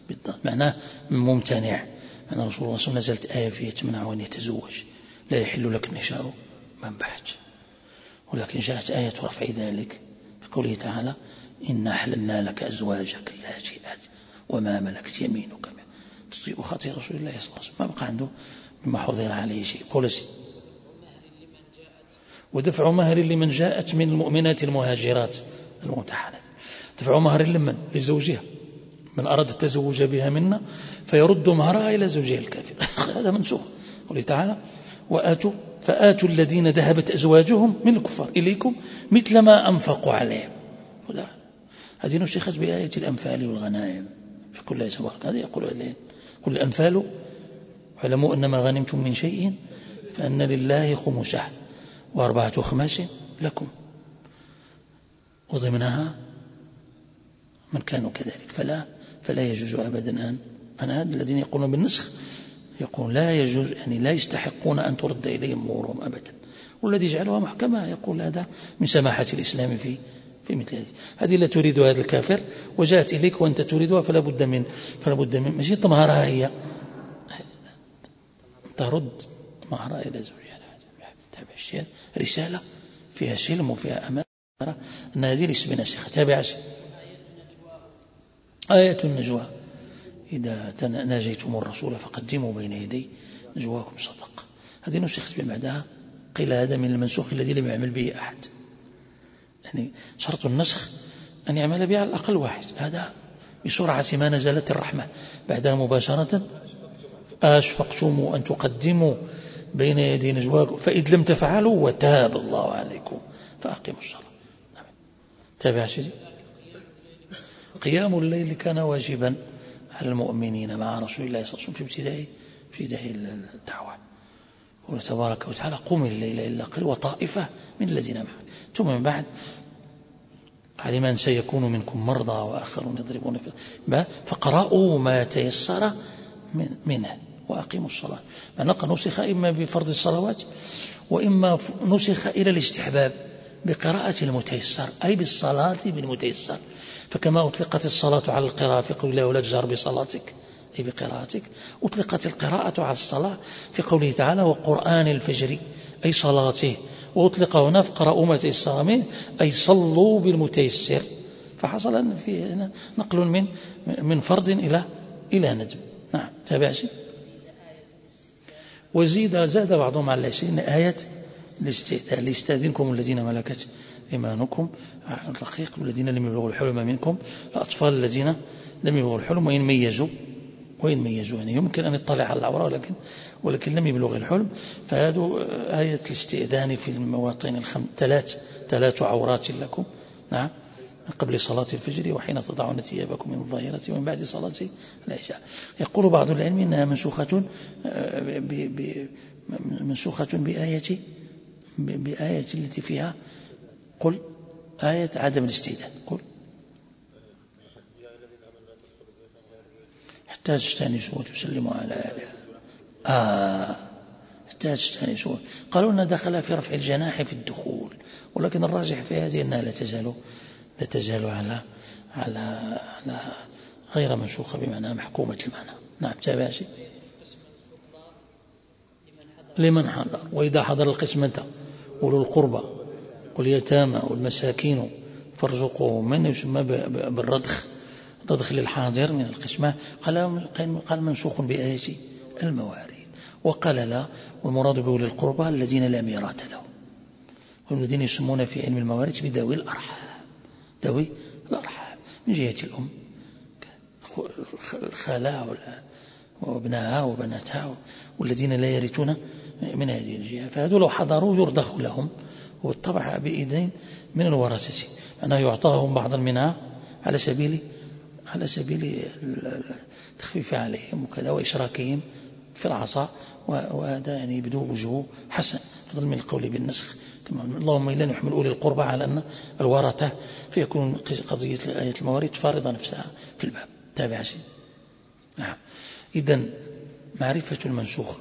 بالضبط. معناه ممتنع. معنى رسول الله صلى الله عليه وسلم نزلت آية فيها تمنع أن يتزوج لا يحل لك النساء من بعد. ولكن جاءت آية رفع ذلك قوله تعالى إنا أحللنا لك أزواجك اللاتي وما ملكت يمينك تطيء خطي رسول الله صلى الله عليه وسلم. ما بقى عنده مما حضر عليه شيء. قول ودفع مهر لمن جاءت من المؤمنات المهاجرات الممتحنات. دفع مهر لمن؟ لزوجها. من أراد التزوج بها منا فيرد مهرها إلى زوجها الكافر. هذا منسوخ. قوله تعالى وآتوا فآتوا الذين ذهبت أزواجهم من الكفار إليكم مثل ما أنفقوا عليهم. هذه نسخت بآية الأنفال والغنائم في كل آية هذا يقول الليل قل الأنفال اعلموا أن ما غنمتم من شيء فأن لله خمسة وأربعة خماس لكم. وضمنها من كانوا كذلك. فلا فلا يجوز أبدا أن أنا هذا الذين يقولون بالنسخ يقول لا يجوز يعني لا يستحقون أن ترد إليهم مورهم أبدا. والذي جعلها محكمة يقول هذا من سماحة الإسلام في في مثل هذه. هذه لا تريد هذا الكافر وجاءت إليك وأنت تريدها فلا بد من فلا بد من ماشي؟ تمهرها هي؟ ترد مهرها إلى زوجها. تابع الشيء رسالة فيها سلم وفيها أمان أن هذه ليست بناسخة. تابع آية النجوى. إذا ناجيتم الرسول فقدموا بين يدي نجواكم صدق. هذه نسخت من بعدها قيل هذا من المنسوخ الذي لم يعمل به أحد. يعني شرط النسخ أن يعمل به على الأقل واحد. هذا بسرعة ما نزلت الرحمة. بعدها مباشرة أشفقتم أن تقدموا بين يدي نجواكم. فإذ لم تفعلوا وتاب الله عليكم فأقيموا الصلاة. نعم. تابع سيدي. قيام الليل كان واجبا. المؤمنين مع رسول الله صلى الله عليه وسلم في ابتداء في ابتداء الدعوة. يقول تبارك وتعالى قم الليل إلا قل وطائفة من الذين معك. ثم من بعد علم أن سيكون منكم مرضى وآخرون يضربون في فقرأوا ما تيسر من منه وأقيموا الصلاة. معنى نسخ إما بفرض الصلوات وإما نسخ إلى الاستحباب بقراءة المتيسر أي بالصلاة بالمتيسر. فكما أطلقت الصلاة على القراءة في قول الله ولا تجهر بصلاتك. أي بقراءتك. أطلقت القراءة على الصلاة في قوله تعالى وقرآن الفجر. أي صلاته. وأطلق هنا فقرأوا ما تيسر منه أي صلوا بالمتيسر. فحصل في هنا نقل من من فرض إلى إلى ندم نعم. تابع شيء؟ وزيد زاد بعضهم على شيء. آية الذين ملكت إيمانكم الرقيق والذين لم يبلغوا الحلم منكم الأطفال الذين لم يبلغوا الحلم وإن ميزوا وإن ميزوا يعني يمكن أن يطلع على العورة ولكن ولكن لم يبلغ الحلم. فهذا آية الاستئذان في المواطن الخم ثلاث ثلاث عورات لكم نعم قبل صلاة الفجر وحين تضعون ثيابكم من الظاهرة ومن بعد صلاة العشاء. يقول بعض العلم إنها منسوخة آه، منسوخة بآية بآية التي فيها قل آية عدم الاستئذان قل. حتى تستانسوا وتسلموا على أهلها آه. حتى تستانسوا قالوا أن دخل في رفع الجناح في الدخول. ولكن الراجح في هذه أنها لا تزال لا تزال على على على غير منسوخة بمعنى محكومة المعنى. نعم تابع شيء. لمن حضر. وإذا حضر القسمة أولو القربى. واليتامى والمساكين فارزقوهم. من يسمى بالردخ الردخ للحاضر من القسمة. قال قال منسوخ بآية المواريث وقال لا والمراد بأولي القربى الذين لا ميراث لهم. والذين يسمون في علم المواريث بذوي الأرحام. ذوي الأرحام. من جهة الأم. الخالة وابنها وبناتها والذين لا يرثون من هذه الجهة. فهذو لو حضروا يرضخ لهم. وبالطبع بإذن من الورثة. أنه يعطاهم بعضا منها على سبيل على سبيل التخفيف عليهم وكذا وإشراكهم في العصا وهذا يعني بدو وجهه حسن فضل من القول بالنسخ. كما اللهم إلا نحمل أولي القربى على أن الورثة فيكون قضية آية المواريث فارضة نفسها في الباب. تابع شيء. نعم. إذا معرفة المنسوخ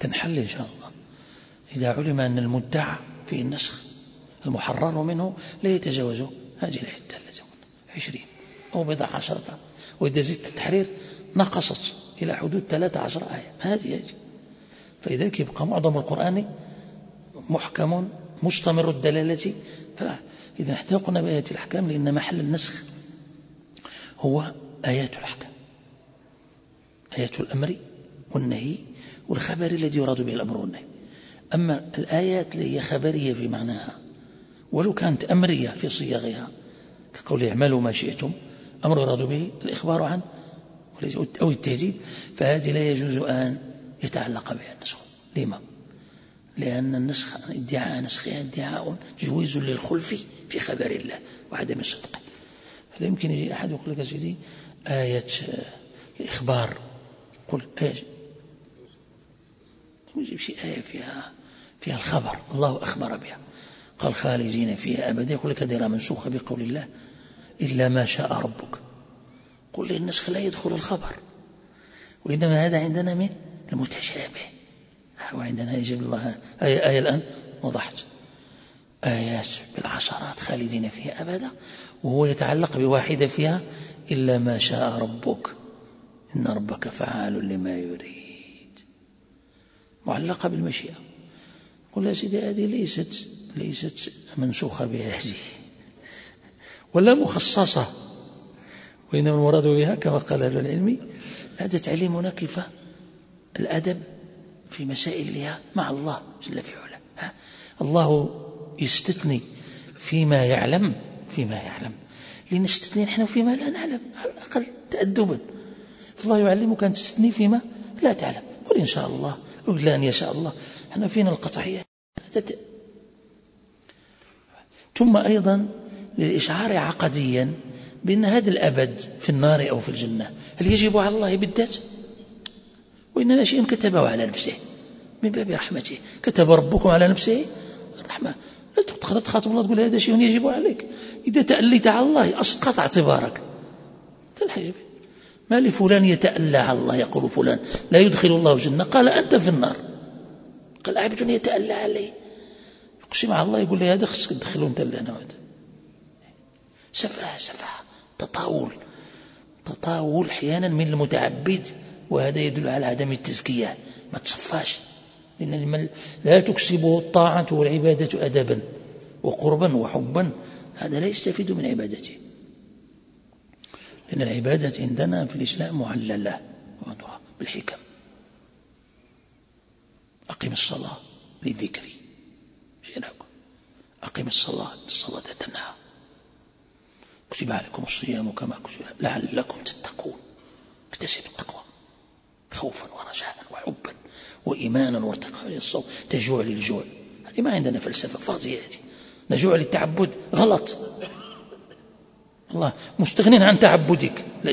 تنحل إن شاء الله. إذا علم أن المدعى في النسخ المحرر منه لا يتجاوز هذه العدة التي عشرين أو بضع عشرة. وإذا زدت التحرير نقصت إلى حدود ثلاثة عشر آية. هذه هذه فلذلك يبقى معظم القرآن محكم مستمر الدلالة فلا. إذا قلنا بآيات الأحكام لأن محل النسخ هو آيات الأحكام. آيات الأمر والنهي والخبر الذي يراد به الأمر والنهي. أما الآيات اللي هي خبرية في معناها ولو كانت أمرية في صياغها كقول اعملوا ما شئتم أمر يراد به الإخبار عنه أو التهديد فهذه لا يجوز أن يتعلق بها النسخ. لما؟ لأن النسخ ادعاء نسخها ادعاء جويز للخلف في خبر الله وعدم الصدق. فلا يمكن يجي أحد يقول لك سيدي آية إخبار قل آية. يجيب شيء آية فيها فيها الخبر الله أخبر بها. قال خالدين فيها أبدا يقول لك هذه منسوخة بقول الله إلا ما شاء ربك. قل لي النسخ لا يدخل الخبر. وإنما هذا عندنا من؟ المتشابه. وعندنا يجب الله. آية, آية الآن وضحت. آيات بالعشرات خالدين فيها أبدا. وهو يتعلق بواحدة فيها إلا ما شاء ربك. إن ربك فعال لما يريد. معلقة بالمشيئة. قل يا سيدي هذه ليست ليست منسوخة بهذه ولا مخصصة وإنما المراد بها كما قال أهل العلم هذا تعليمنا كيف الأدب في مسائلها مع الله جل في علاه. الله يستثني فيما يعلم فيما يعلم. لنستثني نحن فيما لا نعلم على الأقل تأدبا. فالله يعلمك أن تستثني فيما لا تعلم. قل إن شاء الله قل أن يشاء الله. إحنا فينا القطعية. ثم أيضا للإشعار عقديا بأن هذا الأبد في النار أو في الجنة هل يجب على الله بالذات؟ وإنما شيء كتبه على نفسه من باب رحمته. كتب ربكم على نفسه؟ الرحمة لا تقدر تخاطب الله تقول هذا شيء يجب عليك. إذا تأليت على الله أسقط اعتبارك. ما لفلان يتألى على الله يقول فلان. لا يدخل الله الجنة. قال أنت في النار. قال عبد يتألى عليه يقسم على الله يقول لي هذا خصك تدخله أنت اللي أنا وهذا سفاه سفاه تطاول. تطاول أحيانا من المتعبد وهذا يدل على عدم التزكية. ما تصفاش. لأن لا تكسبه الطاعة والعبادة أدبا وقربا وحبا. هذا لا يستفيد من عبادته. لأن العبادة عندنا في الإسلام معللة بالحكم. أقم الصلاة لذكري أقم الصلاة الصلاة تنهى. كتب عليكم الصيام كما كتب. لعلكم تتقون. اكتسب التقوى. خوفا ورجاء وحبا وإيمانا وارتقاء للصوم تجوع للجوع. هذه ما عندنا فلسفة فاضية هذه. نجوع للتعبد غلط. الله مستغن عن تعبدك. لا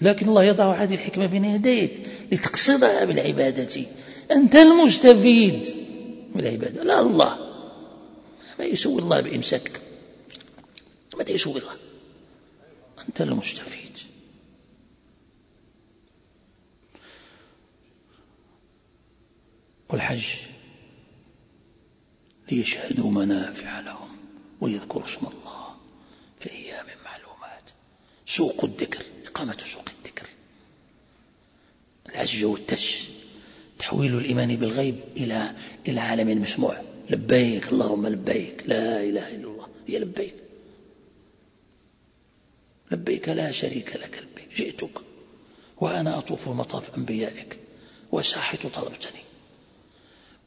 لكن الله يضع هذه الحكمة بين يديك لتقصدها بالعبادة. أنت المستفيد من العبادة. لا الله. ما يسوي الله بإمساكك ماذا يسوي الله. أنت المستفيد والحج ليشهدوا منافع لهم ويذكروا اسم الله في أيام معلومات. سوق الذكر إقامة سوق الذكر. العج والتش تحويل الإيمان بالغيب إلى إلى عالم مسموع. لبيك اللهم لبيك. لا إله إلا الله. هي لبيك. لبيك لا شريك لك لبيك. جئتك. وأنا أطوف مطاف أنبيائك. وساحت طلبتني.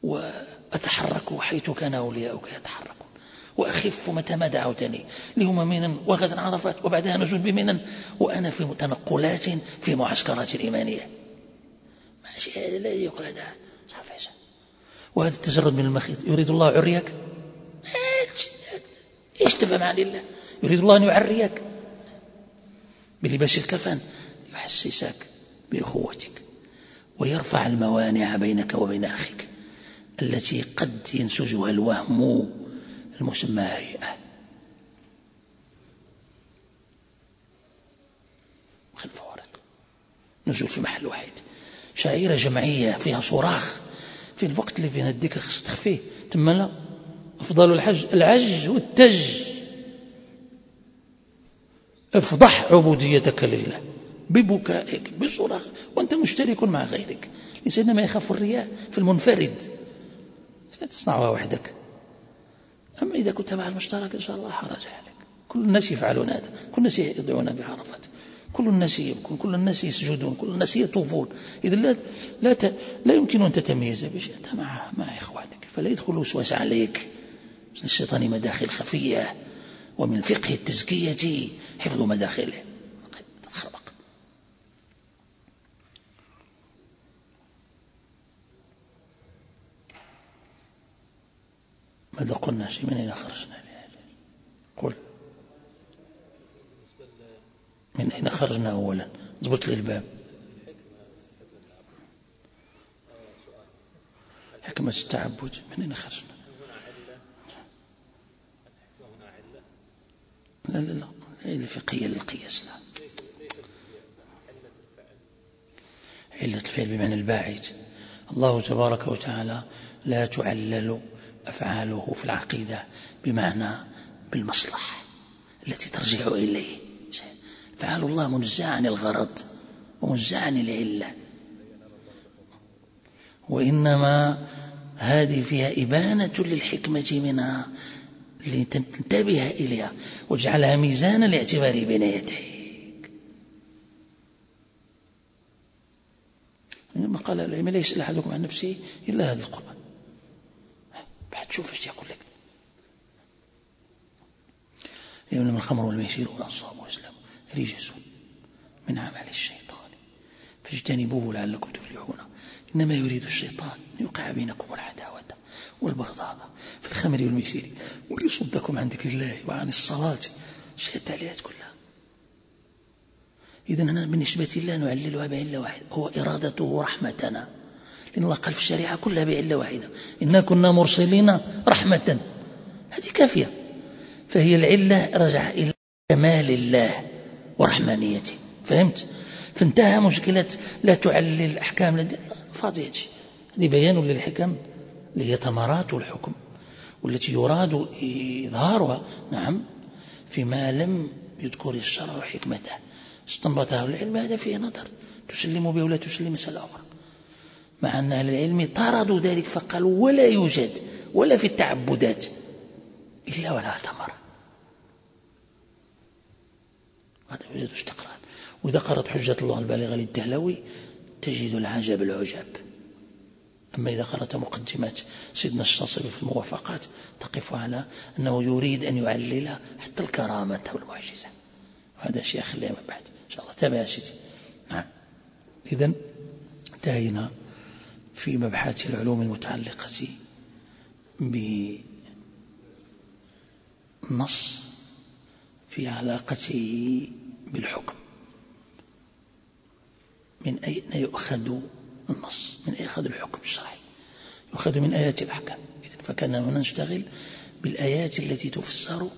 وأتحرك حيث كان أولياؤك يتحركون. وأخف متى ما دعوتني. لهم منا وغدا عرفات وبعدها نزول بمنا وأنا في تنقلات في معسكرات الإيمانية. ماشي هذا لا يقول هذا صافي وهذا التجرد من المخيط. يريد الله عريك إيش تفهم عن الله؟ يريد الله أن يعريك. بلباس الكفن يحسسك بأخوتك ويرفع الموانع بينك وبين أخيك. التي قد ينسجها الوهم المسمى هيئة. الفوارق نزول في محل واحد. شعيرة جمعية فيها صراخ. في الوقت اللي فينا خصك تخفيه. ثم لا. أفضل الحج العج والتج. أفضح عبوديتك لله. ببكائك بصراخ. وأنت مشترك مع غيرك. الإنسان ما يخاف الرياء في المنفرد. لا تصنعها وحدك. أما إذا كنت مع المشترك إن شاء الله حرج عليك. كل الناس يفعلون هذا. كل الناس يدعون بعرفات كل الناس يبكون كل الناس يسجدون كل الناس يطوفون. إذا لا لا, ت... لا يمكن أن تتميز بشيء. أنت مع مع إخوانك فلا يدخل الوسواس عليك. الشيطان مداخل خفية ومن فقه التزكية حفظ مداخله. ماذا قلنا؟ شيء من أين خرجنا قل. من أين خرجنا أولا. ضبط لي الباب. حكمة التعبد من أين خرجنا. لا لا لا. علة فقهية للقياس لا. علة الفعل بمعنى الباعث. الله تبارك وتعالى لا تعلل أفعاله في العقيدة بمعنى بالمصلحة التي ترجع إليه. فعل الله منزع عن الغرض ومنزع عن العلة. وإنما هذه فيها إبانة للحكمة منها لتنتبه إليها واجعلها ميزان الاعتبار بين يديك. لما قال العلم ليس أحدكم عن نفسه إلا هذا القرآن بعد شوف إيش يقول لك. لأن الخمر والميسير والأنصاب والإسلام رجس من عمل الشيطان. فاجتنبوه لعلكم تفلحون. إنما يريد الشيطان أن يوقع بينكم العداوة والبغضاء في الخمر والميسير. وليصدكم عن ذكر الله وعن الصلاة. شيء التعليلات كلها. إذا أنا بالنسبة لله نعللها بعلة واحدة. هو إرادته رحمتنا. لأن الله قال في الشريعة كلها بعلة واحدة. إنا كنا مرسلين رحمة. هذه كافية. فهي العلة رجع إلى كمال الله. ورحمانيته فهمت؟ فانتهى مشكلة لا تعلل الأحكام فاضية هذه بيان للحكم اللي هي ثمرات الحكم والتي يراد إظهارها. نعم. فيما لم يذكر الشرع حكمته. استنبطها العلم هذا فيه نظر. تسلم به ولا تسلم مسألة أخرى. مع أن أهل العلم طردوا ذلك فقالوا ولا يوجد ولا في التعبدات إلا ولا ثمرة. هذا يوجد استقرار وإذا قرأت حجة الله البالغة للدهلوي تجد العجب العجب. أما إذا قرأت مقدمات سيدنا الشاصبي في الموافقات تقف على أنه يريد أن يعلل حتى الكرامة والمعجزة وهذا شيء أخليه من بعد. إن شاء الله. تابع سيدي. نعم. إذا انتهينا في مبحث العلوم المتعلقة بالنص في علاقته بالحكم. من أين يؤخذ النص؟ من أين يؤخذ الحكم؟ الشرعي يؤخذ من آيات الأحكام. فكان هنا نشتغل بالآيات التي تفسر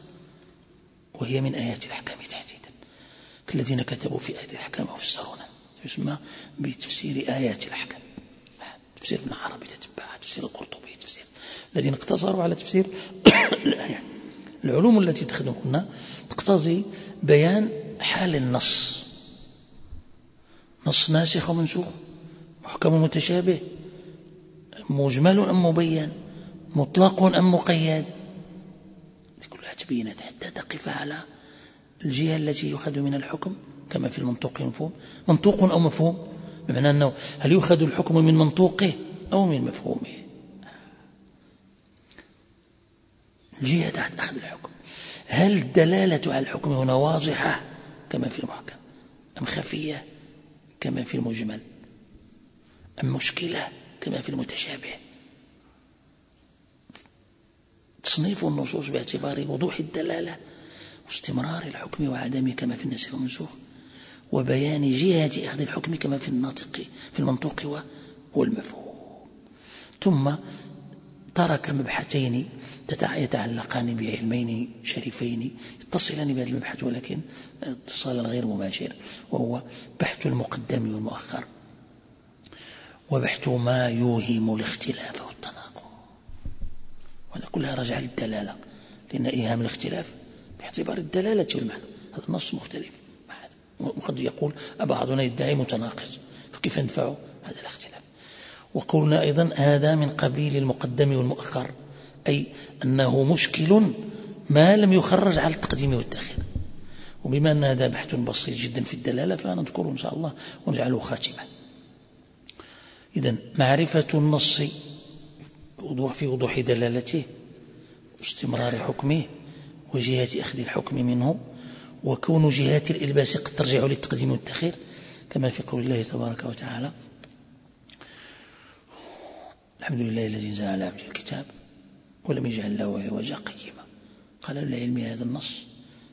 وهي من آيات الأحكام تحديدا. كالذين كتبوا في آيات الأحكام وفسرونها يسمى بتفسير آيات الأحكام. تفسير ابن عربي تتبع تفسير القرطبي تفسير. الذين اقتصروا على تفسير الآيات العلوم التي تخدمنا تقتضي بيان حال النص. نص ناسخ ومنسوخ محكم متشابه مجمل أم مبين مطلق أم مقيد. كلها تبينت حتى تقف على الجهة التي يؤخذ من الحكم كما في المنطوق مفهوم. منطوق أو مفهوم؟ بمعنى أنه هل يؤخذ الحكم من منطوقه أو من مفهومه؟ الجهة تحت أخذ الحكم. هل الدلالة على الحكم هنا واضحة؟ كما في المحكم أم خفية؟ كما في المجمل. أم مشكلة؟ كما في المتشابه. تصنيف النصوص باعتبار وضوح الدلالة واستمرار الحكم وعدمه كما في النسخ والمنسوخ وبيان جهة أخذ الحكم كما في الناطق في المنطوق والمفهوم. ثم ترك مبحثين يتعلقان بعلمين شريفين يتصلان بهذا المبحث ولكن اتصالا غير مباشر وهو بحث المقدم والمؤخر. وبحث ما يوهم الاختلاف والتناقض. وهذا كلها رجع للدلالة لأن إيهام الاختلاف باعتبار الدلالة والمعنى. هذا النص مختلف. وقد يقول بعضنا يدعي متناقض. فكيف ندفع هذا الاختلاف؟ وقلنا أيضا هذا من قبيل المقدم والمؤخر أي أنه مشكل ما لم يخرج على التقديم والتأخير. وبما أن هذا بحث بسيط جدا في الدلالة فنذكره إن شاء الله ونجعله خاتمة إذا معرفة النص في وضوح دلالته واستمرار حكمه وجهة أخذ الحكم منه وكون جهات الإلباس قد ترجع للتقديم والتأخير كما في قول الله تبارك وتعالى الحمد لله الذي أنزل على عبده الكتاب ولم يجعل له عوجا قيما قال العلم هذا النص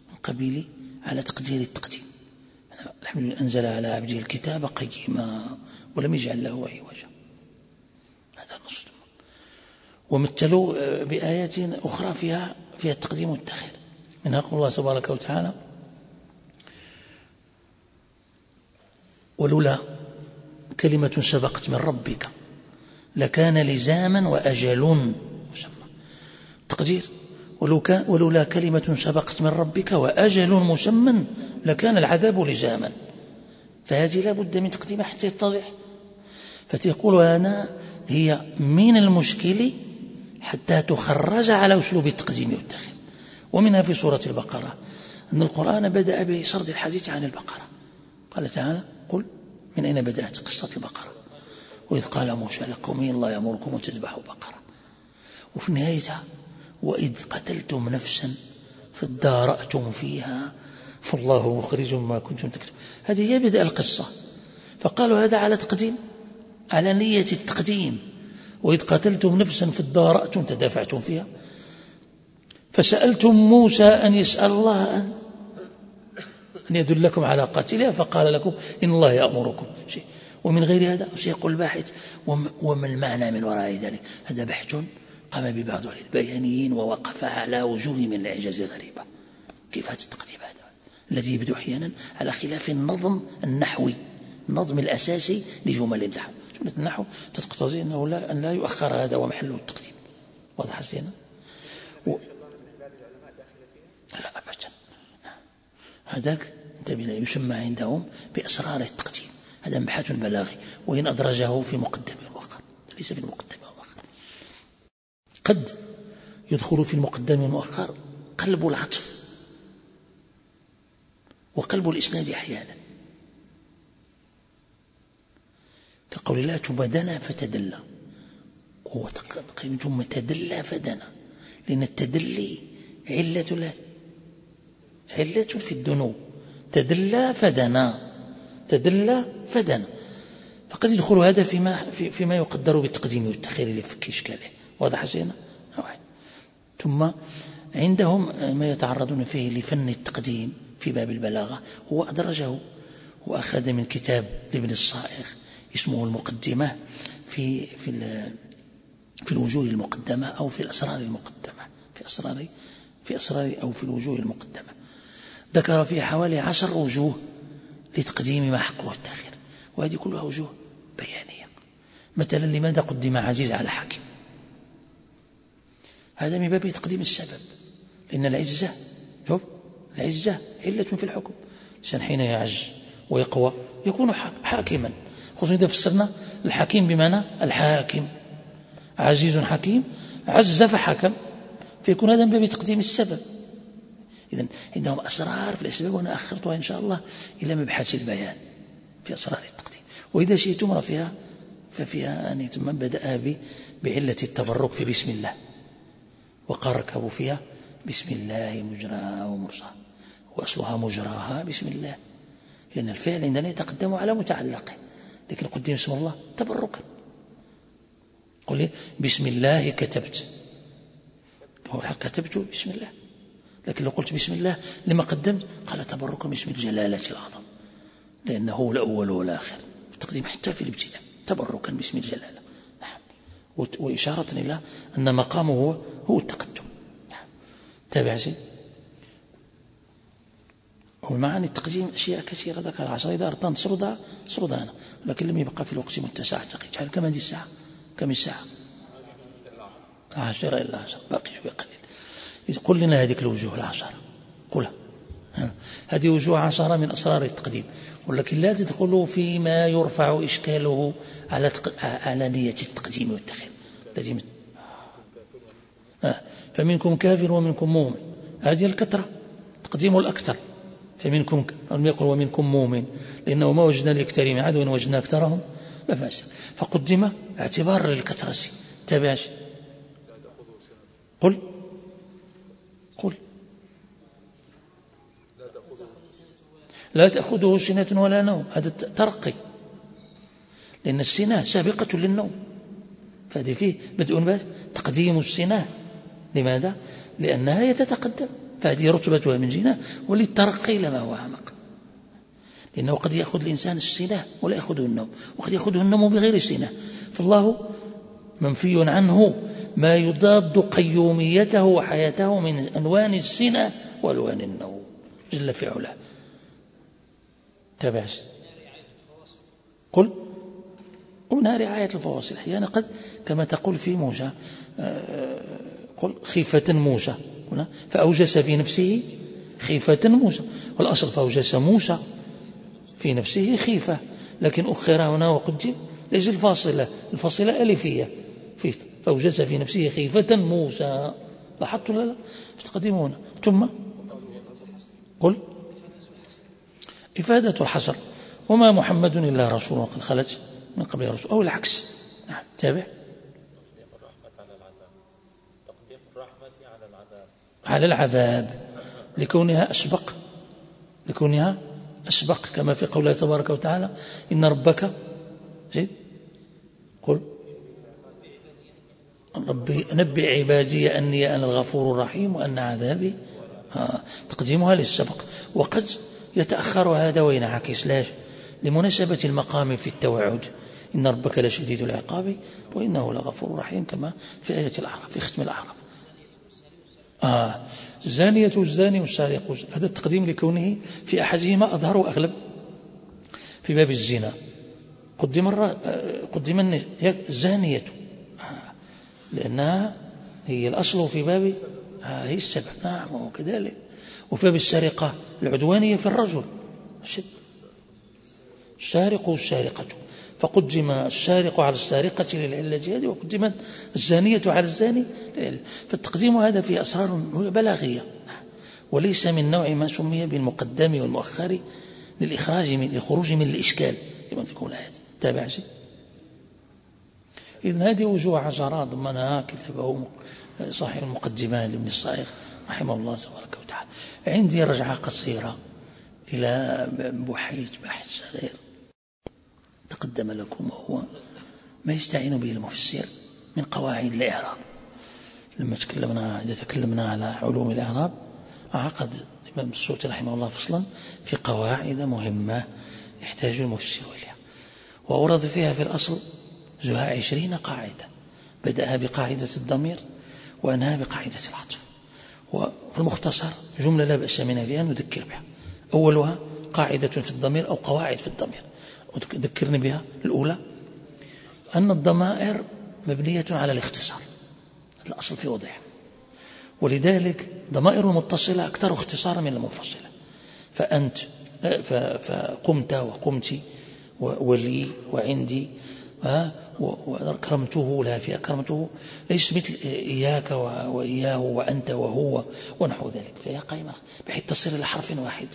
من قبيل على تقدير التقديم. الحمد لله أنزل على عبده الكتاب قيما ولم يجعل له عوجا هذا النص. ومثلوا بآيات أخرى فيها فيها التقديم والتأخير. منها قول الله تبارك وتعالى. ولولا كلمة سبقت من ربك لكان لزاما وأجل تقدير ولولا كلمة سبقت من ربك وأجل مسمى لكان العذاب لزاما. فهذه لا بد من تقديمها حتى يتضح. فتقول أنا هي من المشكل حتى تخرج على أسلوب التقديم والتأخير. ومنها في سورة البقرة. أن القرآن بدأ بسرد الحديث عن البقرة. قال تعالى قل من أين بدأت قصة البقرة؟ وإذ قال موسى لقومه الله يأمركم أن تذبحوا بقرة. وفي نهايتها وإذ قتلتم نفسا فادارأتم فيها. فالله مخرج ما كنتم تكتبون هذه هي بدء القصة. فقالوا هذا على تقديم على نية التقديم. وإذ قتلتم نفسا فادارأتم تدافعتم فيها. فسألتم موسى أن يسأل الله أن أن يدلكم على قاتلها. فقال لكم إن الله يأمركم. ومن غير هذا؟ سيقول الباحث. وما المعنى من وراء ذلك؟ هذا بحث قام ببعض البيانيين ووقف على وجوه من الإعجاز الغريبة كيف هذا التقديم هذا؟ الذي يبدو أحيانا على خلاف النظم النحوي النظم الأساسي لجمل النحو. جملة النحو تقتضي أنه لا, أن لا يؤخر هذا ومحله التقديم. واضح سينا و... لا أبدا. هذاك يسمى عندهم بأسرار التقديم. هذا مبحث بلاغي وإن أدرجه في مقدم الوخر ليس في المقدم والمؤخر قد يدخل في المقدم والمؤخر قلب العطف وقلب الإسناد أحيانا. كقول الله ثم دنا فتدلى هو ثم تدلى فدنا. لأن التدلي علة له علة في الدنو تدلى فدنا. تدلى فدنا. فقد يدخل هذا فيما, فيما يقدر بالتقديم والتخير لفك إشكاله. واضح زينا ثم عندهم ما يتعرضون فيه لفن التقديم في باب البلاغة. هو أدرجه وأخذ من كتاب لابن الصائغ اسمه المقدمة في في في الوجوه المقدمة أو في الأسرار المقدمة. في أسرار في أسرار أو في الوجوه المقدمة. ذكر فيه حوالي عشر وجوه لتقديم ما حقه التأخير. وهذه كلها وجوه بيانية. مثلا لماذا قدم عزيز على حاكم؟ هذا من باب تقديم السبب. لأن العزة شوف العزة علة في الحكم. الإنسان حين يعز ويقوى يكون حاكما. خصوصا إذا فسرنا الحكيم بمعنى الحاكم. عزيز حكيم عز فحكم. فيكون هذا من باب تقديم السبب. إذا عندهم أسرار في الأسباب وأنا أخرتها إن شاء الله إلى مبحث البيان في أسرار التقديم. وإذا شئتم فيها ففيها أن ثم بدأ بعلة التبرك في بسم الله. وقال ركبوا فيها بسم الله مجراها ومرساها وأصلها مجراها بسم الله. لأن الفعل عندنا يتقدم على متعلقه. لكن قدم اسم الله تبركا. قل بسم الله كتبت. هو كتبت بسم الله. لكن لو قلت بسم الله لما قدمت قال تبركا باسم الجلالة الأعظم لأنه هو الأول والآخر. التقديم حتى في الابتداء. تبركا باسم الجلالة. وإشارة إلى أن مقامه هو التقدم. تابع شيء والمعاني التقديم أشياء كثيرة ذكر عشر إذا أردت أن تسردها سردها أنا. لكن لم يبقى في الوقت متسع أعتقد كم هذه الساعة؟ كم الساعة؟ عشرة إلا عشر. باقي شوي قليل. قل لنا هذه الوجوه العشرة قلها. هذه وجوه عشرة من أسرار التقديم. ولكن لا تدخلوا فيما يرفع إشكاله على على نية التقديم والتخير الذي فمنكم كافر ومنكم مؤمن. هذه الكثرة تقديم الأكثر. فمنكم لم يقل ومنكم مؤمن. لأنه ما وجدنا لأكثر من عدو وجدنا أكثرهم ففاسق فقدم اعتبار للكثرة. تابعش قل. قل. لا تأخذه سنة ولا نوم. هذا ترقي. لأن السنة سابقة للنوم. فهذه فيه بدء تقديم السنة. لماذا؟ لأنها يتتقدم. فهذه رتبتها من جنة وللترقي إلى ما هو أعمق. لأنه قد يأخذ الإنسان السنة ولا يأخذه النوم. وقد يأخذه النوم بغير السنة فالله منفي عنه ما يضاد قيوميته وحياته من أنوان السنة وألوان النوم. جل في علاه. تابع. قل. ومنها رعاية الفواصل. أحيانا قد كما تقول في موسى آه، قل خيفة موسى. فأوجس في نفسه خيفة موسى. والأصل فأوجس موسى في نفسه خيفة. لكن أخر هنا وقدم ليش الفاصلة الفاصلة ألفية. فأوجس في نفسه خيفة موسى. لاحظت ولا لا. تقدمون ثم قل إفادة الحصر. وما محمد إلا رسول وقد خلت. من قبل الرسول أو العكس. نعم تابع. على العذاب لكونها أسبق لكونها أسبق كما في قوله تبارك وتعالى إن ربك زيد قل ربي نبئ عبادي أني أنا الغفور الرحيم وأن عذابي تقديمها للسبق. وقد يتأخر هذا وينعكس لاش لمناسبة المقام في التوعد. إن ربك لشديد العقاب وإنه لغفور رحيم كما في آية الأعراف في ختم الأعراف. آه الزانية والزاني والسارق. هذا التقديم لكونه في أحدهما أظهر وأغلب في باب الزنا. قدم قدم الزانية آه، لأنها هي الأصل في باب آه، هي السبع نعم وكذلك. وفي باب السرقة العدوانية في الرجل. شد السارق والسارقة فقدم السارق على السارقة للعلة هذه وقدمت الزانية على الزاني فالتقديم هذا فيه أسرار بلاغية. وليس من نوع ما سمي بالمقدم والمؤخر للإخراج من الخروج من الإشكال كما تكون الآيات. تابع شيء؟ إذن هذه وجوه عشرات ضمنها كتابه صاحب المقدمان لابن الصائغ رحمه الله تبارك وتعالى. عندي رجعة قصيرة إلى بحيث بحث صغير. تقدم لكم وهو ما يستعين به المفسر من قواعد الإعراب. لما تكلمنا إذا تكلمنا على علوم الإعراب عقد الإمام السوطي رحمه الله فصلا في قواعد مهمة يحتاج المفسر إليها. وأورد فيها في الأصل زها عشرين قاعدة. بدأها بقاعدة الضمير وأنهى بقاعدة العطف. وفي المختصر جملة لا بأس منها فيها نذكر بها. أولها قاعدة في الضمير أو قواعد في الضمير. ذكرني بها الأولى أن الضمائر مبنية على الاختصار هذا الأصل في وضعها ولذلك ضمائر المتصلة أكثر اختصارا من المنفصلة. فأنت فقمت وقمت ولي وعندي وأكرمته لا في أكرمته ليس مثل إياك وإياه وأنت وهو ونحو ذلك. فهي قائمة بحيث تصل إلى حرف واحد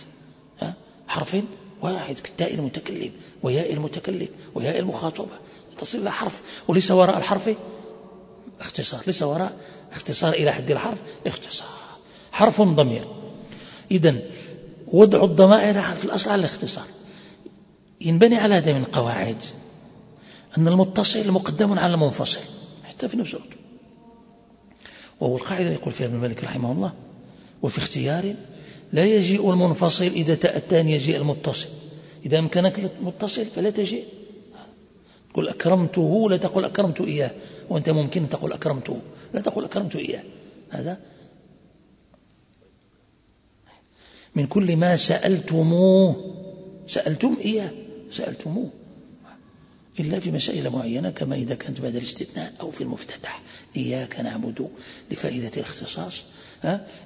حرف واحد كالتاء المتكلم وياء المتكلم وياء المخاطبة. تصل إلى حرف وليس وراء الحرف. اختصار ليس وراء. اختصار إلى حد الحرف. اختصار. حرف ضمير. إذا وضع الضمائر في الأصل على الاختصار. ينبني على هذا من القواعد أن المتصل مقدم على المنفصل حتى في نفس الوقت. وهو القاعدة يقول فيها ابن مالك رحمه الله. وفي اختيار لا يجيء المنفصل إذا تأتى أن يجيء المتصل. إذا أمكنك المتصل فلا تجيء. تقول أكرمته لا تقول أكرمت إياه. وأنت ممكن تقول أكرمته لا تقول أكرمت إياه. هذا من كل ما سألتموه سألتم إياه سألتموه. إلا في مسائل معينة كما إذا كانت بعد الاستثناء أو في المفتتح. إياك نعبد لفائدة الاختصاص.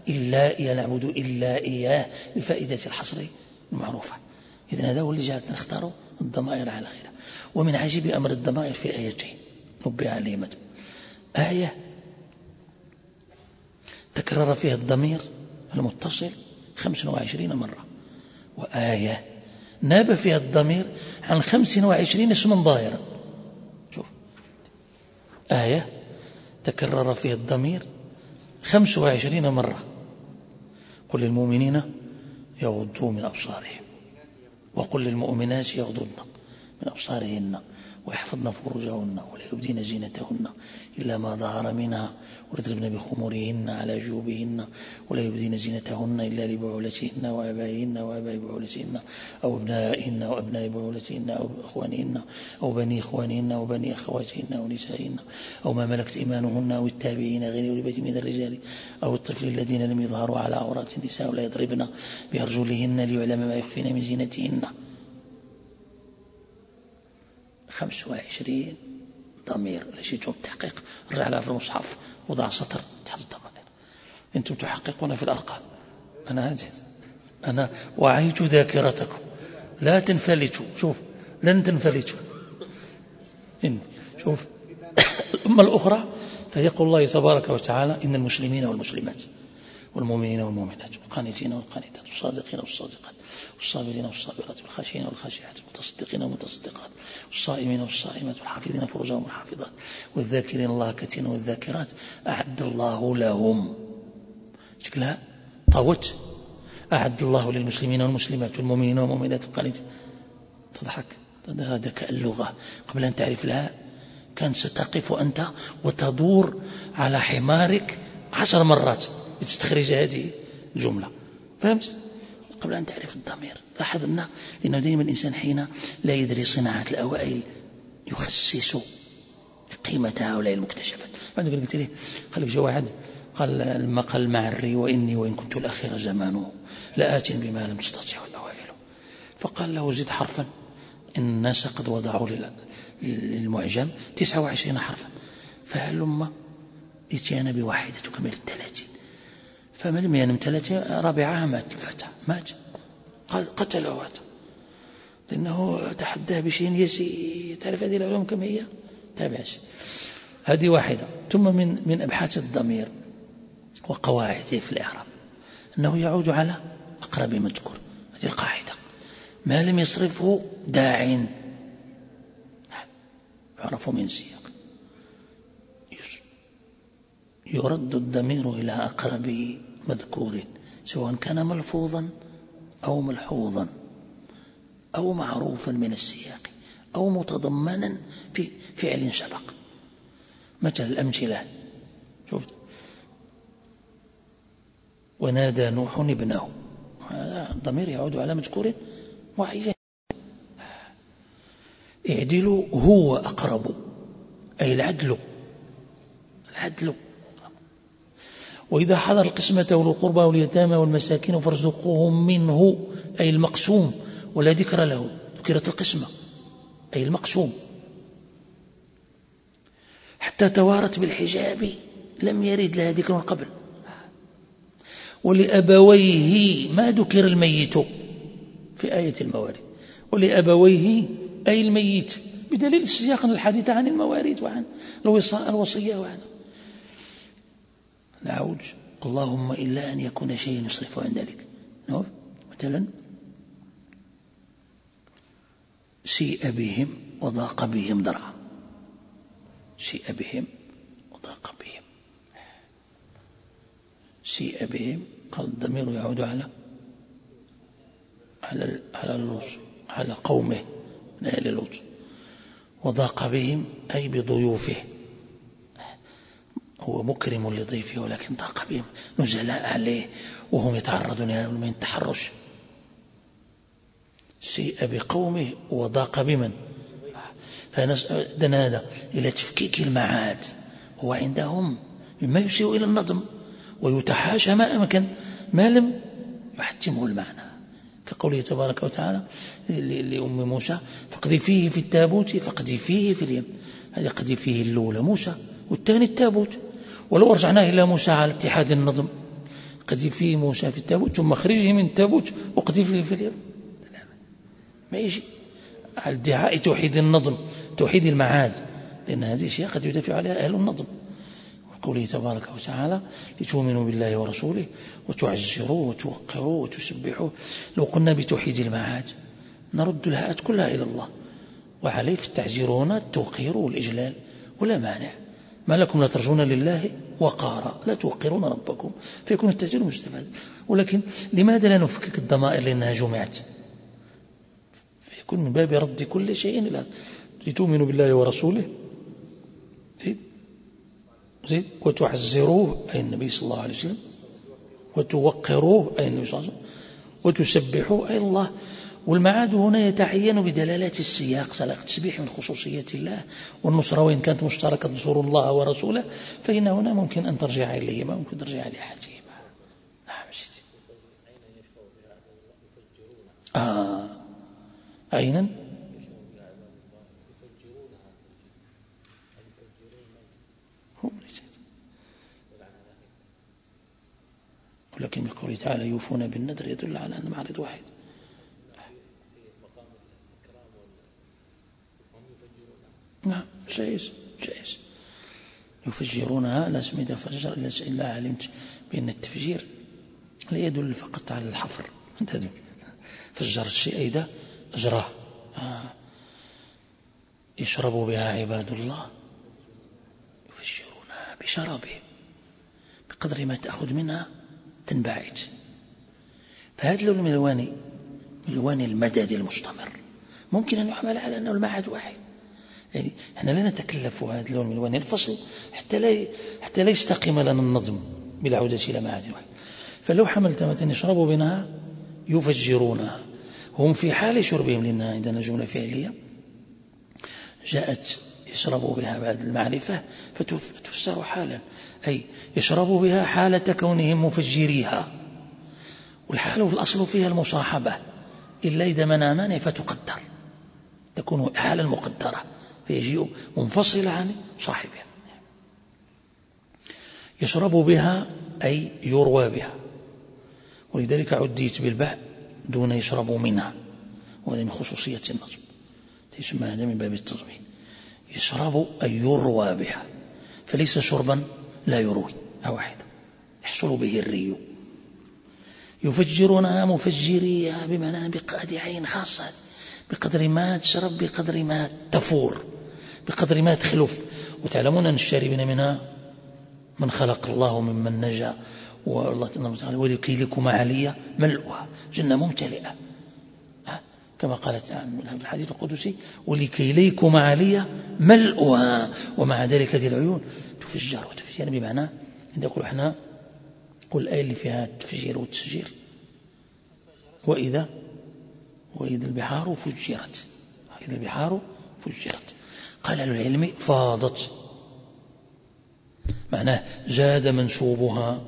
إلا إياه نعبد إلا إياه لفائدة الحصر المعروفة. إذن هذا هو اللي جعلنا نختار الضمائر على غيرها ومن عجيب أمر الضمائر في آيتين. نبه عليهما. آية تكرر فيها الضمير المتصل 25 مرة. وآية ناب فيها الضمير عن خمس وعشرين اسما ظاهرا. شوف. آية تكرر فيها الضمير خمس وعشرين مرة. قل للمؤمنين يغضوا من أبصارهم وقل للمؤمنات يغضضن من أبصارهن. ويحفظن فروجهن ولا يبدين زينتهن إلا ما ظهر منها ويضربن بخمورهن على جيوبهن ولا يبدين زينتهن إلا لبعولتهن وآبائهن وآباء بعولتهن أو أبنائهن وأبناء بعولتهن أو إخوانهن أو بني إخوانهن أو بني أخواتهن أو نسائهن أو ما ملكت إيمانهن أو التابعين غير أولي من الرجال أو الطفل الذين لم يظهروا على عورات النساء ولا يضربن بأرجلهن ليعلم ما يخفين من زينتهن خمس وعشرين ضمير ولا جواب تحقيق رجع لها في المصحف وضع سطر تحت الضمير. أنتم تحققون في الأرقام. أنا هجد أنا وعيت ذاكرتكم. لا تنفلتوا. شوف لن تنفلتوا. إن شوف. الأمة الأخرى فيقول الله تبارك وتعالى إن المسلمين والمسلمات والمؤمنين والمؤمنات والقانتين والقانتات والصادقين والصادقات. والصابرين والصابرات والخاشعين والخاشعات والمتصدقين والمتصدقات والصائمين والصائمات والحافظين فروجهم والحافظات والذاكرين الله كثيرا والذاكرات أعد الله لهم شكلها طاوت أعد الله للمسلمين والمسلمات والمؤمنين والمؤمنات والقانتين تضحك هذا ذكاء اللغة قبل أن تعرف لها كان ستقف أنت وتدور على حمارك عشر مرات لتستخرج هذه الجملة فهمت؟ قبل أن تعرف الضمير. لاحظ أنه لأنه دائما الإنسان حين لا يدري صناعة الأوائل يخسس قيمة هؤلاء المكتشفات. بعد قلت لي قال لك واحد قال المقال معري وإني وإن كنت الأخير زمانه لآت بما لم تستطيع الأوائل. فقال له زد حرفا. إن الناس قد وضعوا للمعجم 29 حرفا. فهلما اتيانا بواحدة تكمل الثلاثين؟ فمن ينم ثلاثين رابعها مات الفتى مات. قتله هذا لأنه تحداه بشيء يسير تعرف هذه العلوم كم هي؟ تابعش هذه واحدة. ثم من من أبحاث الضمير وقواعده في الإعراب. أنه يعود على أقرب مذكور. هذه القاعدة. ما لم يصرفه داع. يعرف من سياق. يرد الضمير إلى أقرب مذكور سواء كان ملفوظا أو ملحوظا أو معروفا من السياق أو متضمنا في فعل سبق. مثل الأمثلة شفت؟ ونادى نوح ابنه. هذا الضمير يعود على مذكور معين اعدلوا هو أقرب أي العدل. العدل. وإذا حضر القسمة أولو القربى واليتامى والمساكين فارزقوهم منه أي المقسوم ولا ذكر له ذكرت القسمة أي المقسوم. حتى توارت بالحجاب لم يرد لها ذكر قبل. ولأبويه ما ذكر الميت في آية الموارد. ولأبويه أي الميت بدليل السياق الحديث عن المواريث وعن الوصية وعن نعود. اللهم إلا أن يكون شيء يصرف عن ذلك. نعم. مثلا سيء بهم وضاق بهم ذرعا. سيء بهم وضاق بهم. سيء بهم قال الضمير يعود على على على لوط على قومه من أهل لوط وضاق بهم أي بضيوفه. هو مكرم لضيفه ولكن ضاق بهم نزلاء عليه وهم يتعرضون من التحرش سيء بقومه وضاق بمن؟ فدنا هذا إلى تفكيك المعاد. هو عندهم مما يسيء إلى النظم ويتحاشى ما أمكن ما لم يحتمه المعنى. كقوله تبارك وتعالى لأم موسى فقذي فيه في التابوت فقذي فيه في اليم. هذا قذي فيه الأولى موسى والثاني التابوت. ولو رجعنا إلى موسى على اتحاد النظم. قذف فيه موسى في التابوت ثم خرجه من التابوت وقذف فيه في اليم ما يجي. على ادعاء توحيد النظم توحيد المعاد لأن هذه الأشياء قد يدافع عليها أهل النظم. قوله تبارك وتعالى لتؤمنوا بالله ورسوله وتعزروه وتوقروه وتسبحوه. لو قلنا بتوحيد المعاد نرد الهاءات كلها إلى الله. وعليه في التعزير هنا التوقير والإجلال ولا مانع. ما لكم لا ترجون لله وقارا لا توقرون ربكم فيكون التعزير مستفاد ولكن لماذا لا نفكك الضمائر لأنها جمعت؟ فيكون من باب رد كل شيء إلى لتؤمنوا بالله ورسوله. زيد. زيد. وتعزروه أي النبي صلى الله عليه وسلم. وتوقروه أي النبي صلى الله عليه وسلم. وتسبحوه أي الله. والمعاد هنا يتعين بدلالات السياق سلاق تسبيح من خصوصية الله والنصرة وإن كانت مشتركة نصور الله ورسوله فإن هنا ممكن أن ترجع إليه ما ممكن ترجع لحاجهما نعم سيدي. آه. أين؟ ولكن بقوله تعالى يوفون بالنذر يدل على أن معرض واحد. نعم جائز جائز يفجرونها لا سميت فجر إلا علمت بأن التفجير لا يدل فقط على الحفر. فجر الشيء أيضا أجراه. آه. يشرب بها عباد الله. يفجرونها بشرابهم بقدر ما تأخذ منها تنبعث. فهذا اللون من الوان الوان المدد المستمر. ممكن أن يحمل على أنه المعهد واحد. يعني إحنا لا نتكلف هذا اللون من الوان الفصل حتى لا حتى لا يستقيم لنا النظم بالعودة إلى معهد واحد فلو حملت مثلا يشربوا بناها يفجرونها. هم في حال شربهم لأنها عندنا جملة فعلية. جاءت يشربوا بها بعد المعرفة فتفسر حالا. أي يشربوا بها حالة كونهم مفجريها. والحال في الأصل فيها المصاحبة. إلا إذا منامان فتقدر. تكون حالا مقدرة. فيجيء منفصلة عن صاحبها. يشرب بها أي يروى بها. ولذلك عديت بالباء دون يشرب منها. وهذا من خصوصية النصب. تسمى هذا من باب التضمين. يشرب أي يروى بها. فليس شربا لا يروي. واحد. يحصل به الري يفجرونها مفجريها بمعنى بقاد عين خاصة. بقدر ما تشرب بقدر ما تفور. بقدر ما تخلف. وتعلمون أن الشاربين منها من خلق الله ممن نجا. والله تعالى ولكي لكم علي ملؤها جنة ممتلئة. كما قالت في الحديث القدسي ولكي ليكم علي ملؤها. ومع ذلك هذه العيون تفجر وتفجر. يعني بمعنى عند يقول إحنا قل الآية اللي فيها التفجير والتسجير وإذا وإذا البحار فجرت. إذا البحار فجرت. قال العلم فاضت. معناه زاد منسوبها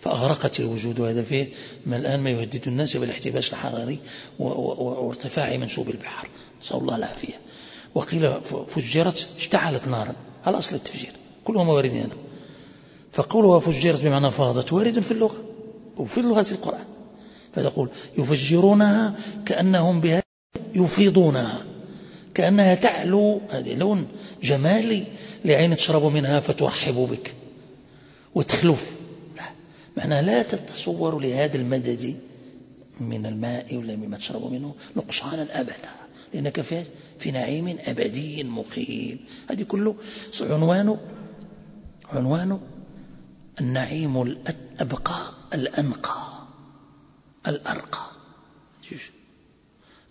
فأغرقت الوجود وهذا فيه. ما الآن ما يهدد الناس بالاحتباس الحراري وارتفاع منسوب البحر. نسأل الله العافية. وقيل فجرت اشتعلت نارا. على أصل التفجير. كلهم واردين. هنا فقولها فجرت بمعنى فاضت. وارد في اللغة. وفي لغة القرآن. فتقول يفجرونها كأنهم بها يفيضونها. كأنها تعلو هذه لون جمالي لعين تشرب منها فترحب بك وتخلف. لا معناها لا تتصور لهذا المدد من الماء ولا مما تشرب منه نقصانا أبدا لأنك في, في نعيم أبدي مقيم. هذه كله عنوان عنوان النعيم الأبقى الأنقى الأرقى.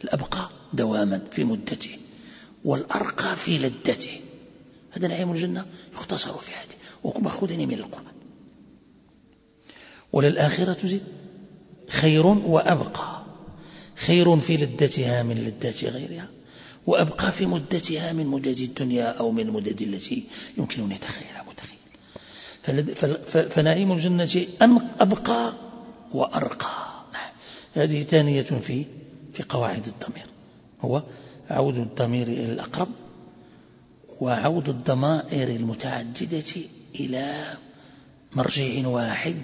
الأبقى دواما في مدته. والأرقى في لذته. هذا نعيم الجنة يختصر في هذه. أخذني من القرآن. وللآخرة زد. خير وأبقى. خير في لذتها من لذات غيرها وأبقى في مدتها من مدد الدنيا أو من المدد التي يمكن أن يتخيلها متخيل فنعيم الجنة أبقى وأرقى. نعم. هذه ثانية في في قواعد الضمير. هو عود الضمير إلى الأقرب وعود الضمائر المتعددة إلى مرجع واحد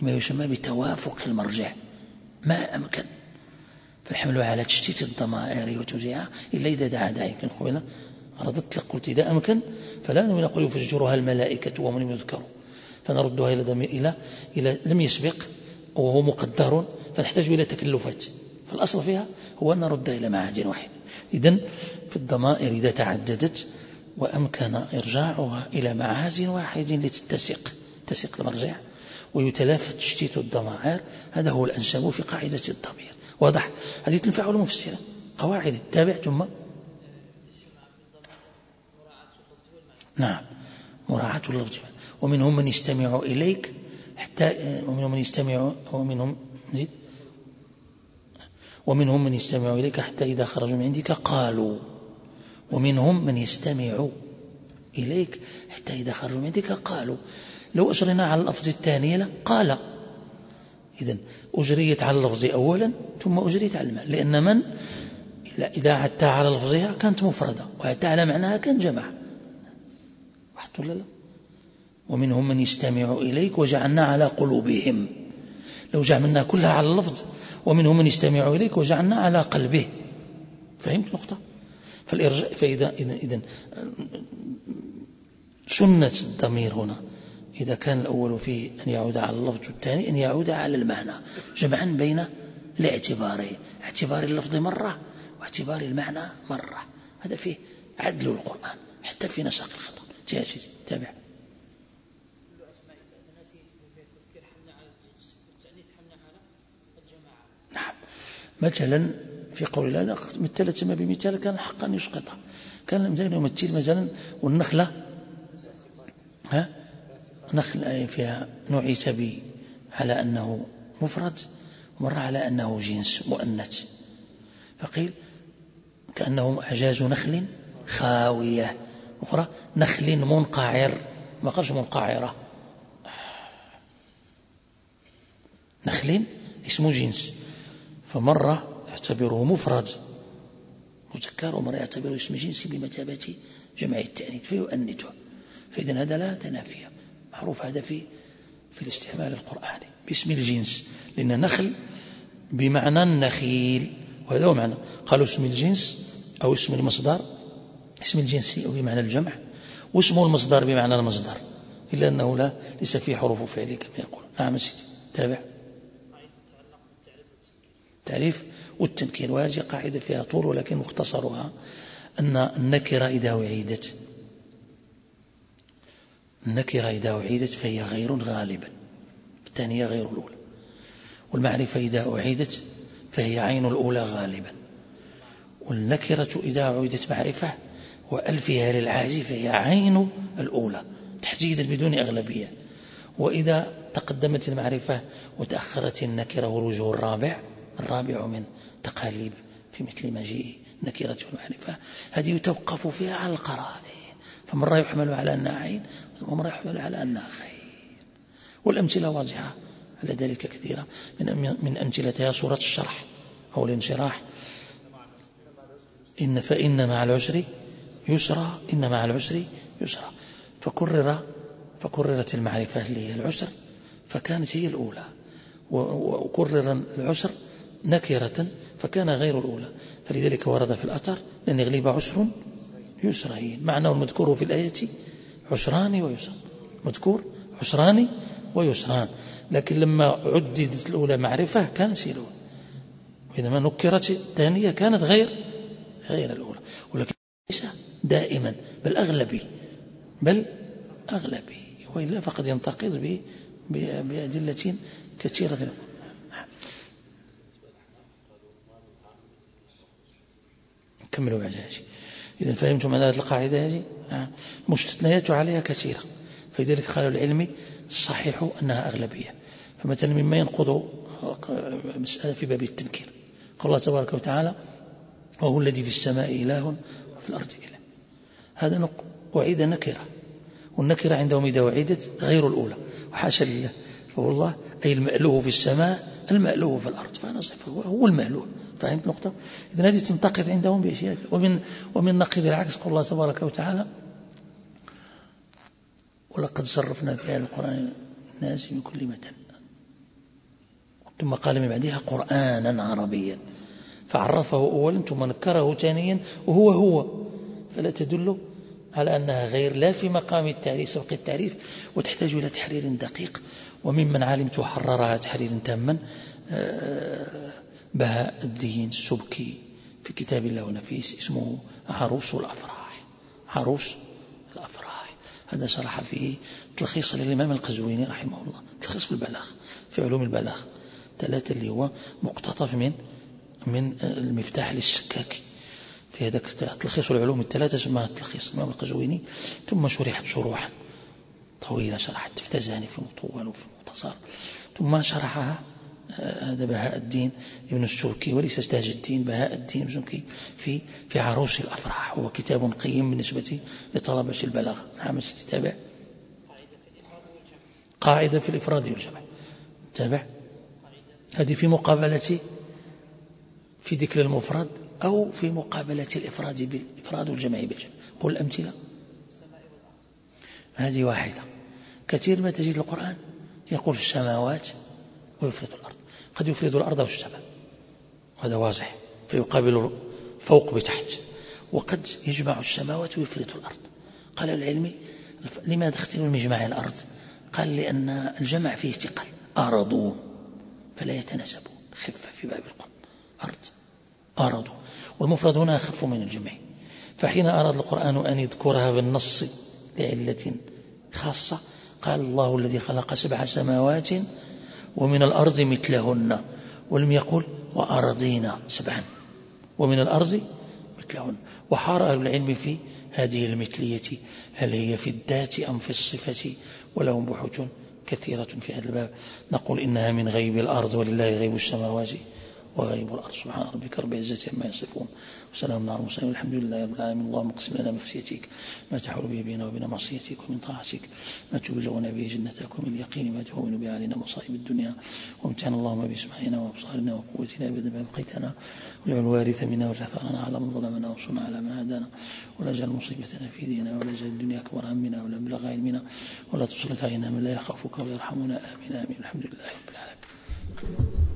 ما يسمى بتوافق المرجع. ما أمكن. فالحمل على تشتيت الضمائر وتوزيعها إلا إذا دعا داعي كان قبل رددت لك قلت إذا أمكن فلا نقول يفجرها الملائكة وهم لم يذكروا. فنردها إلى إلى إلى لم يسبق وهو مقدر. فنحتاج إلى تكلفات. فالأصل فيها هو أن نردها إلى معهد واحد. إذا في الضمائر إذا تعددت وأمكن إرجاعها إلى معهد واحد لتتسق تسق المرجع ويتلافى تشتيت الضمائر. هذا هو الأنسب في قاعدة الضمير. واضح؟ هذه تنفع المفسرة. قواعد تابع ثم نعم مراعاة اللفظ. ومنهم من يستمع إليك حتى ومنهم من يستمع ومنهم نزيد ومنهم من يستمع إليك حتى إذا خرجوا من عندك قالوا. ومنهم من يستمع إليك حتى إذا خرجوا من عندك قالوا. لو أجرنا على اللفظ الثاني قال. إذا أجريت على اللفظ أولا ثم أجريت على المعنى. لأن من؟ إذا عدت على لفظها كانت مفردة وعدت على معناها كان جمع. واحد ولا لا؟ ومنهم من يستمع إليك وجعلنا على قلوبهم. لو جعلنا كلها على اللفظ ومنهم من يستمع إليك وجعلنا على قلبه. فهمت نقطة فالإرجاء فإذا إذن إذن سنة الضمير هنا. إذا كان الأول فيه أن يعود على اللفظ والثاني أن يعود على المعنى. جمعا بين الاعتبارين. اعتبار اللفظ مرة واعتبار المعنى مرة. هذا فيه عدل القرآن. حتى في نسق الخطأ. تابع. مثلا في قول الله مثلت ما بمثال كان حقا يسقطه كان مثلا يمثل مثلا والنخلة ها؟ نخل فيها نعيت به على أنه مفرد ومر على أنه جنس مؤنث. فقيل كأنه أعجاز نخل خاوية. أخرى نخل منقعر. ما قالش منقعرة. نخل اسمه جنس. فمرة يعتبره مفرد مذكر ومرة يعتبره اسم جنس بمثابة جمع التأنيث فيؤنثه فإذا هذا لا تنافي معروف هذا في في الاستعمال القرآني. باسم الجنس. لأن نخل بمعنى النخيل وهذا هو معنى. قالوا اسم الجنس أو اسم المصدر اسم الجنس أو بمعنى الجمع واسم المصدر بمعنى المصدر. إلا أنه لا ليس فيه حروف فعل كما يقول. نعم سيدي. تابع. تعريف والتنكير وهذه قاعدة فيها طول ولكن مختصرها أن النكرة إذا أعيدت النكرة إذا أعيدت فهي غير غالبا الثانية غير الأولى. والمعرفة إذا أعيدت فهي عين الأولى غالبا. والنكرة إذا أعيدت معرفة وألفها للعازي فهي عين الأولى تحديدا بدون أغلبية. وإذا تقدمت المعرفة وتأخرت النكرة والوجه الرابع الرابع من تقاليب في مثل مجيء النكرة والمعرفة هذه يتوقف فيها على القرائن. فمرة يحمل على أنها عين ومرة يحمل على أنها خير والأمثلة واضحة على ذلك كثيرة من من أمثلتها سورة الشرح أو الانشراح. إن فإن مع العسر يسرى إن مع العسر يسرى فكرر فكررت المعرفة اللي هي العسر فكانت هي الأولى. وكرر العسر نكرة فكان غير الأولى. فلذلك ورد في الأثر لأن يغلب عسر يسرين. معناه المذكور في الآية عسران ويسران. مذكور عسران ويسران. لكن لما عددت الأولى معرفة كانت هي الأولى. وإنما نكرت الثانية كانت غير غير الأولى. ولكن ليس دائما بل أغلبي بل أغلبي. وإلا فقد ينتقد بأدلة كثيرة. كملوا بعد هذه. إذا فهمتم هذه القاعدة هذه؟ مستثنيات عليها كثيرة. فلذلك قالوا العلم الصحيح أنها أغلبية. فمثلا مما ينقض مسألة في باب التنكير. قال الله تبارك وتعالى وهو الذي في السماء إله وفي الأرض إله. هذا أعيد نكرة. والنكرة عندهم إذا أعيدت غير الأولى. وحاشا لله. فهو الله أي المألوه في السماء المألوه في الأرض. فأنا صفه هو المألوه. فهمت نقطة؟ إذن هذه تنتقد عندهم بأشياء ومن, ومن نقيض العكس قول الله تبارك وتعالى ولقد صرفنا في هذا القرآن الناس من كل مثل ثم قال من بعدها قرآنا عربيا. فعرفه أولا ثم نكره ثانيا وهو هو. فلا تدل على أنها غير لا في مقام التعريف سبق التعريف وتحتاج إلى تحرير دقيق. وممن علمت حررها تحريرا تاما. آه، بهاء الدين السبكي في كتاب الله ونفيس اسمه عروس الأفراح. عروس الأفراح. هذا شرح فيه تلخيص للإمام القزويني رحمه الله. تلخيص في البلاغ في علوم البلاغ. ثلاثة اللي هو مقتطف من من المفتاح للسكاكي في هذاك تلخيص العلوم الثلاثة سماها التلخيص الإمام القزويني. ثم شرحت شروحا طويلة شرحت تفتزاني في مطول وفي مختصر ثم شرحها هذا بهاء الدين ابن السركي وليس تاج الدين بهاء الدين السركي في في عروس الأفراح. هو كتاب قيم بالنسبة لطلبة البلاغة. نعم تتابع قاعدة في الإفراد والجمع تابع؟ هذه في مقابلة في ذكر المفرد أو في مقابلة الإفراد بالإفراد والجمع بالجمع قل الأمثلة هذه واحدة. كثير ما تجد القرآن. يقول السماوات ويفرد الأرض. قد يفرد الأرض والسماء هذا واضح. فيقابل فوق بتحت. وقد يجمع السماوات ويفرد الأرض. قال العلمي لماذا اختلوا المجمع الأرض؟ قال لأن الجمع فيه ثقل. أرضوا فلا يتناسبون خفة في باب القرآن أرض. أرضوا والمفرد هنا أخف من الجمع. فحين أراد القرآن أن يذكرها بالنص لعلة خاصة قال الله الذي خلق سبع سماوات ومن الأرض مثلهن. ولم يقل وأرضينا سبعا ومن الأرض مثلهن. وحار أهل العلم في هذه المثلية. هل هي في الذات أم في الصفة؟ ولهم بحوث كثيرة في هذا الباب. نقول إنها من غيب الأرض ولله غيب السماوات. وغيب الأرض. سبحان ربك رب العزة عما يصفون. وسلام على المرسلين. والحمد لله رب العالمين. اللهم اقسم لنا من خشيتك ما تحول به بيننا وبين معصيتك ومن طاعتك ما تبلغنا به جنتك ومن اليقين ما تهون به علينا مصائب الدنيا. وامتعنا اللهم بإسماعنا وأبصارنا وقوتنا أبدا ما بقيتنا واجعل الوارث منا واجعل ثارنا على من ظلمنا وانصرنا على من عادانا. ولا تجعل مصيبتنا في ديننا ولا تجعل الدنيا أكبر همنا ولا مبلغ علمنا. ولا تسلط علينا من لا يخافك ولا يرحمنا. آمين آمين. الحمد لله رب العالمين.